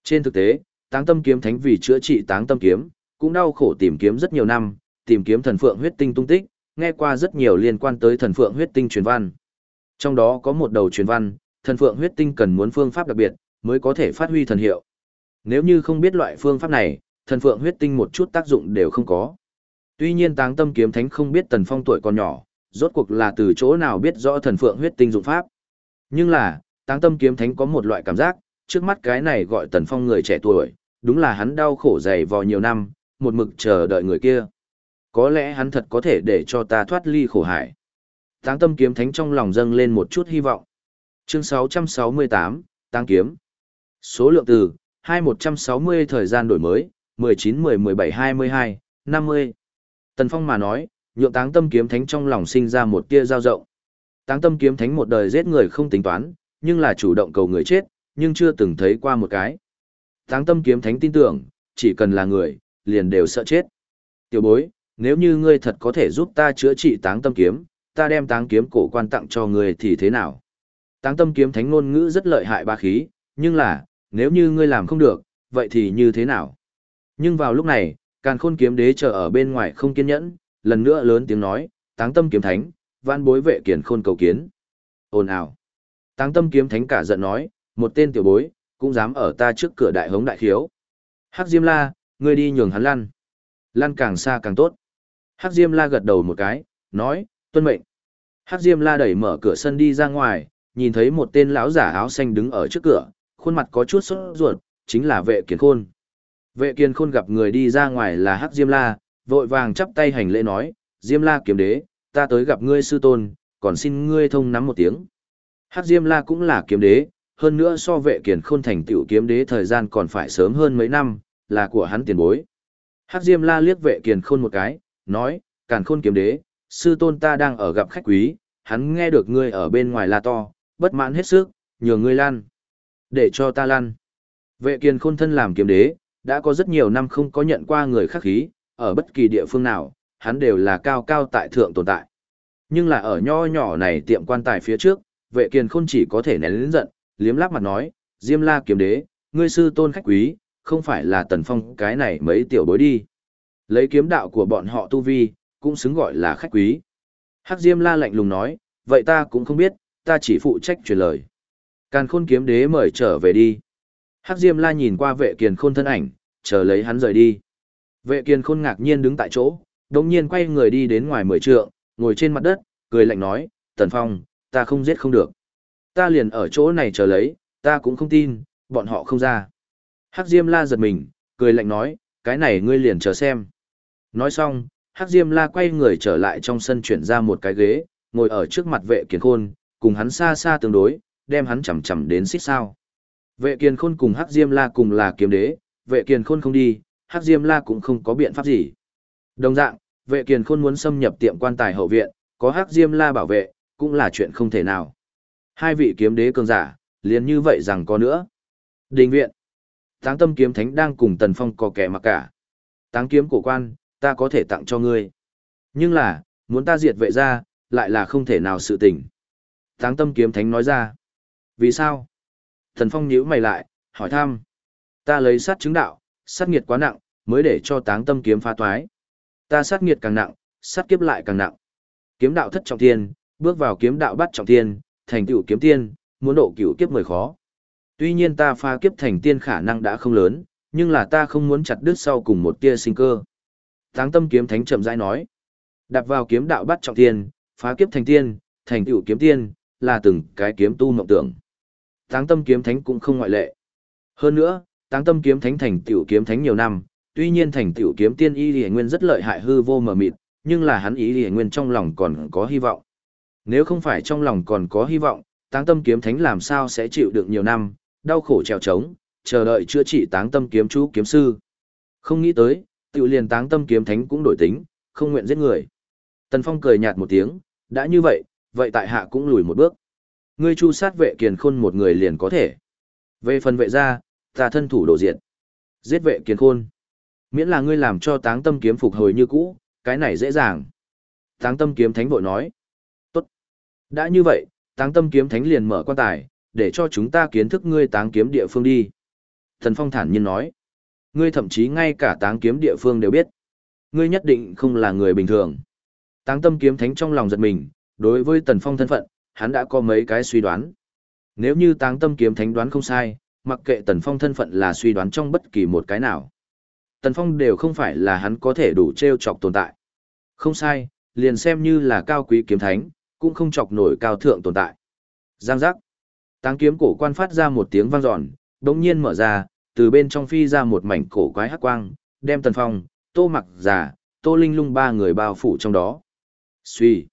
Trên thực tế, táng tâm kiếm thánh vì chữa trị táng tâm kiếm, cũng đau khổ tìm kiếm rất nhiều năm, tìm kiếm thần phượng huyết tinh tung tích, nghe qua rất nhiều liên quan tới thần phượng huyết tinh truyền văn. Trong đó có một đầu truyền văn, thần phượng huyết tinh cần muốn phương pháp đặc biệt, mới có thể phát huy thần hiệu. Nếu như không biết loại phương pháp này, thần phượng huyết tinh một chút tác dụng đều không có. Tuy nhiên táng tâm kiếm thánh không biết tần phong tuổi còn nhỏ, rốt cuộc là từ chỗ nào biết rõ thần phượng huyết tinh dụng pháp. Nhưng là, táng tâm kiếm thánh có một loại cảm giác, trước mắt cái này gọi tần phong người trẻ tuổi, đúng là hắn đau khổ dày vò nhiều năm, một mực chờ đợi người kia. Có lẽ hắn thật có thể để cho ta thoát ly khổ hải. Táng tâm kiếm thánh trong lòng dâng lên một chút hy vọng. Chương 668, Táng kiếm. Số lượng từ, 2160 thời gian đổi mới, 19 10 17 22, 50. Tần Phong mà nói, nhượng táng tâm kiếm thánh trong lòng sinh ra một tia dao rộng. Táng tâm kiếm thánh một đời giết người không tính toán, nhưng là chủ động cầu người chết, nhưng chưa từng thấy qua một cái. Táng tâm kiếm thánh tin tưởng, chỉ cần là người, liền đều sợ chết. Tiểu bối, nếu như ngươi thật có thể giúp ta chữa trị táng tâm kiếm, ta đem táng kiếm cổ quan tặng cho ngươi thì thế nào? Táng tâm kiếm thánh ngôn ngữ rất lợi hại ba khí, nhưng là, nếu như ngươi làm không được, vậy thì như thế nào? Nhưng vào lúc này, càn khôn kiếm đế chờ ở bên ngoài không kiên nhẫn, lần nữa lớn tiếng nói, táng tâm kiếm thánh, văn bối vệ kiển khôn cầu kiến. Ồn ào. Táng tâm kiếm thánh cả giận nói, một tên tiểu bối, cũng dám ở ta trước cửa đại hống đại khiếu. Hắc Diêm La, ngươi đi nhường hắn lăn. Lăn càng xa càng tốt. Hắc Diêm La gật đầu một cái, nói, tuân mệnh. Hắc Diêm La đẩy mở cửa sân đi ra ngoài, nhìn thấy một tên lão giả áo xanh đứng ở trước cửa, khuôn mặt có chút sốt ruột, chính là vệ kiến khôn. Vệ kiến khôn gặp người đi ra ngoài là Hắc Diêm La, vội vàng chắp tay hành lễ nói, Diêm La kiếm đế, ta tới gặp ngươi sư tôn, còn xin ngươi thông nắm một tiếng. Hắc Diêm La cũng là kiếm đế, hơn nữa so vệ kiến khôn thành tựu kiếm đế thời gian còn phải sớm hơn mấy năm, là của hắn tiền bối. Hắc Diêm La liếc vệ kiến khôn một cái, nói, càn khôn kiếm đế, sư tôn ta đang ở gặp khách quý, hắn nghe được ngươi ở bên ngoài la to, bất mãn hết sức, nhờ ngươi lan. Để cho ta lan. Vệ kiền khôn thân làm kiếm đế, đã có rất nhiều năm không có nhận qua người khác khí, ở bất kỳ địa phương nào, hắn đều là cao cao tại thượng tồn tại. Nhưng là ở nho nhỏ này tiệm quan tài phía trước, vệ kiền khôn chỉ có thể nén lĩnh giận, liếm láp mặt nói, Diêm la kiếm đế, ngươi sư tôn khách quý, không phải là tần phong cái này mấy tiểu bối đi. Lấy kiếm đạo của bọn họ tu vi, cũng xứng gọi là khách quý. Hắc Diêm la lạnh lùng nói, vậy ta cũng không biết, ta chỉ phụ trách truyền lời. Càn khôn kiếm đế mời trở về đi. Hắc Diêm la nhìn qua vệ kiền khôn thân ảnh, chờ lấy hắn rời đi. Vệ kiền khôn ngạc nhiên đứng tại chỗ, đồng nhiên quay người đi đến ngoài mười trượng, ngồi trên mặt đất, cười lạnh nói, Tần Phong, ta không giết không được. Ta liền ở chỗ này chờ lấy, ta cũng không tin, bọn họ không ra. Hắc Diêm La giật mình, cười lạnh nói, cái này ngươi liền chờ xem. Nói xong, Hắc Diêm La quay người trở lại trong sân chuyển ra một cái ghế, ngồi ở trước mặt vệ kiền khôn, cùng hắn xa xa tương đối, đem hắn chầm chầm đến xích sao. Vệ kiền khôn cùng Hắc Diêm La cùng là kiếm đế, vệ kiền khôn không đi, Hắc Diêm La cũng không có biện pháp gì. Đồng dạng, vệ kiền khôn muốn xâm nhập tiệm quan tài hậu viện, có Hắc Diêm La bảo vệ, cũng là chuyện không thể nào. Hai vị kiếm đế cường giả, liền như vậy rằng có nữa. Đình viện. Táng tâm kiếm thánh đang cùng Tần Phong có kẻ mặc cả. Táng kiếm cổ quan, ta có thể tặng cho ngươi. Nhưng là, muốn ta diệt vệ ra, lại là không thể nào sự tình. Táng tâm kiếm thánh nói ra. Vì sao? thần Phong nhíu mày lại, hỏi thăm. Ta lấy sát chứng đạo, sát nghiệt quá nặng, mới để cho táng tâm kiếm phá toái. Ta sát nghiệt càng nặng, sát kiếp lại càng nặng. Kiếm đạo thất trọng thiên, bước vào kiếm đạo bắt trọng thiên, thành tựu kiếm tiên, muốn độ cửu kiếp mười khó. Tuy nhiên ta pha kiếp thành tiên khả năng đã không lớn, nhưng là ta không muốn chặt đứt sau cùng một tia sinh cơ. Táng tâm kiếm thánh chậm rãi nói, đạp vào kiếm đạo bắt trọng tiên, phá kiếp thành tiên, thành tựu kiếm tiên, là từng cái kiếm tu mộng tưởng. Táng tâm kiếm thánh cũng không ngoại lệ. Hơn nữa, táng tâm kiếm thánh thành tiểu kiếm thánh nhiều năm, tuy nhiên thành tiểu kiếm tiên y lì nguyên rất lợi hại hư vô mờ mịt, nhưng là hắn ý lì nguyên trong lòng còn có hy vọng. Nếu không phải trong lòng còn có hy vọng, táng tâm kiếm thánh làm sao sẽ chịu được nhiều năm, đau khổ trèo trống, chờ đợi chữa trị táng tâm kiếm chú kiếm sư. Không nghĩ tới, tiểu liền táng tâm kiếm thánh cũng đổi tính, không nguyện giết người. Tần Phong cười nhạt một tiếng, đã như vậy, vậy tại hạ cũng lùi một bước. Ngươi chu sát vệ kiền khôn một người liền có thể. Về phần vệ gia, ta thân thủ đổ diện. Giết vệ kiền khôn. Miễn là ngươi làm cho táng tâm kiếm phục hồi như cũ, cái này dễ dàng. Táng tâm kiếm thánh vội nói. Tốt. Đã như vậy, táng tâm kiếm thánh liền mở quan tài, để cho chúng ta kiến thức ngươi táng kiếm địa phương đi. Thần Phong thản nhiên nói. Ngươi thậm chí ngay cả táng kiếm địa phương đều biết. Ngươi nhất định không là người bình thường. Táng tâm kiếm thánh trong lòng giật mình, đối với Tần Phong thân phận, hắn đã có mấy cái suy đoán. Nếu như táng tâm kiếm thánh đoán không sai, mặc kệ Tần Phong thân phận là suy đoán trong bất kỳ một cái nào. Tần Phong đều không phải là hắn có thể đủ treo chọc tồn tại. Không sai, liền xem như là cao quý kiếm thánh, cũng không chọc nổi cao thượng tồn tại. Giang giác. Táng kiếm cổ quan phát ra một tiếng vang dọn, đống nhiên mở ra, từ bên trong phi ra một mảnh cổ quái hắc quang, đem Tần Phong, Tô Mặc Giả, Tô Linh Lung ba người bao phủ trong đó. Suy.